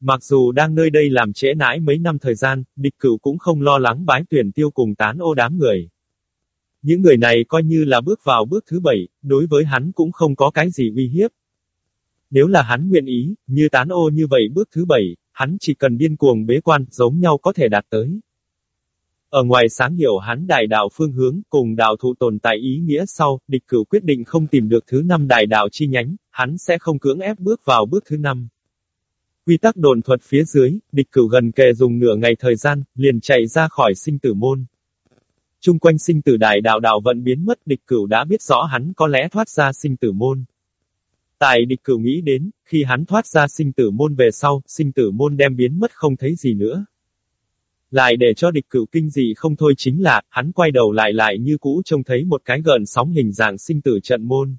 Mặc dù đang nơi đây làm trễ nãi mấy năm thời gian, địch cửu cũng không lo lắng bái tuyển tiêu cùng tán ô đám người. Những người này coi như là bước vào bước thứ bảy, đối với hắn cũng không có cái gì uy hiếp. Nếu là hắn nguyện ý, như tán ô như vậy bước thứ bảy, hắn chỉ cần điên cuồng bế quan, giống nhau có thể đạt tới. Ở ngoài sáng hiểu hắn đại đạo phương hướng, cùng đạo thụ tồn tại ý nghĩa sau, địch cửu quyết định không tìm được thứ năm đại đạo chi nhánh, hắn sẽ không cưỡng ép bước vào bước thứ năm. Quy tắc đồn thuật phía dưới, địch cửu gần kề dùng nửa ngày thời gian, liền chạy ra khỏi sinh tử môn. Trung quanh sinh tử đại đạo đạo vận biến mất địch cửu đã biết rõ hắn có lẽ thoát ra sinh tử môn. Tại địch cửu nghĩ đến, khi hắn thoát ra sinh tử môn về sau, sinh tử môn đem biến mất không thấy gì nữa. Lại để cho địch cửu kinh dị không thôi chính là, hắn quay đầu lại lại như cũ trông thấy một cái gợn sóng hình dạng sinh tử trận môn.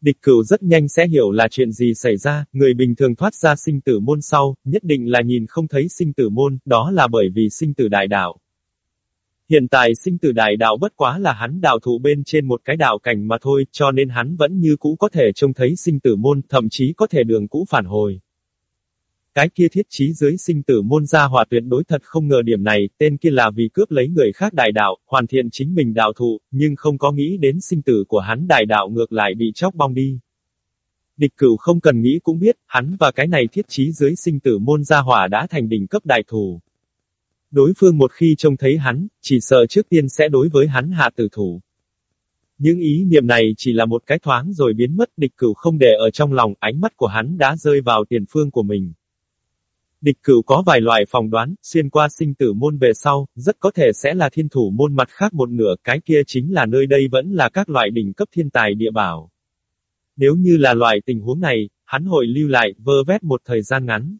Địch cửu rất nhanh sẽ hiểu là chuyện gì xảy ra, người bình thường thoát ra sinh tử môn sau, nhất định là nhìn không thấy sinh tử môn, đó là bởi vì sinh tử đại đạo. Hiện tại sinh tử đại đạo bất quá là hắn đạo thụ bên trên một cái đạo cảnh mà thôi, cho nên hắn vẫn như cũ có thể trông thấy sinh tử môn, thậm chí có thể đường cũ phản hồi. Cái kia thiết trí dưới sinh tử môn gia hòa tuyệt đối thật không ngờ điểm này, tên kia là vì cướp lấy người khác đại đạo, hoàn thiện chính mình đạo thụ, nhưng không có nghĩ đến sinh tử của hắn đại đạo ngược lại bị chóc bong đi. Địch cửu không cần nghĩ cũng biết, hắn và cái này thiết trí dưới sinh tử môn gia hỏa đã thành đỉnh cấp đại thủ. Đối phương một khi trông thấy hắn, chỉ sợ trước tiên sẽ đối với hắn hạ tử thủ. Những ý niệm này chỉ là một cái thoáng rồi biến mất, địch cửu không để ở trong lòng, ánh mắt của hắn đã rơi vào tiền phương của mình. Địch cửu có vài loại phòng đoán, xuyên qua sinh tử môn về sau, rất có thể sẽ là thiên thủ môn mặt khác một nửa, cái kia chính là nơi đây vẫn là các loại đỉnh cấp thiên tài địa bảo. Nếu như là loại tình huống này, hắn hội lưu lại, vơ vét một thời gian ngắn.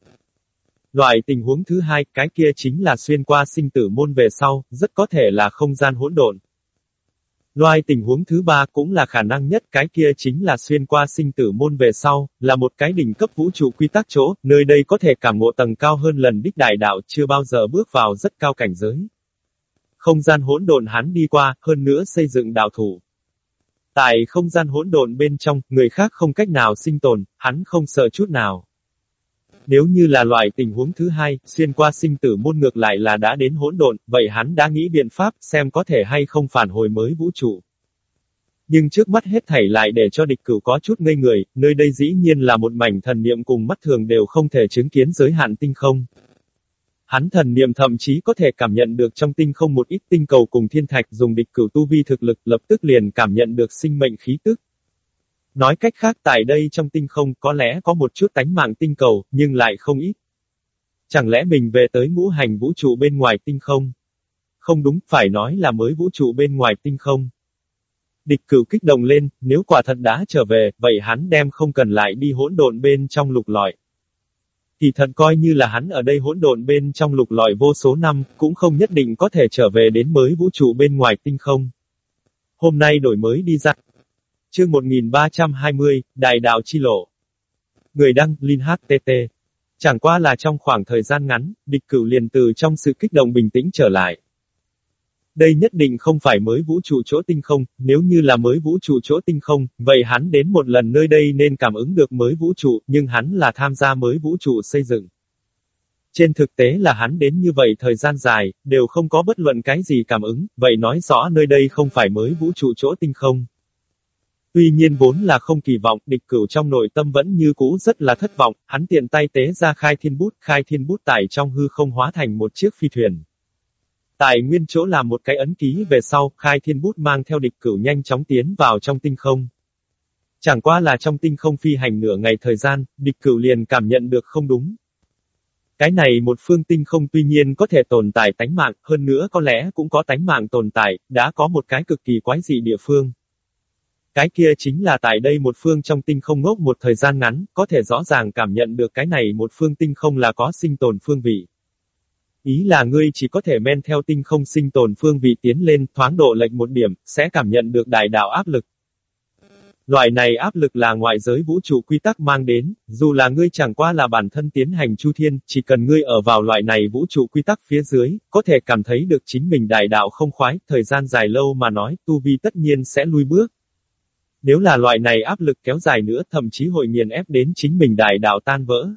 Loại tình huống thứ hai, cái kia chính là xuyên qua sinh tử môn về sau, rất có thể là không gian hỗn độn. Loại tình huống thứ ba cũng là khả năng nhất cái kia chính là xuyên qua sinh tử môn về sau, là một cái đỉnh cấp vũ trụ quy tắc chỗ, nơi đây có thể cảm ngộ tầng cao hơn lần đích đại đạo chưa bao giờ bước vào rất cao cảnh giới. Không gian hỗn độn hắn đi qua, hơn nữa xây dựng đạo thủ. Tại không gian hỗn độn bên trong, người khác không cách nào sinh tồn, hắn không sợ chút nào. Nếu như là loại tình huống thứ hai, xuyên qua sinh tử môn ngược lại là đã đến hỗn độn, vậy hắn đã nghĩ biện pháp, xem có thể hay không phản hồi mới vũ trụ. Nhưng trước mắt hết thảy lại để cho địch cửu có chút ngây người, nơi đây dĩ nhiên là một mảnh thần niệm cùng mắt thường đều không thể chứng kiến giới hạn tinh không. Hắn thần niệm thậm chí có thể cảm nhận được trong tinh không một ít tinh cầu cùng thiên thạch dùng địch cửu tu vi thực lực lập tức liền cảm nhận được sinh mệnh khí tức. Nói cách khác tại đây trong tinh không có lẽ có một chút tánh mạng tinh cầu, nhưng lại không ít. Chẳng lẽ mình về tới ngũ hành vũ trụ bên ngoài tinh không? Không đúng, phải nói là mới vũ trụ bên ngoài tinh không. Địch cửu kích động lên, nếu quả thật đã trở về, vậy hắn đem không cần lại đi hỗn độn bên trong lục lọi. Thì thật coi như là hắn ở đây hỗn độn bên trong lục lọi vô số năm, cũng không nhất định có thể trở về đến mới vũ trụ bên ngoài tinh không. Hôm nay đổi mới đi ra. Chương 1320, Đại đạo chi lộ. Người đăng, Linh HTT. Chẳng qua là trong khoảng thời gian ngắn, địch cửu liền từ trong sự kích động bình tĩnh trở lại. Đây nhất định không phải mới vũ trụ chỗ tinh không, nếu như là mới vũ trụ chỗ tinh không, vậy hắn đến một lần nơi đây nên cảm ứng được mới vũ trụ, nhưng hắn là tham gia mới vũ trụ xây dựng. Trên thực tế là hắn đến như vậy thời gian dài, đều không có bất luận cái gì cảm ứng, vậy nói rõ nơi đây không phải mới vũ trụ chỗ tinh không. Tuy nhiên vốn là không kỳ vọng, địch cửu trong nội tâm vẫn như cũ rất là thất vọng, hắn tiện tay tế ra khai thiên bút, khai thiên bút tải trong hư không hóa thành một chiếc phi thuyền. Tại nguyên chỗ làm một cái ấn ký về sau, khai thiên bút mang theo địch cửu nhanh chóng tiến vào trong tinh không. Chẳng qua là trong tinh không phi hành nửa ngày thời gian, địch cửu liền cảm nhận được không đúng. Cái này một phương tinh không tuy nhiên có thể tồn tại tánh mạng, hơn nữa có lẽ cũng có tánh mạng tồn tại, đã có một cái cực kỳ quái dị địa phương. Cái kia chính là tại đây một phương trong tinh không ngốc một thời gian ngắn, có thể rõ ràng cảm nhận được cái này một phương tinh không là có sinh tồn phương vị. Ý là ngươi chỉ có thể men theo tinh không sinh tồn phương vị tiến lên, thoáng độ lệch một điểm, sẽ cảm nhận được đại đạo áp lực. Loại này áp lực là ngoại giới vũ trụ quy tắc mang đến, dù là ngươi chẳng qua là bản thân tiến hành chu thiên, chỉ cần ngươi ở vào loại này vũ trụ quy tắc phía dưới, có thể cảm thấy được chính mình đại đạo không khoái, thời gian dài lâu mà nói, tu vi tất nhiên sẽ lui bước. Nếu là loại này áp lực kéo dài nữa thậm chí hội nghiền ép đến chính mình đại đạo tan vỡ.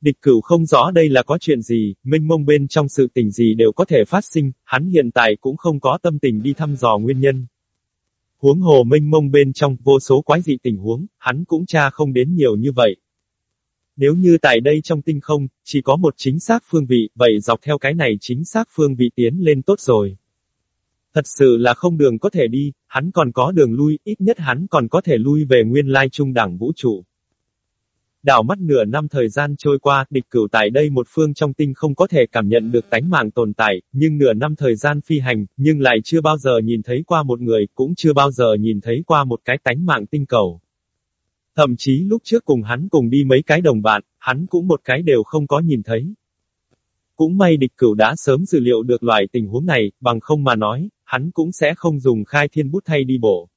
Địch cửu không rõ đây là có chuyện gì, minh mông bên trong sự tình gì đều có thể phát sinh, hắn hiện tại cũng không có tâm tình đi thăm dò nguyên nhân. Huống hồ minh mông bên trong vô số quái dị tình huống, hắn cũng tra không đến nhiều như vậy. Nếu như tại đây trong tinh không, chỉ có một chính xác phương vị, vậy dọc theo cái này chính xác phương vị tiến lên tốt rồi. Thật sự là không đường có thể đi, hắn còn có đường lui, ít nhất hắn còn có thể lui về nguyên lai trung đẳng vũ trụ. Đảo mắt nửa năm thời gian trôi qua, địch cửu tại đây một phương trong tinh không có thể cảm nhận được tánh mạng tồn tại, nhưng nửa năm thời gian phi hành, nhưng lại chưa bao giờ nhìn thấy qua một người, cũng chưa bao giờ nhìn thấy qua một cái tánh mạng tinh cầu. Thậm chí lúc trước cùng hắn cùng đi mấy cái đồng bạn, hắn cũng một cái đều không có nhìn thấy. Cũng may địch cửu đã sớm dự liệu được loại tình huống này, bằng không mà nói, hắn cũng sẽ không dùng khai thiên bút thay đi bộ.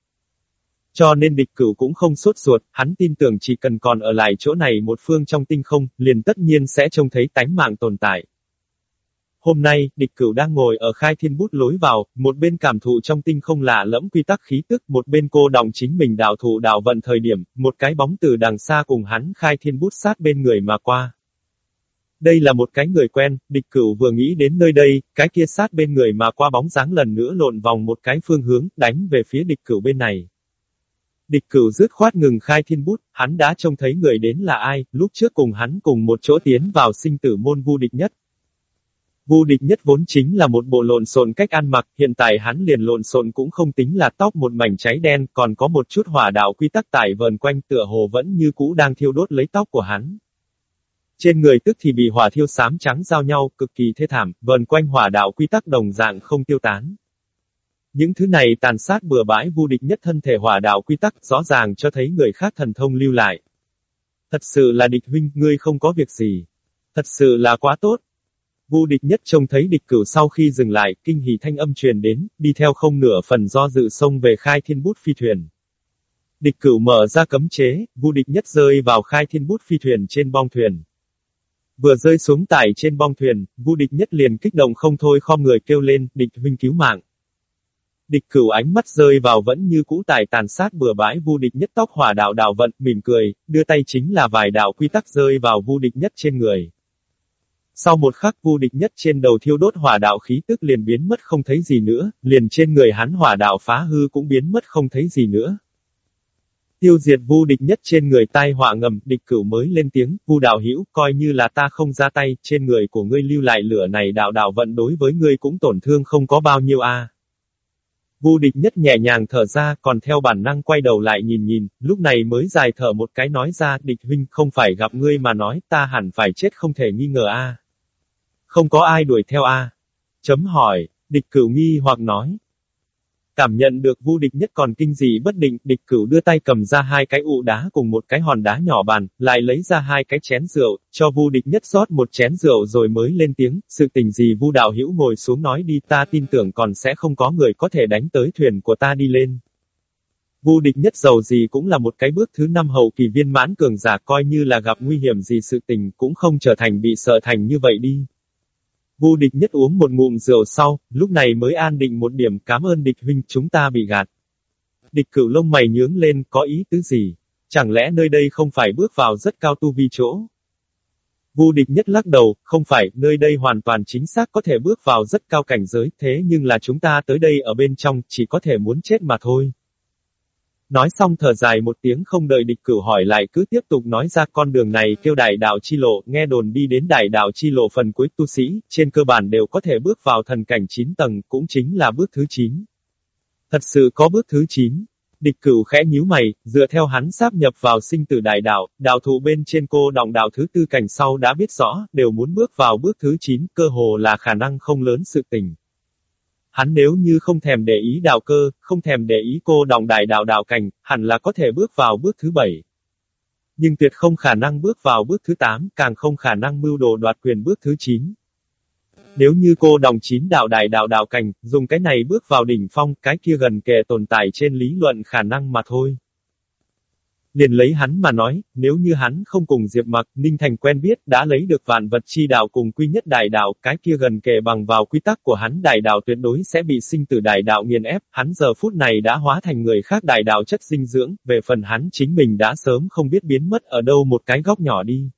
Cho nên địch cửu cũng không sốt ruột, hắn tin tưởng chỉ cần còn ở lại chỗ này một phương trong tinh không, liền tất nhiên sẽ trông thấy tánh mạng tồn tại. Hôm nay, địch cửu đang ngồi ở khai thiên bút lối vào, một bên cảm thụ trong tinh không lạ lẫm quy tắc khí tức, một bên cô đồng chính mình đạo thụ đạo vận thời điểm, một cái bóng từ đằng xa cùng hắn khai thiên bút sát bên người mà qua. Đây là một cái người quen, địch cửu vừa nghĩ đến nơi đây, cái kia sát bên người mà qua bóng dáng lần nữa lộn vòng một cái phương hướng, đánh về phía địch cửu bên này. Địch cửu dứt khoát ngừng khai thiên bút, hắn đã trông thấy người đến là ai, lúc trước cùng hắn cùng một chỗ tiến vào sinh tử môn vu địch nhất. Vu địch nhất vốn chính là một bộ lộn xộn cách ăn mặc, hiện tại hắn liền lộn xộn cũng không tính là tóc một mảnh cháy đen, còn có một chút hỏa đạo quy tắc tải vờn quanh tựa hồ vẫn như cũ đang thiêu đốt lấy tóc của hắn. Trên người tức thì bị hỏa thiêu xám trắng giao nhau, cực kỳ thê thảm, vần quanh hỏa đạo quy tắc đồng dạng không tiêu tán. Những thứ này tàn sát bừa bãi vu địch nhất thân thể hỏa đạo quy tắc rõ ràng cho thấy người khác thần thông lưu lại. Thật sự là địch huynh, ngươi không có việc gì. Thật sự là quá tốt. Vu địch nhất trông thấy địch cửu sau khi dừng lại, kinh hỉ thanh âm truyền đến, đi theo không nửa phần do dự sông về khai thiên bút phi thuyền. Địch cửu mở ra cấm chế, vu địch nhất rơi vào khai thiên bút phi thuyền trên bong thuyền. Vừa rơi xuống tải trên bong thuyền, vu địch nhất liền kích động không thôi khom người kêu lên, địch huynh cứu mạng. Địch cửu ánh mắt rơi vào vẫn như cũ tài tàn sát bừa bãi vu địch nhất tóc hỏa đạo đạo vận, mỉm cười, đưa tay chính là vài đạo quy tắc rơi vào vu địch nhất trên người. Sau một khắc vu địch nhất trên đầu thiêu đốt hỏa đạo khí tức liền biến mất không thấy gì nữa, liền trên người hắn hỏa đạo phá hư cũng biến mất không thấy gì nữa. Tiêu diệt vu địch nhất trên người tai họa ngầm, địch cửu mới lên tiếng, vu đạo hữu coi như là ta không ra tay, trên người của ngươi lưu lại lửa này đạo đạo vận đối với ngươi cũng tổn thương không có bao nhiêu a. Vu địch nhất nhẹ nhàng thở ra, còn theo bản năng quay đầu lại nhìn nhìn, lúc này mới dài thở một cái nói ra, địch huynh không phải gặp ngươi mà nói, ta hẳn phải chết không thể nghi ngờ a. Không có ai đuổi theo a. Chấm hỏi, địch cửu nghi hoặc nói, Cảm nhận được vu địch nhất còn kinh dị bất định, địch cửu đưa tay cầm ra hai cái ụ đá cùng một cái hòn đá nhỏ bàn, lại lấy ra hai cái chén rượu, cho vu địch nhất rót một chén rượu rồi mới lên tiếng, sự tình gì vu đạo hữu ngồi xuống nói đi ta tin tưởng còn sẽ không có người có thể đánh tới thuyền của ta đi lên. Vu địch nhất giàu gì cũng là một cái bước thứ năm hậu kỳ viên mãn cường giả coi như là gặp nguy hiểm gì sự tình cũng không trở thành bị sợ thành như vậy đi. Vu địch nhất uống một ngụm rượu sau, lúc này mới an định một điểm cảm ơn địch huynh chúng ta bị gạt. Địch cửu lông mày nhướng lên có ý tứ gì? Chẳng lẽ nơi đây không phải bước vào rất cao tu vi chỗ? Vu địch nhất lắc đầu, không phải, nơi đây hoàn toàn chính xác có thể bước vào rất cao cảnh giới, thế nhưng là chúng ta tới đây ở bên trong, chỉ có thể muốn chết mà thôi. Nói xong thở dài một tiếng không đợi địch cửu hỏi lại cứ tiếp tục nói ra con đường này kêu đại đạo chi lộ, nghe đồn đi đến đại đạo chi lộ phần cuối tu sĩ, trên cơ bản đều có thể bước vào thần cảnh 9 tầng, cũng chính là bước thứ 9. Thật sự có bước thứ 9. Địch cửu khẽ nhíu mày, dựa theo hắn sáp nhập vào sinh tử đại đạo, đạo thụ bên trên cô đồng đạo thứ tư cảnh sau đã biết rõ, đều muốn bước vào bước thứ 9, cơ hồ là khả năng không lớn sự tình. Hắn nếu như không thèm để ý đạo cơ, không thèm để ý cô đồng đại đạo đạo cảnh, hẳn là có thể bước vào bước thứ bảy. Nhưng tuyệt không khả năng bước vào bước thứ 8, càng không khả năng mưu đồ đoạt quyền bước thứ 9. Nếu như cô đồng chín đạo đại đạo đạo cảnh, dùng cái này bước vào đỉnh phong, cái kia gần kề tồn tại trên lý luận khả năng mà thôi. Liền lấy hắn mà nói, nếu như hắn không cùng Diệp Mặc, Ninh Thành quen biết, đã lấy được vạn vật chi đạo cùng quy nhất đại đạo, cái kia gần kề bằng vào quy tắc của hắn đại đạo tuyệt đối sẽ bị sinh tử đại đạo nghiền ép, hắn giờ phút này đã hóa thành người khác đại đạo chất dinh dưỡng, về phần hắn chính mình đã sớm không biết biến mất ở đâu một cái góc nhỏ đi.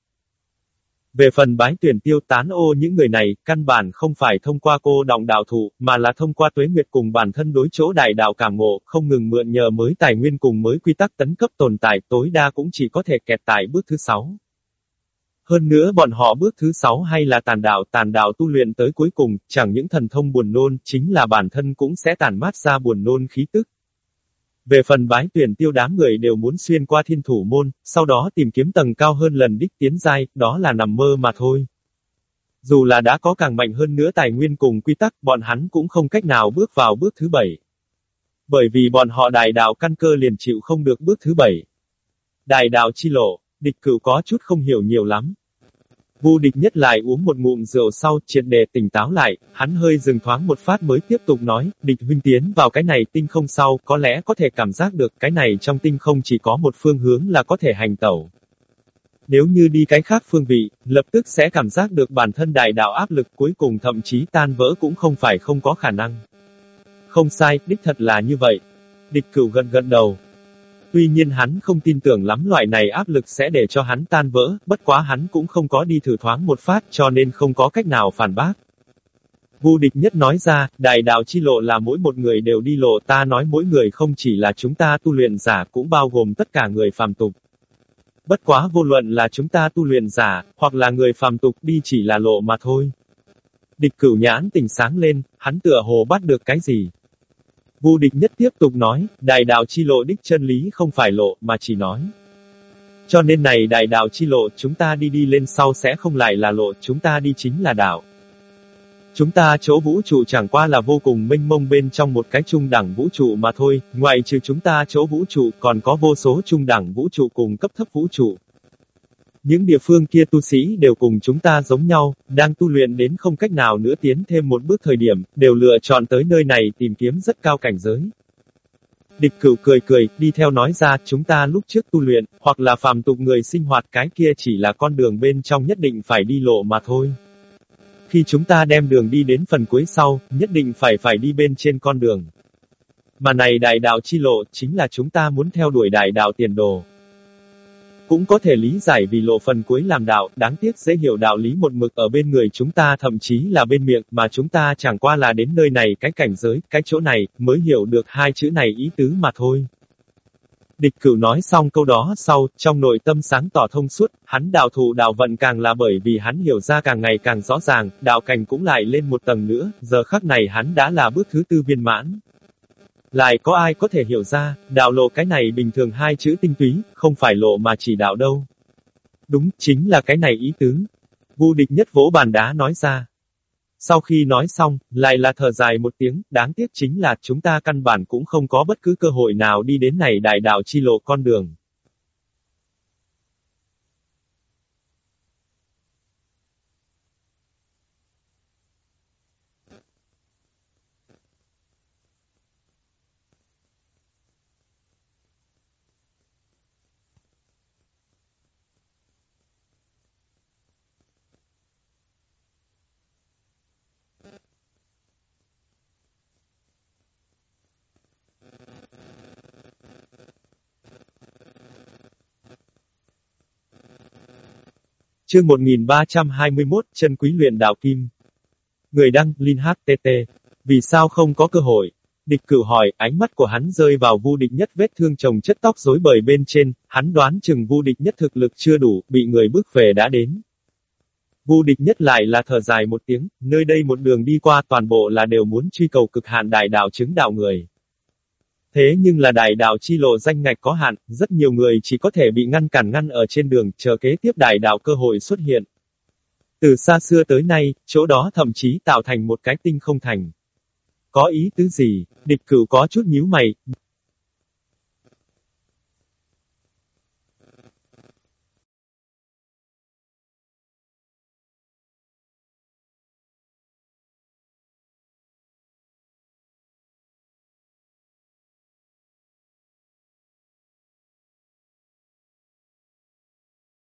Về phần bái tuyển tiêu tán ô những người này, căn bản không phải thông qua cô động đạo thụ, mà là thông qua tuế nguyệt cùng bản thân đối chỗ đại đạo cảm ngộ, không ngừng mượn nhờ mới tài nguyên cùng mới quy tắc tấn cấp tồn tại, tối đa cũng chỉ có thể kẹt tại bước thứ sáu. Hơn nữa bọn họ bước thứ sáu hay là tàn đạo, tàn đạo tu luyện tới cuối cùng, chẳng những thần thông buồn nôn, chính là bản thân cũng sẽ tàn mát ra buồn nôn khí tức. Về phần bái tuyển tiêu đám người đều muốn xuyên qua thiên thủ môn, sau đó tìm kiếm tầng cao hơn lần đích tiến giai, đó là nằm mơ mà thôi. Dù là đã có càng mạnh hơn nữa tài nguyên cùng quy tắc, bọn hắn cũng không cách nào bước vào bước thứ bảy. Bởi vì bọn họ đại đạo căn cơ liền chịu không được bước thứ bảy. Đại đạo chi lộ, địch cửu có chút không hiểu nhiều lắm. Vu địch nhất lại uống một ngụm rượu sau, triệt đề tỉnh táo lại, hắn hơi dừng thoáng một phát mới tiếp tục nói, địch huynh tiến vào cái này tinh không sau, có lẽ có thể cảm giác được cái này trong tinh không chỉ có một phương hướng là có thể hành tẩu. Nếu như đi cái khác phương vị, lập tức sẽ cảm giác được bản thân đại đạo áp lực cuối cùng thậm chí tan vỡ cũng không phải không có khả năng. Không sai, đích thật là như vậy. Địch cửu gần gần đầu. Tuy nhiên hắn không tin tưởng lắm loại này áp lực sẽ để cho hắn tan vỡ, bất quá hắn cũng không có đi thử thoáng một phát cho nên không có cách nào phản bác. Vu địch nhất nói ra, đại đạo chi lộ là mỗi một người đều đi lộ ta nói mỗi người không chỉ là chúng ta tu luyện giả cũng bao gồm tất cả người phàm tục. Bất quá vô luận là chúng ta tu luyện giả, hoặc là người phàm tục đi chỉ là lộ mà thôi. Địch cửu nhãn tỉnh sáng lên, hắn tựa hồ bắt được cái gì. Vu địch nhất tiếp tục nói, đại đạo chi lộ đích chân lý không phải lộ, mà chỉ nói. Cho nên này đại đạo chi lộ chúng ta đi đi lên sau sẽ không lại là lộ, chúng ta đi chính là đạo. Chúng ta chỗ vũ trụ chẳng qua là vô cùng mênh mông bên trong một cái trung đẳng vũ trụ mà thôi, ngoài trừ chúng ta chỗ vũ trụ còn có vô số trung đẳng vũ trụ cùng cấp thấp vũ trụ. Những địa phương kia tu sĩ đều cùng chúng ta giống nhau, đang tu luyện đến không cách nào nữa tiến thêm một bước thời điểm, đều lựa chọn tới nơi này tìm kiếm rất cao cảnh giới. Địch cửu cười cười, đi theo nói ra, chúng ta lúc trước tu luyện, hoặc là phàm tục người sinh hoạt cái kia chỉ là con đường bên trong nhất định phải đi lộ mà thôi. Khi chúng ta đem đường đi đến phần cuối sau, nhất định phải phải đi bên trên con đường. Mà này đại đạo chi lộ, chính là chúng ta muốn theo đuổi đại đạo tiền đồ. Cũng có thể lý giải vì lộ phần cuối làm đạo, đáng tiếc dễ hiểu đạo lý một mực ở bên người chúng ta thậm chí là bên miệng, mà chúng ta chẳng qua là đến nơi này cái cảnh giới, cái chỗ này, mới hiểu được hai chữ này ý tứ mà thôi. Địch cửu nói xong câu đó sau, trong nội tâm sáng tỏ thông suốt, hắn đạo thụ đạo vận càng là bởi vì hắn hiểu ra càng ngày càng rõ ràng, đạo cảnh cũng lại lên một tầng nữa, giờ khắc này hắn đã là bước thứ tư viên mãn. Lại có ai có thể hiểu ra, đạo lộ cái này bình thường hai chữ tinh túy, không phải lộ mà chỉ đạo đâu. Đúng, chính là cái này ý tứ. Vu địch nhất vỗ bàn đá nói ra. Sau khi nói xong, lại là thở dài một tiếng, đáng tiếc chính là chúng ta căn bản cũng không có bất cứ cơ hội nào đi đến này đại đạo chi lộ con đường. Chương 1321, chân quý luyện đạo kim. Người đăng, Linh HTT. Vì sao không có cơ hội? Địch cửu hỏi, ánh mắt của hắn rơi vào vu địch nhất vết thương chồng chất tóc rối bời bên trên, hắn đoán chừng vu địch nhất thực lực chưa đủ, bị người bước về đã đến. Vu địch nhất lại là thở dài một tiếng, nơi đây một đường đi qua toàn bộ là đều muốn truy cầu cực hạn đại đạo chứng đạo người. Thế nhưng là đại đạo chi lộ danh ngạch có hạn, rất nhiều người chỉ có thể bị ngăn cản ngăn ở trên đường, chờ kế tiếp đại đạo cơ hội xuất hiện. Từ xa xưa tới nay, chỗ đó thậm chí tạo thành một cái tinh không thành. Có ý tứ gì, địch cửu có chút nhíu mày,